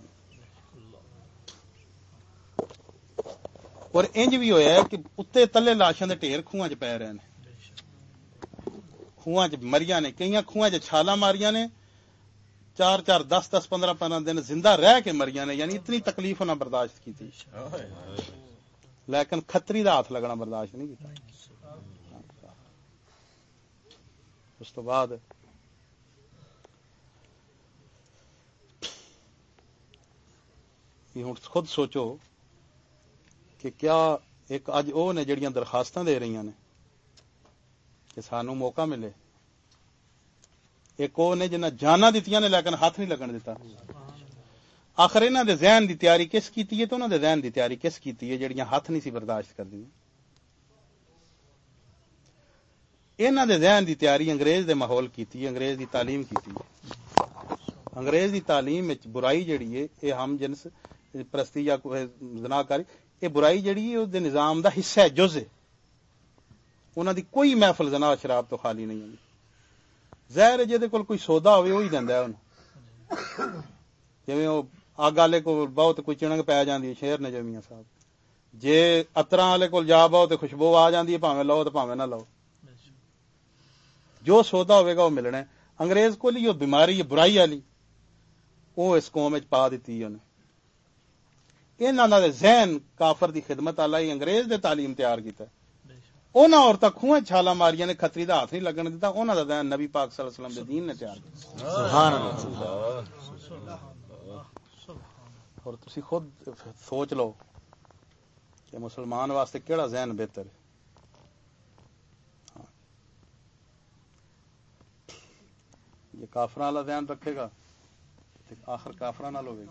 اور انج بھی ہوا ہے کہ اتنے تلے لاشاں دے ٹھیر کھواں چ رہے نے۔ خواہ چ مریاں نے کئی کھواں چھالا ماریا نے۔ چار چار دس دس پندرہ پندرہ دن زندہ رہ کے مریاں نے یعنی اتنی تکلیف نہ برداشت کی لیکن کھتری کا ہاتھ لگنا برداشت نہیں کیا اس تو بعد ہوں خود سوچو کہ کیا ایک اج وہ نے جڑیاں درخواستاں دے رہی نے کہ سانو موقع ملے۔ ایک وہ نے جنہ جانا دیتی نے لیکن ہاتھ نہیں لگن دیتا آخر انہوں دے ذہن دی تیاری کس کیتی ہے تو انہوں دے ذہن دی تیاری کس کیتی ہے جڑیاں ہاتھ نہیں سی برداشت کر دیا انہاں دے ذہن دی تیاری انگریز دے ماحول کیتی انگریز دی تعلیم کیتی انگریز دی تعلیم وچ برائی جڑی ہے، اے ہم جنس پرستی یا زناکاری، اے برائی جڑی ہے، اس دے نظام دا حصہ ہے، جز ہے۔ انہاں دی کوئی محفل زنا شراب تو خالی نہیں ہوندی۔ زہر جے دے کول کوئی سودا ہوے وہی دیندا ہے اونوں جویں اگ والے کول بہت کوئی چنگ پی جاندی ہے شہر نے صاحب۔ جے اتراں والے کول جا بہو خوشبو آ جاتی ہے بھاویں لو تے بھاویں نہ لو۔ جو سودا ہوئے گا وہ ملنا ہے۔ انگریز کو لی بیماری یہ برائی والی وہ اس قوم پا دیتی انہیں۔ انہوں نے ذہن کافر دی خدمت والا انگریز دے تعلیم تیار کیتا ہے۔ انہاں عورتاں کھویں چھالا ماریاں نے کھتری دا ہاتھ نہیں لگن دیتا انہاں دا ذہن نبی پاک صلی اللہ علیہ وسلم دے دین نے تیار کیتا۔ سبحان اللہ۔ اور تسی خود سوچ لو کہ مسلمان واسطے کیڑا ذہن بہتر ہے؟ یہ کافر والا دھیان رکھے گا آخر کافر ہوگی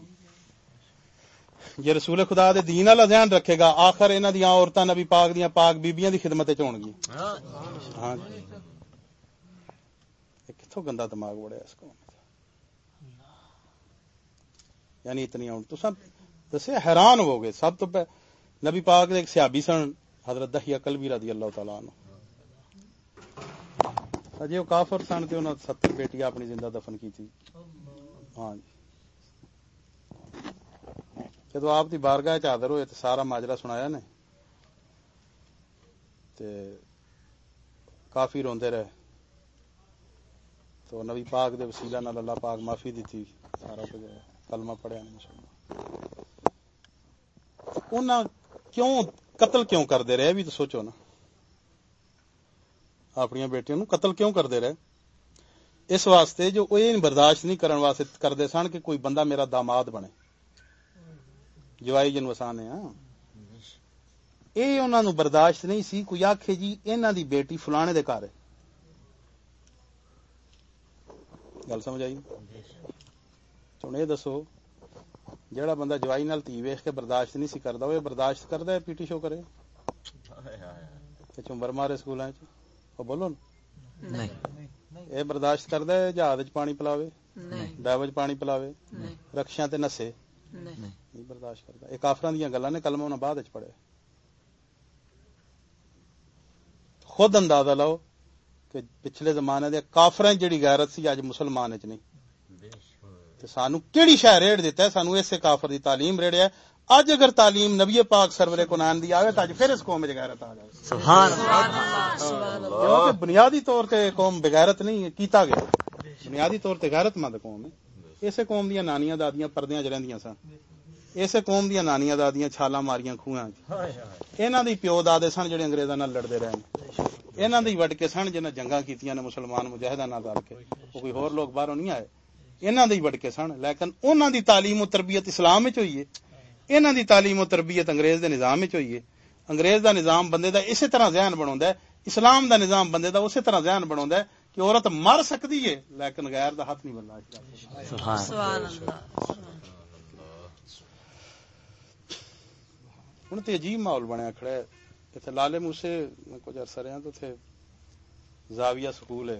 جی رسول خدا دے دین والا دھیان رکھے گا، آخر انہاں دیاں عورتاں نبی پاک دیاں پاک بیبییاں دی خدمت وچ گی ہاں جی۔ کتھوں گندا دماغ بڑیا اس کو یعنی اتنی ہون، تساں دسے حیران ہو گئے سب تو نبی پاک دے ایک صحابی سن، حضرت دحیہ قلبی رضی اللہ تعالی عنہ۔ ਅਜੇ ਉਹ ਕਾਫਰ ਸਨ ਤੇ ਉਹਨਾਂ 70 ਬੇਟੀਆਂ ਆਪਣੀ ਜ਼ਿੰਦਾ ਦਫਨ ਕੀਤੀ। ਹਾਂ ਜਦੋਂ ਆਪ ਦੀ ਬਾਰਗਾਹ ਚ ਹਾਜ਼ਰ ਹੋਏ ਤੇ ਸਾਰਾ ਮਾਜਰਾ ਸੁਣਾਇਆ ਨੇ، ਤੇ ਕਾਫੀ ਰੋਂਦੇ ਰਹੇ। تو نبی پاک دے وسیلہ نال اللہ پاک معافی دیتی سارا کچھ کلمہ پڑھیا نے انہاں کیوں قتل کیوں کردے رہے بھی تو سوچو نا ਸੋਚੋ ਨਾ ਆਪਣੀਆਂ ਬੇਟੀਆਂ ਨੂੰ ਕਤਲ ਕਿਉਂ ਕਰਦੇ ਰਹੇ ਇਸ ਵਾਸਤੇ ਜੋ ਉਹ ਇਹ ਬਰਦਾਸ਼ਤ ਨਹੀਂ ਕਰਨ ਵਾਸਤੇ ਕਰਦੇ ਸਨ ਕਿ ਕੋਈ ਬੰਦਾ ਮੇਰਾ ਦਾਮਾਦ ਬਣੇ ਜਵਾਈ ਜਨ ਵਸਾਨੇ ਆ ਇਹ ਉਹਨਾਂ ਨੂੰ ਬਰਦਾਸ਼ਤ ਨਹੀਂ ਸੀ ਕੋਈ ਆਖੇ ਜੀ ਇਹਨਾਂ ਦੀ ਬੇਟੀ ਫਲਾਣੇ ਦੇ ਘਰ ਹੈ ਗੱਲ ਸਮਝ ਆਈ ਹੁਣ ਇਹ ਦੱਸੋ ਜਿਹੜਾ ਬੰਦਾ ਜਵਾਈ ਨਾਲ ਧੀ ਵੇਖ ਕੇ ਬਰਦਾਸ਼ਤ ਨਹੀਂ ਸੀ ਕਰਦਾ ਉਹ ਇਹ ਬਰਦਾਸ਼ਤ ਕਰਦਾ ਹੈ ਪੀਟੀ ਸ਼ੋ بولو نا یہ برداشت کرد جہاز پانی پلاوے ڈیو پانی پلاوے رکشیاں نسے نہیں برداشت کرتا یہ کافر دیا گلا نے کلمہ بعد چ پڑھے خود اندازہ لو کہ پچھلے زمانے دے کافر جڑی غیرت سی اج مسلمان چ نہیں تے سانو کیڑی شے ریڑ دیتا ہے سانو اسے کافر دی تعلیم ریڑیا ہے اج اگر تعلیم نبی پاک سرور کو دی آوے تاج پھر اس قوم وچ غیرت آ جائے۔ سبحان اللہ۔ سبحان اللہ بنیادی طور تے قوم بغیرت نہیں کیتا گیا۔ بنیادی طور تے غیرت مند قوم ہے۔ اسے قوم دیاں نانیاں دادیاں پردیاں چ رہندیاں سن۔ اسے قوم دیاں نانیاں دادیاں چھالاں ماریاں کھویاں۔ انہاں دی پیو دادے سن جڑے انگریزاں نال لڑدے رہے انہاں دی وٹ کے سن جنہاں جنگاں کیتیاں نے مسلمان مجاہداں نال رل کے۔ کوئی ہور لوگ باہروں نہیں آئے۔ انہاں دی وٹ کے سن لیکن انہاں دی تعلیم و تربیت اسلام وچ ہوئی ہے۔ انہاں دی تعلیم و تربیت انگریز دے نظام وچ ہوئی ہے۔ انگریز دا نظام بندے دا اسی طرح ذہن بنا ہے۔ اسلام دا نظام بندے دا اسی طرح ذہن بنا ہے کہ عورت مر سکتی ہے لیکن غیر دا ہاتھ نہیں بننا۔ ہوں تو عجیب ماحول بنیا کھڑا ہے۔ تے لالے موسے میں کچھ عرصہ رہا تو اتنے زاویہ سکول ہے۔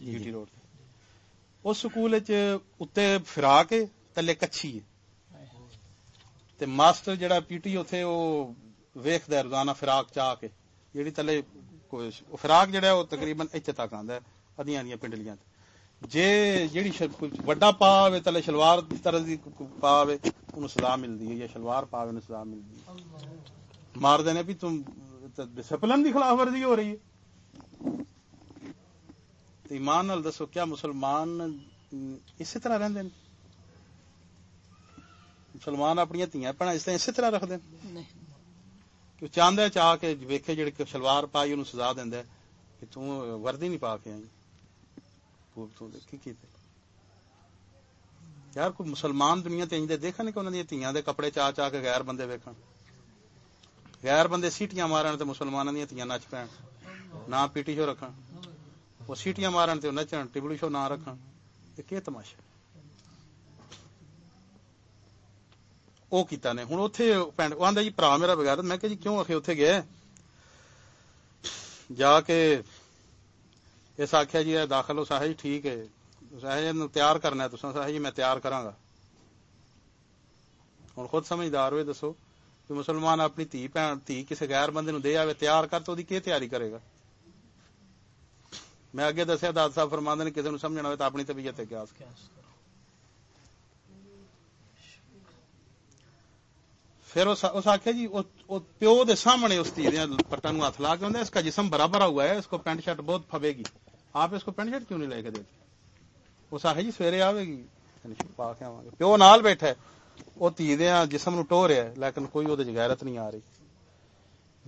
جی, جی۔ ٹی روڈ اس سکول اتنے فرا کے تلے کچھی ہے۔ تے ماسٹر جڑا پی ٹی اتنے وہ ویخد روزانہ فراق چاہ کے، جیڑی تلے فراق جڑا ہے وہ تقریباً اتنے تک آتا ہے ادیاں ادیاں پنڈلیاں جے جیڑی وڈا پا ہوئے تلے شلوار طرح دی پا ہوئے انہوں سزا ملتی ہے، یا شلوار پا ہوئے انہوں سزا ملتی ہے۔ مار دینے بھی تم ڈسپلن دی خلاف ورزی ہو رہی ہے۔ ایمان نال دسو کیا مسلمان اسی طرح رہندے ہیں مسلمان اپنی دھیاں پڑھا اس طرح اسی طرح رکھ دیں کہ چاہتا چاہ کے ویکھے جڑے کہ شلوار پائی انہوں سزا دینا ہے کہ توں وردی نہیں پا کے آئی؟ کی کیتے؟ یار کوئی مسلمان دنیا تے انج دے دیکھن کہ انہاں دی دھیاں دے کپڑے چاہ چاہ کے غیر بندے ویکھن؟ غیر بندے سیٹیاں مارن تے مسلماناں دی دھیاں نچ پین نہ پیٹی جو رکھن۔ وہ سیٹیاں مارن تے نچن ٹبڑی شو نہ رکھن۔ تے کی تماشا؟ وہ کیتا نے۔ ہوں اتنے پینڈ وہ آدھا جی برا میرا بغیرت میں کہ جی کیوں آخے اتنے گئے؟ جا کے اس آخیا جی داخل ہو شاہ جی ٹھیک ہے۔ شاہ جی تیار کرنا ہے تسا شاہ جی میں تیار کراں گا۔ ہوں خود سمجھدار ہوئے، دسو۔ مسلمان اپنی تھی بھن تھی کسی غیر بندے نو دے آوے تیار کر تو دی کی تیاری کرے گا؟ میں اگے دسیا داد صاحب فرماندے نے کسی نو سمجھنا ہوئے تو اپنی طبیعت قیاس پھر اس آخیا جی پیو دے سامنے اس تیر پٹا ہاتھ لا کے ہوں اس کا جسم برابر ہوا ہے اس کو پینٹ شرٹ بہت پھبے گی۔ آپ اس کو پینٹ شرٹ کیوں نہیں لے کے دیتے؟ اس آخیا جی سویرے آئے گی۔ یعنی پا کے آواں گے۔ پیو نال بیٹھا ہے۔ وہ تھی جسم نو ٹو رہا ہے لیکن کوئی وہ غیرت نہیں آ رہی۔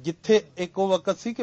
جتھے ایک وہ وقت سی کہ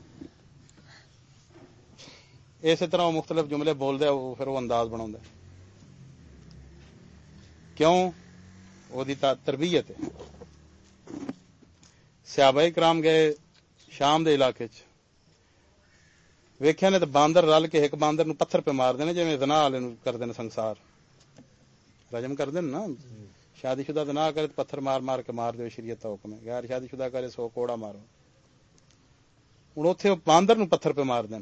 اسی طرح وہ مختلف جملے بولتے پھر وہ انداز بنا کیوں؟ وہ تربیت ہے۔ سیابہ کرام گئے شام دے علاقے چ۔ ویکھیا نے تو باندر رل کے ایک باندر نو پتھر پہ مار دینے جی دنا والے کر دینے سنسار رجم کر دینے شادی شدہ دنا کرے تو پتھر مار مار کے مار دیو شریعت حکم ہے۔ غیر شادی شدہ کرے سو کوڑا مارو۔ ہوں اتنے باندر نو پتھر پہ مار دین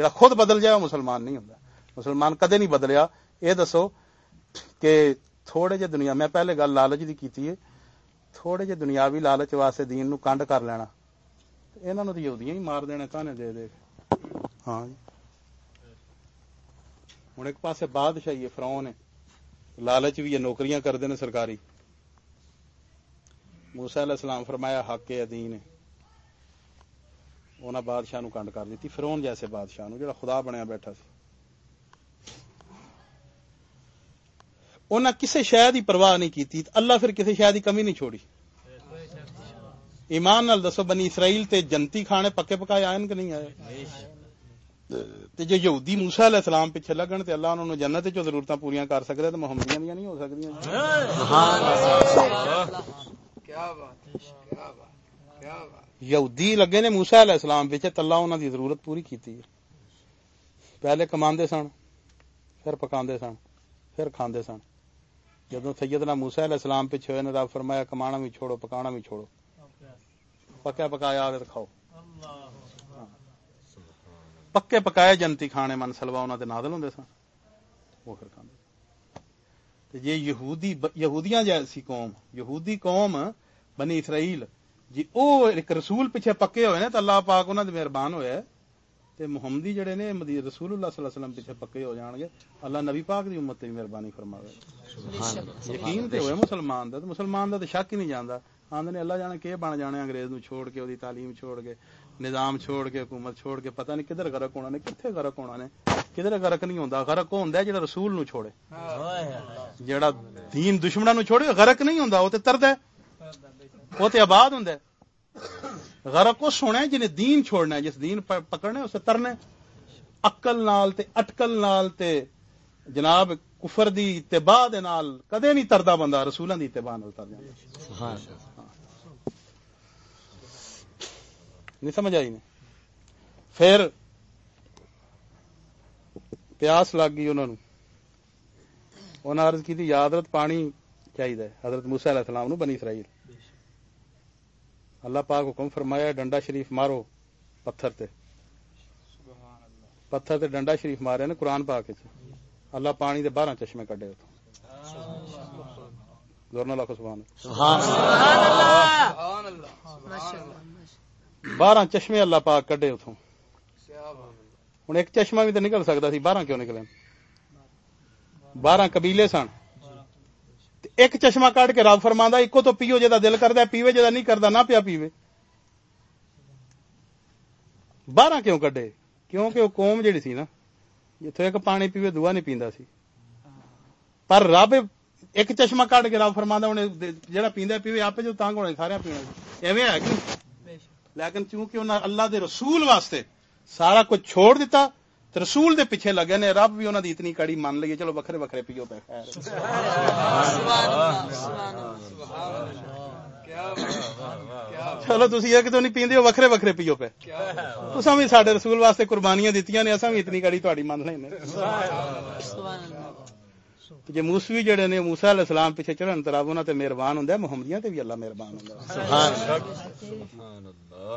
جڑا خود بدل جائے وہ مسلمان نہیں ہوتا مسلمان کدے نہیں بدلیا۔ یہ دسو کہ تھوڑے جے دنیا، میں پہلے گل لالچ دی کیتی ہے۔ تھوڑے جے دنیاوی لالچ واسطے دین نو کنڈ کر لینا۔ انہاں نو تے یہودیاں ہی مار دینا تانے دے دے۔ ہاں جی۔ ہوں ایک پاس بادشاہی ہے، فرعون ہے۔ لالچ بھی ہے، نوکریاں کردے نے سرکاری۔ موسی علیہ السلام فرمایا، حق ہے دین ہے؟ انہاں بادشاہ نو کنڈ کر دیتی فرعون جیسے بادشاہ نو جڑا خدا بنیا بیٹھا سی۔ انہاں کسے شے دی پرواہ نہیں کیتی اللہ پھر کسے شے دی کمی نہیں چھوڑی۔ ایمان نال دسو بنی اسرائیل تے جنتی کھانے پکے پکائے آئے کہ نہیں آئے؟ تے جو یہودی موسی علیہ السلام پیچھے لگن تے اللہ انہوں نے جنت چوں ضرورتاں پوریاں کر سکدا تو محمدیاں دیاں نہیں ہو سکدیاں۔ سبحان کیا بات کیا بات کیا بات یہودی لگے نے موسا علیہ السلام وچ اللہ انہاں دی ضرورت پوری کیتی ہے۔ پہلے کماندے سن، پھر پکاندے سن، پھر کھاندے سن۔ جدوں سیدنا موسی علیہ السلام پیچھے ہوئے نے فرمایا، کمانا بھی چھوڑو، پکانا بھی چھوڑو۔ پکا پکایا اور کھاؤ۔ پکے پکائے جنتی کھانے من سلوا انہاں دے نازل ہوندے سن۔ وہ پھر کھاندے۔ یہ یہودی یہودیاں جیسی قوم، یہودی قوم بنی اسرائیل جی وہ رسول پیچھے پکے ہوئے نے اللہ پاک ہوا ہے محمد رسول اللہ پیچھے پکے ہو جانے اللہ نبی مہربانی اللہ جانے بن جانے اگریز نو چھوڑ کے تعلیم چھوڑ کے نظام چھوڑ کے حکومت چھوڑ کے پتہ نہیں کدھر غرق ہونا نے کتنے غرق ہونا نے۔ کدھر غرق نہیں ہوندا ہوں گرک جڑا رسول نو چھوڑے۔ جڑا دین دشمناں نو چھوڑے غرق نہیں ہوندا او تے تردا ہے۔ وہ تو آباد ہوں غرق کو سونا جنہیں دین چھوڑنا ہے جس دین پکڑنا اسے ترنا اکل نال تے اٹکل نال تے جناب کفر دی اتباع دے نال کدے نہیں تردا بندہ رسولاں دی اتباع نال تر جاندا نہیں سمجھ آئی نہیں پھر پیاس لگ گئی انہوں نے انہاں عرض کیتی یا حضرت پانی چاہیے حضرت موسیٰ علیہ السلام نو بنی اسرائیل۔ اللہ پاک حکم فرمایا ڈنڈا شریف مارو پتھر تے۔ پتھر تے ڈنڈا شریف مارے نا قرآن پاک اللہ پانی دے بارہ چشمے کڈے اتو بارہ چشمے اللہ پاک کڈے اتو ہوں ایک چشمہ بھی تو نکل سکتا سی بارہ کیوں نکلے؟ بارہ قبیلے سن۔ ایک چشمہ کٹ کے رب فرما ایکو تو پیو جا دل کرتا پیوے جا نہیں کرتا نہ پیا پیوے بارہ کیوں کڈے کیونکہ وہ قوم جڑی سی نا جتوں ایک پانی پیوے دعا نہیں پیندا سی پر رب ایک چشمہ کٹ کے رب فرما انہیں جہاں پیندا پیوے آپ جو تنگ ہونے سارے پینا ایویں ہے کہ لیکن چونکہ انہاں اللہ دے رسول واسطے سارا کچھ چھوڑ دیتا رسول دے پیچھے لگے نے، رب بھی انہوں دی اتنی کڑی مان لئی چلو بکھرے بکھرے پیو پہ خیر۔ سبحان اللہ سبحان اللہ چلو تسی ایک تو نہیں پیندے ہو بکھرے بکھرے پیو پہ۔ تساں بھی ساڈے رسول واسطے قربانیاں دتیاں نے، اساں بھی اتنی کڑی تہاڈی مان لئی جی موسوی جڑے نے موسا علیہ السلام پیچھے چڑھن تراب انہاں تے مہربان ہوں ہے، محمدیاں تے بھی اللہ مہربان ہوں ہے۔ سبحان اللہ۔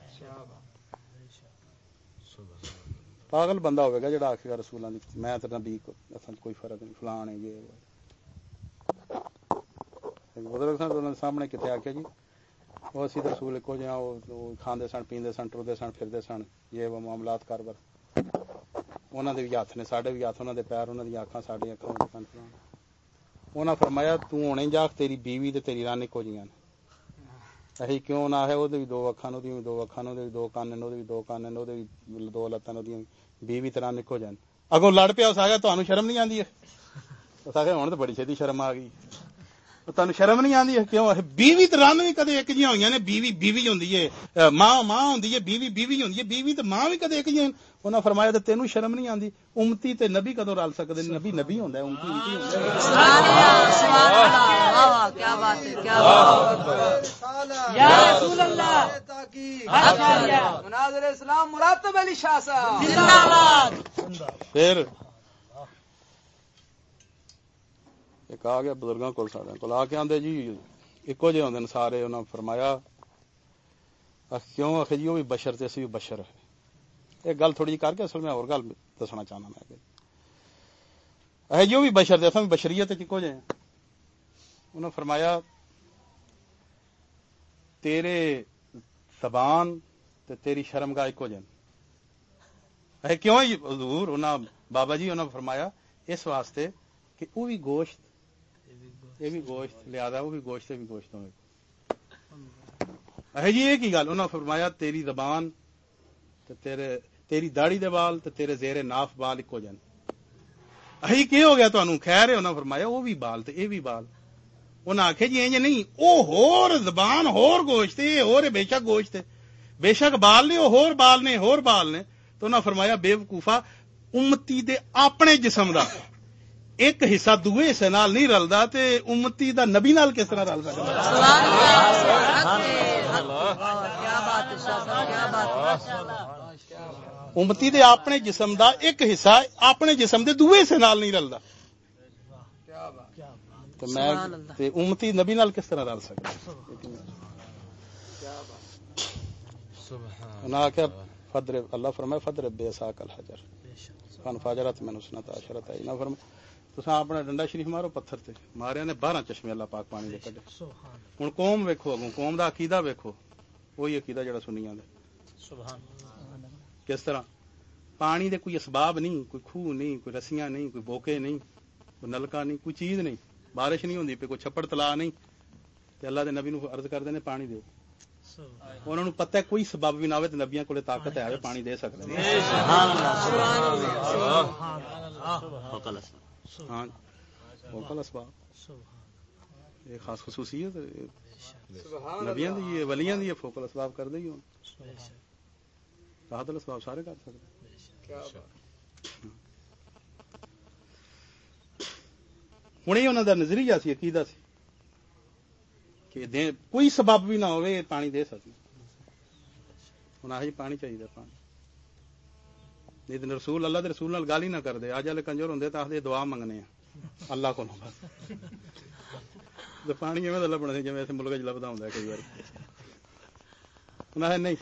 پاگل بندہ ہوئے گا جڑا آخے گا رسولوں میں تو نبی کوئی فرق نہیں، فلان ہے، یہ بزرگ سن سامنے کتنے آخیا جی وہ اسی رسول ایک جہاں وہ کھاندے سن، پیندے سن، ٹردے سن، پھردے سن، یہ وہ معاملات کاروبار انہوں دے بھی ہاتھ نے، ساڈے بھی ہاتھ انہوں دے پیر انہوں دی آنکھاں ساڈی آنکھاں سن فلان۔ انہاں فرمایا، تو جا جاگ تیری بیوی تے تیری رانی کو جیاں اہی کیوں نہ ہے؟ وہ دو اکھاں نو دو اکھاں نو دو کان نو دو کان نو دو لتاں نو بیوی ترن ایک ہو جان۔ اگوں لڑ پیا تو شرم نہیں آتی ہے؟ تو بڑی چھوٹی شرم آ گئی۔ تعلیم شرم نی آدھی بیوی ترن بھی کدے ایک جی ہوئی نے، بیوی بیوی جی ہوں ماں ماں ہوں بیوی بیوی جی ہوں بیوی تو ماں بھی کدے ایک جی انہاں فرمایا تے تینوں شرم نہیں آندی امتی تے نبی کدوں رل سکدے نبی نبی ہوندا ہے امتی امتی ہوندا ہے سبحان اللہ سبحان اللہ واہ واہ کیا بات ہے کیا بات یا رسول اللہ مناظر اسلام مراتب علی شاہ صاحب زندہ باد پھر ایک آ گیا بزرگاں کول سارے کول آ کے آندے جی ایکو جے ہوندے سارے انہاں فرمایا کیوں اخ جی وہ بھی بشر تے اسی بھی بشر ہے ایک گل تھوڑی جی کر کے اصل میں اور گل دسنا چاہنا میں اے جو جی، بھی بشر دے اساں بشریت کی کو جے انہوں نے فرمایا، تیرے زبان تے تیری شرم گاہ کو جن اے کیوں حضور؟ انہاں، بابا جی انہاں فرمایا، اس واسطے کہ او بھی گوشت، یہ بھی گوشت، لہذا وہ بھی گوشت بھی گوشت ہوے ہے جی ایک ہی گل انہوں نے فرمایا، تیری زبان تے تیرے تیری داڑی دے بال تے تیرے زیر ناف بال اکو جن۔ اہی کی ہو گیا تانوں خیر ہے انہوں فرمایا، وہ بھی بال تے اے بھی بال۔ انہاں آکھے جی انج نہیں او ہور زبان، ہور گوشت، یہ ہور بے شک گوشت ہے۔ بے شک بال نے او ہور بال نے، ہور بال نے۔ تو انہاں فرمایا، بے وقوفا امتی دے اپنے جسم دا۔ ایک حصہ دوئے سے نال نہیں رلدا تے امتی دا نبی نال کس طرح رل سکدا سبحان اللہ اللہ امتی دے اپنے جسم دا ایک حصہ اپنے جسم دے دوے حصے نال نہیں رلدا۔ تو میں تے امتی نبی نال کس طرح رل سکتا انہاں کہ فدر اللہ فرمائے فدر بے ساق الحجر۔ فن فاجرت من سنت عشرت ہے نہ فرمائے تساں اپنا ڈنڈا شریف مارو پتھر تے۔ ماریا نے 12 چشمے اللہ پاک پانی دے کڈے۔ ہن قوم ویکھو قوم دا عقیدہ ویکھو۔ وہی عقیدہ جڑا سنیاں دا سبحان اللہ۔ کس طرح؟ پانی دے کوئی اسباب نہیں کوئی خوہ نہیں کوئی رسیاں نہیں کوئی بوکے نہیں کوئی نلکا نہیں کوئی چیز نہیں۔ بارش نہیں ہوندی پہ کوئی چھپڑ تلا نہیں۔ تے اللہ دے نبی نو عرض کردے نے پانی دیو انہوں نے پتہ ہے کوئی سبب بھی نہ ہوئے تے نبیاں کولے طاقت ہے پانی دے سکدے نے۔ سبحان اللہ سبحان اللہ۔ سبحان وکل اسباب۔ سبحان یہ خاص خصوصیت ہے۔ نبیاں دی ولیاں دی فوکل اسباب کر ہی ہوں راحت الاسباب سارے کر سکتے ہوں یہ انہوں کا نظریہ سی، عقیدہ سی کہ دے کوئی سبب بھی نہ ہوئے پانی دے سکتے ہوں آج پانی چاہیے پانی نہیں رسول، اللہ دے رسول گل ہی نہ کرتے آج والے کنجر ہوں تو آخر دعا منگنے ہیں۔ اللہ کو پانی ایویں لبنا جیسے ملک لبا ہوں کئی بار نہیں۔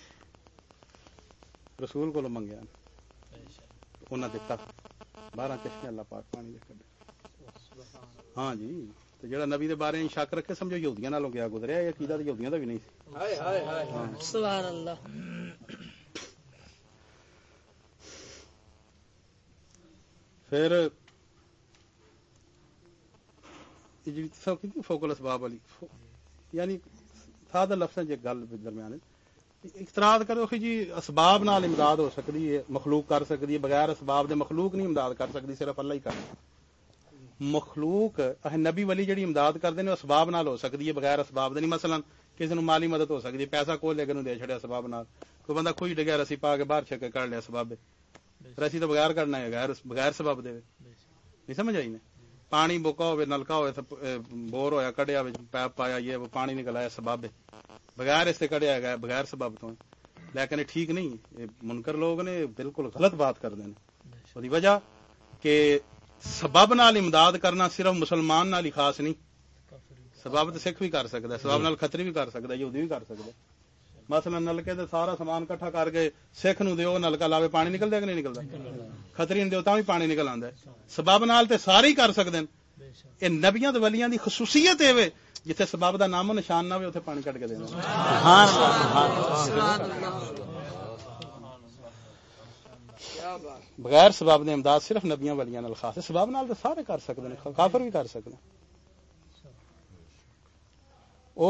رسول کو منگیا انہاں چشمے اللہ پاک پانی دے ہاں جی جڑا نبی بارے شک رکھے سمجھو یہودیاں نالوں گیا گزریا یہ عقیدہ تے یہودیاں دا بھی نہیں ہاں۔ سبحان اللہ۔ پھر فوکل اسباب والی یعنی سادہ لفظ جی گل اعتراض کرو کہ جی اسباب نال امداد ہو سکتی ہے، مخلوق کر سکتی ہے، بغیر اسباب دے مخلوق نہیں امداد کر سکتی، صرف اللہ ہی کر مخلوق نبی ولی جڑی امداد کرتے ہیں اسباب نال ہو سکتی ہے، بغیر اسباب دے نہیں۔ مثلا کسی نو مالی مدد ہو سکتی ہے، پیسہ کو لے کے دے چھڑے اسباب نال۔ کوئی بندہ کوئی ڈگیا رسی پا کے باہر چھکے کر لیا اسباب رسی تو بغیر کرنا ہے غیر بغیر سباب دے۔ نہیں سمجھ آئی نے پانی بوکا ہوے نلکا ہوئے بور ہوا کڈیا پیپ پایا، یہ پانی نکلا ہے سبب ہے بغیر اس سے کڑیا گیا بغیر سبب تو لیکن ٹھیک نہیں منکر لوگ نے بالکل غلط بات کر دینے۔ دی وجہ کہ سبب نال امداد کرنا صرف مسلمان نال ہی خاص نہیں۔ سبب تو سکھ بھی کر سکتا ہے، سبب نال خطری بھی کر سکتا ہے، یہودی بھی کر سکتا ہے۔ مثلا نلکے دے سارا سامان کٹھا کر کے سکھ نو دیو، نلکا لاوے پانی نکل دے کہ نہیں نکلدا خطری نو دیو تاں بھی پانی نکل آندا ہے۔ سبب نال تے سارے ہی کر سکدے ہیں۔ اے نبیاں تے ولیاں دی خصوصیت اے وے۔ جتھے سباب دا نام و نشان نہ ہوئے اتھے پانی کٹ کے دینا سبحان بغیر سبب دے امداد صرف نبیاں ولیاں نال ہے سبب نال تے سارے کر سکدے نے کافر بھی کر سکدے او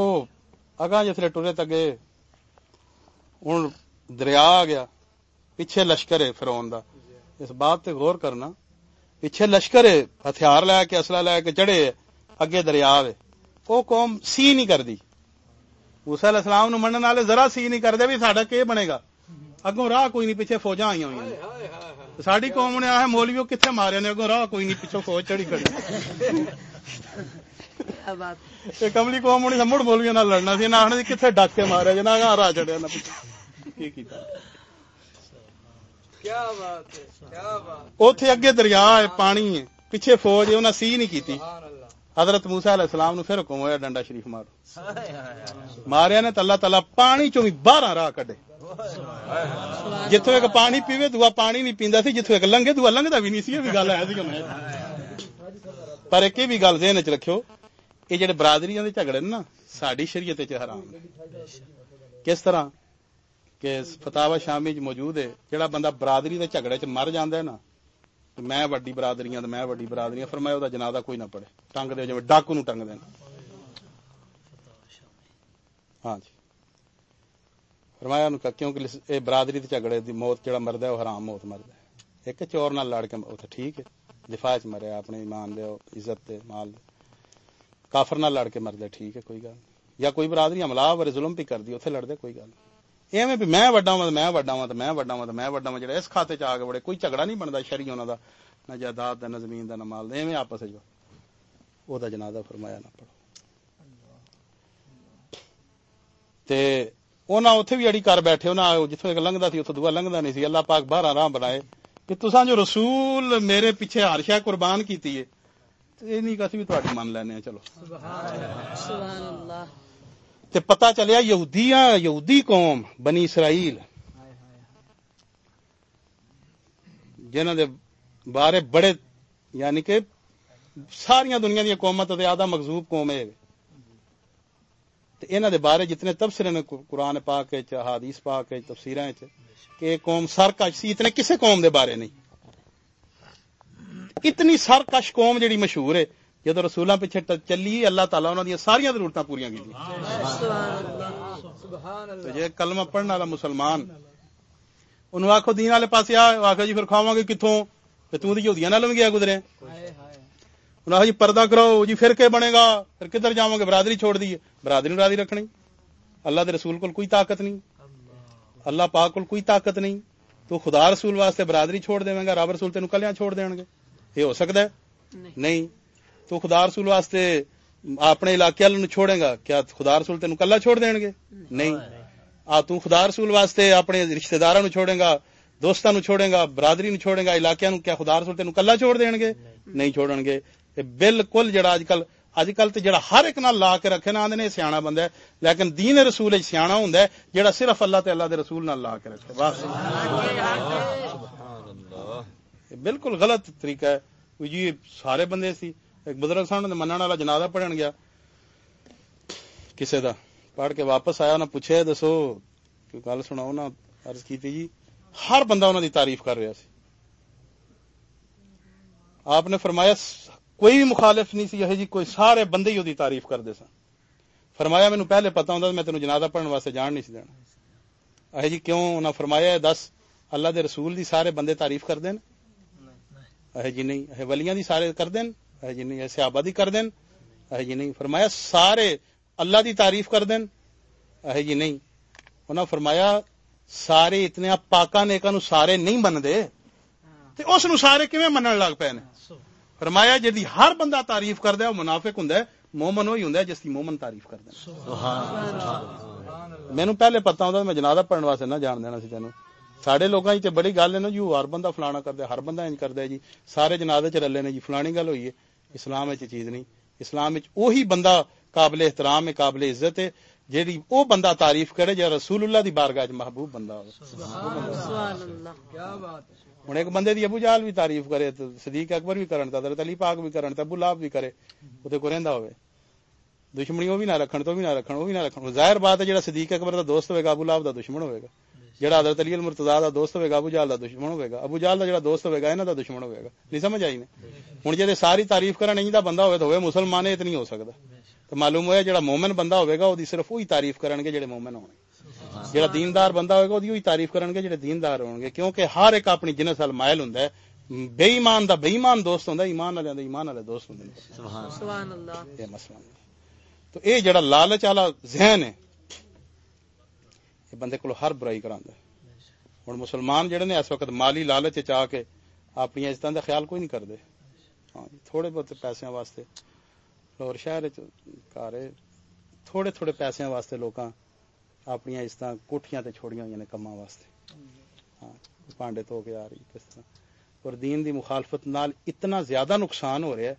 اگاں جتھے ٹورے تگے ہن دریا آ گیا پیچھے لشکر ہے فرعون دا اس بات تے غور کرنا پیچھے لشکر ہے ہتھیار لے کے اسلحہ لے کے چڑھے اگے دریا ہے وہ قوم سی نی کرتی۔ اسلام منع ذرا سی نی کر راہ کوئی نی پیچھے فوجی ساری قوم نے مولی وہ کتنے مارے راہ کوئی پیچھوں فوج کملی قوم ہونی مڑ مولیوں لڑنا سی نہ کتنے ڈاک کے مارے؟ نہ راہ دریا ہے پانی ہے پیچھے فوج انہیں سی نہیں کی حضرت موسا علیہ السلام نو پھر حکم ہویا ڈنڈا شریف مارو۔ ماریا نے تلا تلا پانی چو بھی 12 راہ کڈے۔ جتھوں ایک پانی پیوے دوا پانی نہیں پیندا سی جتھوں ایک لنگے دوا لنگدا بھی نہیں سی یہ گل ہے سی پر ایک بھی گل ذہن وچ رکھو یہ جڑے برادریاں دے جھگڑے نا ساڈی شریعت وچ حرام کس طرح؟ کہ فتاوا شامی موجود ہے جڑا بندہ برادری دے جھگڑے وچ مر جاندا ہے نا میں وڈی برادریاں تے میں وڈی برادریاں فرمایا او کوئی نہ پڑے ٹنگ دے جویں ڈاکو نو ٹنگ دین۔ ہاں جی۔ فرمایا ان کا کیونکہ اے برادری دے جھگڑے دی موت جڑا مردا ہے، او حرام موت مردا ہے۔ ایک چور نال لڑ کے اوتھے ٹھیک ہے، دفاع وچ مریا اپنے ایمان دے عزت تے مال کافر نال لڑ کے مردا ٹھیک ہے، کوئی گل یا کوئی برادری حملہ ور ظلم بھی کردی اوتھے لڑدے، کوئی گل نہیں۔ ایویں بھی میں وڈا ہاں میں وڈا ہاں میں وڈا ہاں میں وڈا ہاں جڑا اس کھاتے چ آ کے بڑے کوئی جھگڑا نہیں بندا شرعی انہاں دا، نہ جائیداد دا، نہ زمین دا، نہ مال دا، ایویں آپس وچ۔ او دا جنازہ فرمایا نہ پڑھو۔ تے انہاں اوتھے بھی اڑی کر بیٹھے، انہاں جتھوں ایک لنگدا تھی اوتھوں دوہا لنگدا نہیں سی۔ اللہ پاک بارہ راہ بنائے کہ تساں جو رسول میرے پیچھے ہر شے قربان کیتی ہے، تے نہیں کسی بھی تہاڈی من لینے چلو۔ سبحان اللہ سبحان اللہ۔ تے پتا چلیا یہودیاں یہودی قوم، بنی اسرائیل۔ جنہ دے بارے بڑے یعنی کہ ساری دنیا دیا قومت دے آدھا مغزوب قوم ہے۔ تے دے بارے جتنے تبصرے نے قرآن پاک وچ حدیث پاک ہے تفسیرہ ہے کہ قوم سرکش سی، اتنے کسے قوم دے بارے نہیں۔ اتنی سرکش قوم جڑی مشہور ہے جدو رسولوں پیچھے چلی اللہ تعالیٰ ساری ضرورت پوریا جی کلمہ پڑھنے والا مسلمان انہوں آخو دین والے پاس آخو جی کھاوا گے کتوں تہدیاں گیا گزرے۔ انہوں آخو جی پردہ کرو جی پھر کے بنے گا؟ پھر کدھر جا گے؟ برادری چھوڑ دیے برادری راضی رکھنی۔ اللہ دے رسول کوئی طاقت نہیں۔ اللہ پاک کو کوئی طاقت نہیں۔ تو خدا رسول واسطے برادری چھوڑ دے گا رب رسول تین کلیا چھوڑ دیں گے یہ ہو سکتا ہے نہیں۔ تو خدا رسول واسطے اپنے علاقے والوں چھوڑے گا؟ کیا خدا رسول تین کلا چھوڑ دیں گے؟ نہیں۔ تو خدا رسول واسطے اپنے رشتہ دار چھوڑے گا دوستوں چھوڑے گا برادری چھوڑے گا علاقے کیا خدا رسول تین کلا چھوڑ دیں گے؟ نہیں چھوڑن گے۔ بالکل جڑا اج کل اج جڑا ہر ایک نال لا کے رکھے نہ آندے نے سیاںا ہے۔ لیکن دین رسول وچ ہوں جہاں صرف اللہ تے اللہ رسول لا کے رکھے۔ بالکل غلط طریقہ ہے۔ جی سارے بندے سی۔ ایک بزرگ سن منن والا جنازہ پڑھن گیا کسے دا پڑھ کے واپس آیا انہیں پوچھے دسو گل سناؤ نا عرض جی ہر بندہ انہوں دی تعریف کر رہا سی۔ آپ نے فرمایا کوئی مخالف نہیں سی جی کوئی سارے بندے ہی دی تعریف کرتے سن۔ فرمایا مینوں پہلے پتا ہوں میں تینوں جنازہ پڑھن واسطے جان نہیں سی دینا۔ اے جی کیوں انہاں فرمایا دس اللہ دے رسول دی سارے بندے تعریف کر دین؟ اے جی نہیں اے ولیاں دی سارے کر دین؟ ہے جی نہیں ایسے آبادی کر دین ہے جی نہیں۔ فرمایا سارے اللہ دی تعریف کر دین ہے جی نہیں۔ انہاں فرمایا سارے اتنے پاکا نیکاں نو سارے نہیں بندے تے اس نو سارے کیویں منن لگ پے نے؟ فرمایا جدی ہر بندہ تعریف کردا ہے منافق ہوندا ہے مومن وہی ہوندا ہے جس دی مومن تعریف کر ہے سبحان پہلے پتہ ہوندا میں جنازہ پڑھن واسطے نہ جان دینا سی تینوں۔ ساڈے لوگاں تے بڑی گل ہے نا جی ہر بندہ فلانا کردا ہر بندہ انج کردا ہے جی۔ سارے جنازے چ رلے نے جی فلانی گل ہوئی ہے۔ اسلام وچ چیز نہیں۔ اسلام وچ وہی بندہ قابل احترام ہے قابل عزت ہے جیڑی او بندہ تعریف کرے یا رسول اللہ دی بارگاہ وچ محبوب بندہ ہو۔ سبحان ایک بندے دی ابو جال بھی تعریف کرے تو صدیق اکبر بھی کرن تا حضرت علی پاک بھی کرن ابو لاب بھی کرے وہ کو رہندا ہوے۔ دشمنی وہ بھی نہ رکھن تو بھی نہ رکھن او بھی نہ رکھن۔ ظاہر بات ہے جڑا صدیق اکبر دا دوست ہوئے گا ابو لاب دا دشمن ہوے گا۔ جڑا حضرت علی المرتضی دا دوست ہوے گا ابو جہل دا دشمن ہوے گا۔ ابو جہل دا جڑا دوست ہوے گا انہاں دا دشمن ہوے گا۔ نہیں سمجھ آئی نے؟ ہن جے ساری تعریف کرن نہیں دا بندہ ہوے تو ہوے مسلمان اے نہیں ہو سکدا۔ تو معلوم ہویا جڑا مومن بندہ ہوے گا اودی صرف وہی تعریف کرن گے جڑے مومن ہون جڑا دیندار بندہ ہوے گا اودی وہی تعریف کرن گے جڑے دیندار ہون گے۔ کیونکہ ہر ایک اپنی جنس ال مائل ہوندا ہے۔ بے ایمان دا بے ایمان دوست ہوندا ایمان والے دا ایمان والے دوست ہوندے سبحان سبحان اللہ۔ یہ مسئلہ۔ تو اے جڑا لالچ والا ذہن ہے یہ بندے کو ہر برائی کرا اچھا۔ ہوں مسلمان جڑے نے اس وقت مالی لالچ چ کے اپنی عزت دا خیال کوئی نہیں کرتے اچھا۔ ہاں جی، تھوڑے بہت پیسیاں واسطے۔ لاہور شہر وچ تھوڑے تھوڑے پیسے واسطے لوکاں اپنی عزت کوٹیاں چھوڑی ہوئی نے کما واسطے۔ ہاں پانڈے تو کے آ رہی کس طرح۔ اور دین دی مخالفت نال اتنا زیادہ نقصان ہو رہا ہے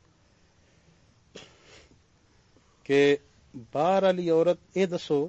کہ باہر والی عورت یہ دسو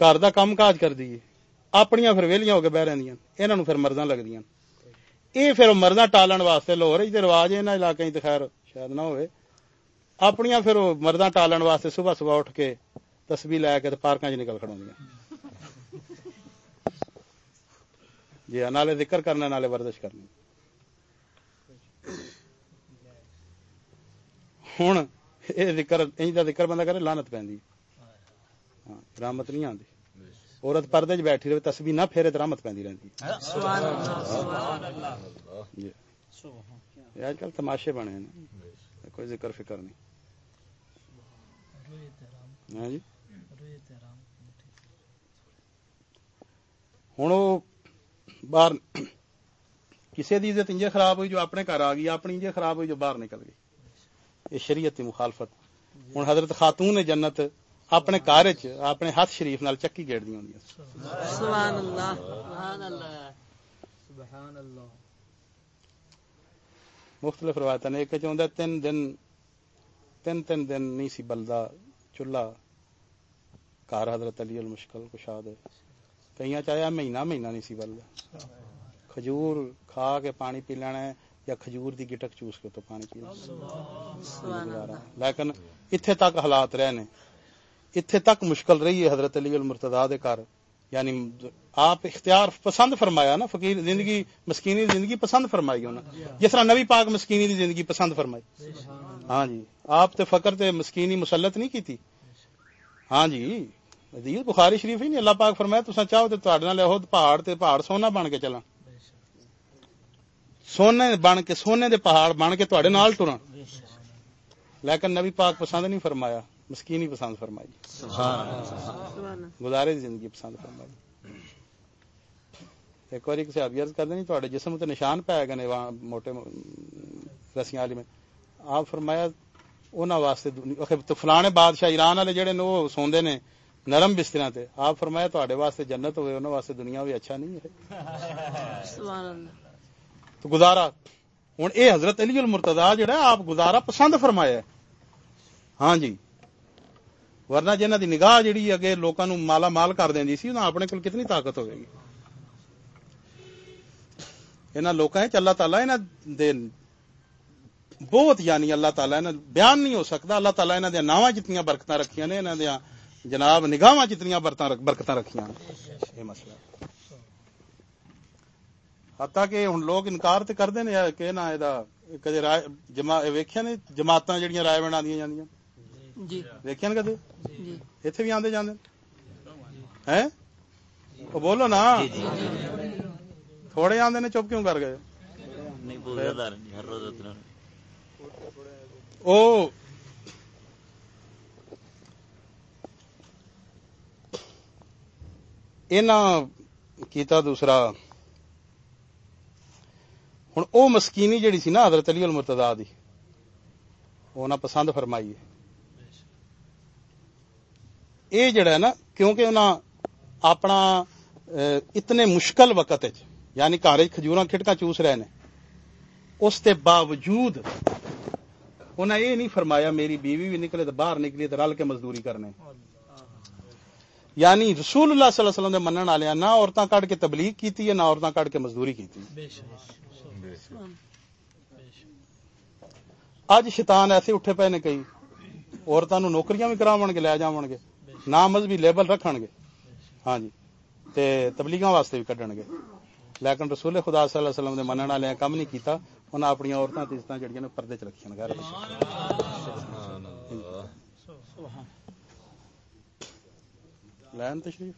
ਘਰ ਦਾ ਕੰਮ ਕਾਜ ਕਰਦੀ ਏ ਆਪਣੀਆਂ ਫਿਰ ਵਿਹਲੀਆਂ ਹੋ ਕੇ ਬਹਿ ਰਹਿੰਦੀਆਂ ਇਹਨਾਂ ਨੂੰ ਫਿਰ ਮਰਜ਼ਾਂ ਲੱਗਦੀਆਂ ਇਹ ਫਿਰ ਮਰਜ਼ਾਂ ਟਾਲਣ ਵਾਸਤੇ ਲਾਹੌਰ ਹੀ ਤੇ ਰਿਵਾਜ ਇਹਨਾਂ ਇਲਾਕਿਆਂ 'ਚ ਤੇ ਖੈਰ ਸ਼ਾਇਦ ਨਾ ਹੋਵੇ ਆਪਣੀਆਂ ਫਿਰ ਉਹ ਮਰਦਾਂ ਟਾਲਣ ਵਾਸਤੇ ਸਵੇਰ ਸਵੇਰ ਉੱਠ ਕੇ ਤਸਬੀਹ ਲੈ ਕੇ ਤੇ ਪਾਰਕਾਂ 'ਚ ਨਿਕਲ ਖੜਾਉਂਦੀਆਂ ਜੀ ਹਾਂ, ਨਾਲੇ ਜ਼ਿਕਰ ਕਰਨਾ ਨਾਲੇ ਵਰਦਿਸ਼ ਕਰਨੀ ਹੁਣ ਇਹ ਜ਼ਿਕਰ ਇੰਜ ਦਾ ਜ਼ਿਕਰ ਬੰਦਾ ਕਰੇ ਲਾਨਤ ਪੈਂਦੀ ਹਾਂ ہاں، ترامت نہیں آتی عورت پردے بیٹھی رہے تسبیح نہ پھیرے ترامت پہ رہتی اج کل تماشے بنے ہیں کوئی ذکر فکر نہیں۔ ہاں جی۔ ہوں باہر کسی کی عزت انجے خراب ہوئی جو اپنے گھر آ گئی اپنی انجے خراب ہوئی جو باہر نکل گئی۔ یہ شریعت کی مخالفت۔ ہوں حضرت خاتون جنت اپنے کار اپنے ہاتھ شریف نال چکی گیڑ دیا ہوندی مختلف روایتاں نے ایک چوندا تین دن تین تین دن نہیں سی بلدا چولہا کار حضرت علی المشکل کشاد کئی چاہیا مہینہ مہینہ نہیں سی بلدا۔ کھجور کھا کے پانی پی لینا یا کھجور دی گٹک چوس کے تو پانی پی لینا لیکن اتنے تک حالات رہنے۔ اتنے تک مشکل رہی ہے حضرت علی المرتضی دے گھر یعنی آپ اختیار پسند فرمایا نا، فقیر زندگی، مسکینی زندگی پسند فرمائی انہوں جس طرح نبی پاک مسکینی دی زندگی پسند فرمائی۔ ہاں جی آپ تے فقر تے مسکینی مسلط نہیں کیتی۔ ہاں جی حدیث بخاری شریف ہی نہیں، اللہ پاک فرمایا تسا چاہو تے تہاڈے نال اہو پہاڑ تے پہاڑ سونا بن کے چلن سونے بن کے، سونے دے پہاڑ بن کے تہاڈے نال ٹرن لیکن نبی پاک پسند نہیں فرمایا۔ مسکینی پسند فرمائی۔ ہاں۔ گزارے دی زندگی پسند فرمائی۔ ایک بار کسی ابھی عرض کر دینی تھوڑے جسم تے نشان پایا گئے وہاں موٹے رسیاں والی میں۔ آپ فرمایا انہاں واسطے تو فلانے بادشاہ ایران والے جڑے نے وہ سوندے نے نرم بستر تے۔ آپ فرمایا تہاڈے واسطے جنت ہوئے انہاں واسطے دنیا بھی اچھا نہیں ہے۔ سبحان تو گزارا۔ ہوں اے حضرت علی المرتضی جڑا آپ گزارا پسند فرمایا ہاں جی۔ ورنہ جی دی نگاہ جڑی اگے لوکاں نو مالا مال کر دیندی سی، انہاں اپنے کول کتنی طاقت ہوے گی؟ انہاں لوکاں وچ اللہ تعالی انہاں دے بہت یعنی اللہ تعالی نے بیان نہیں ہو سکتا، اللہ تعالی انہاں دے ناواں جتنیاں برکتاں رکھیاں نے، انہاں دے جناب نگاہاں جتنیاں برکتاں رکھیاں یہ مسئلہ حتیٰ کہ ہن لوگ انکار تے کردے نے کہ نہ اے دا کدے جما ویکھیا نے جماعتاں جڑیاں رائے بنا دیاں جاندیاں جی۔ دیکھیں کدے جی۔ اتنے بھی آدھے جانے بولو نا۔ تھوڑے آدھے نے چپ کیوں کر گئے؟ کیتا دوسرا۔ ہوں او مسکینی جڑی سی نا حضرت علی المرتضی دی پسند فرمائی ہے۔ ਇਹ ਜਿਹੜਾ ਹੈ ਨਾ ਕਿਉਂਕਿ ਉਹਨਾਂ ਆਪਣਾ ਅਹ, ਇਤਨੇ ਮੁਸ਼ਕਲ ਵਕਤ ਵਿੱਚ ਯਾਨੀ ਘਰ ਵਿੱਚ ਖਜੂਰਾਂ ਖਿਟਕਾਂ ਚੂਸ ਰਹੇ ਨੇ ਉਸ ਦੇ ਬਾਵਜੂਦ ਉਹਨਾਂ ਇਹ ਨਹੀਂ ਫਰਮਾਇਆ ਮੇਰੀ ਬੀਵੀ ਵੀ ਨਿਕਲੇ ਤੇ ਬਾਹਰ ਨਿਕਲੀ ਤੇ ਰਲ ਕੇ ਮਜ਼ਦੂਰੀ ਕਰਨੇ ਯਾਨੀ ਰਸੂਲullah ਸੱਲੱਲਾਹੁ ਅਲੈਹਿ ਵਸੱਲਮ ਦੇ ਮੰਨਣ ਵਾਲਿਆਂ ਨਾ ਔਰਤਾਂ ਕੱਢ ਕੇ ਤਬਲੀਗ ਕੀਤੀ ਹੈ ਨਾ ਔਰਤਾਂ ਕੱਢ ਕੇ ਮਜ਼ਦੂਰੀ ਕੀਤੀ ਅੱਜ ਸ਼ੈਤਾਨ ਐਸੇ ਉੱਠੇ ਪਏ ਨੇ ਕਈ ਔਰਤਾਂ ਨੂੰ ਨੌਕਰੀਆਂ ਵੀ ਕਰਾਵਣਗੇ ਲੈ ਜਾਵਣਗੇ ਨਾ ਮਜ਼ਹਬੀ ਲੇਬਲ ਰੱਖਣਗੇ ਹਾਂਜੀ ਤੇ ਤਬਲੀਗਾਂ ਵਾਸਤੇ ਵੀ ਕੱਢਣਗੇ ਲੇਕਿਨ ਰਸੂਲ ਖੁਦਾ ਸੱਲੱਲਾਹੁ ਅਲੈਹਿ ਵਸੱਲਮ ਦੇ ਮੰਨਣ ਵਾਲਿਆਂ ਕੰਮ ਨਹੀਂ ਕੀਤਾ ਉਹਨਾਂ ਆਪਣੀਆਂ ਔਰਤਾਂ ਤੇ ਇਜ਼ਤਾਂ ਜਿਹੜੀਆਂ ਨੇ ਪਰਦੇ 'ਚ ਰੱਖੀਆਂ ਨੇ ਗੈਰ ਲੈਣ ਤਸ਼ਰੀਫ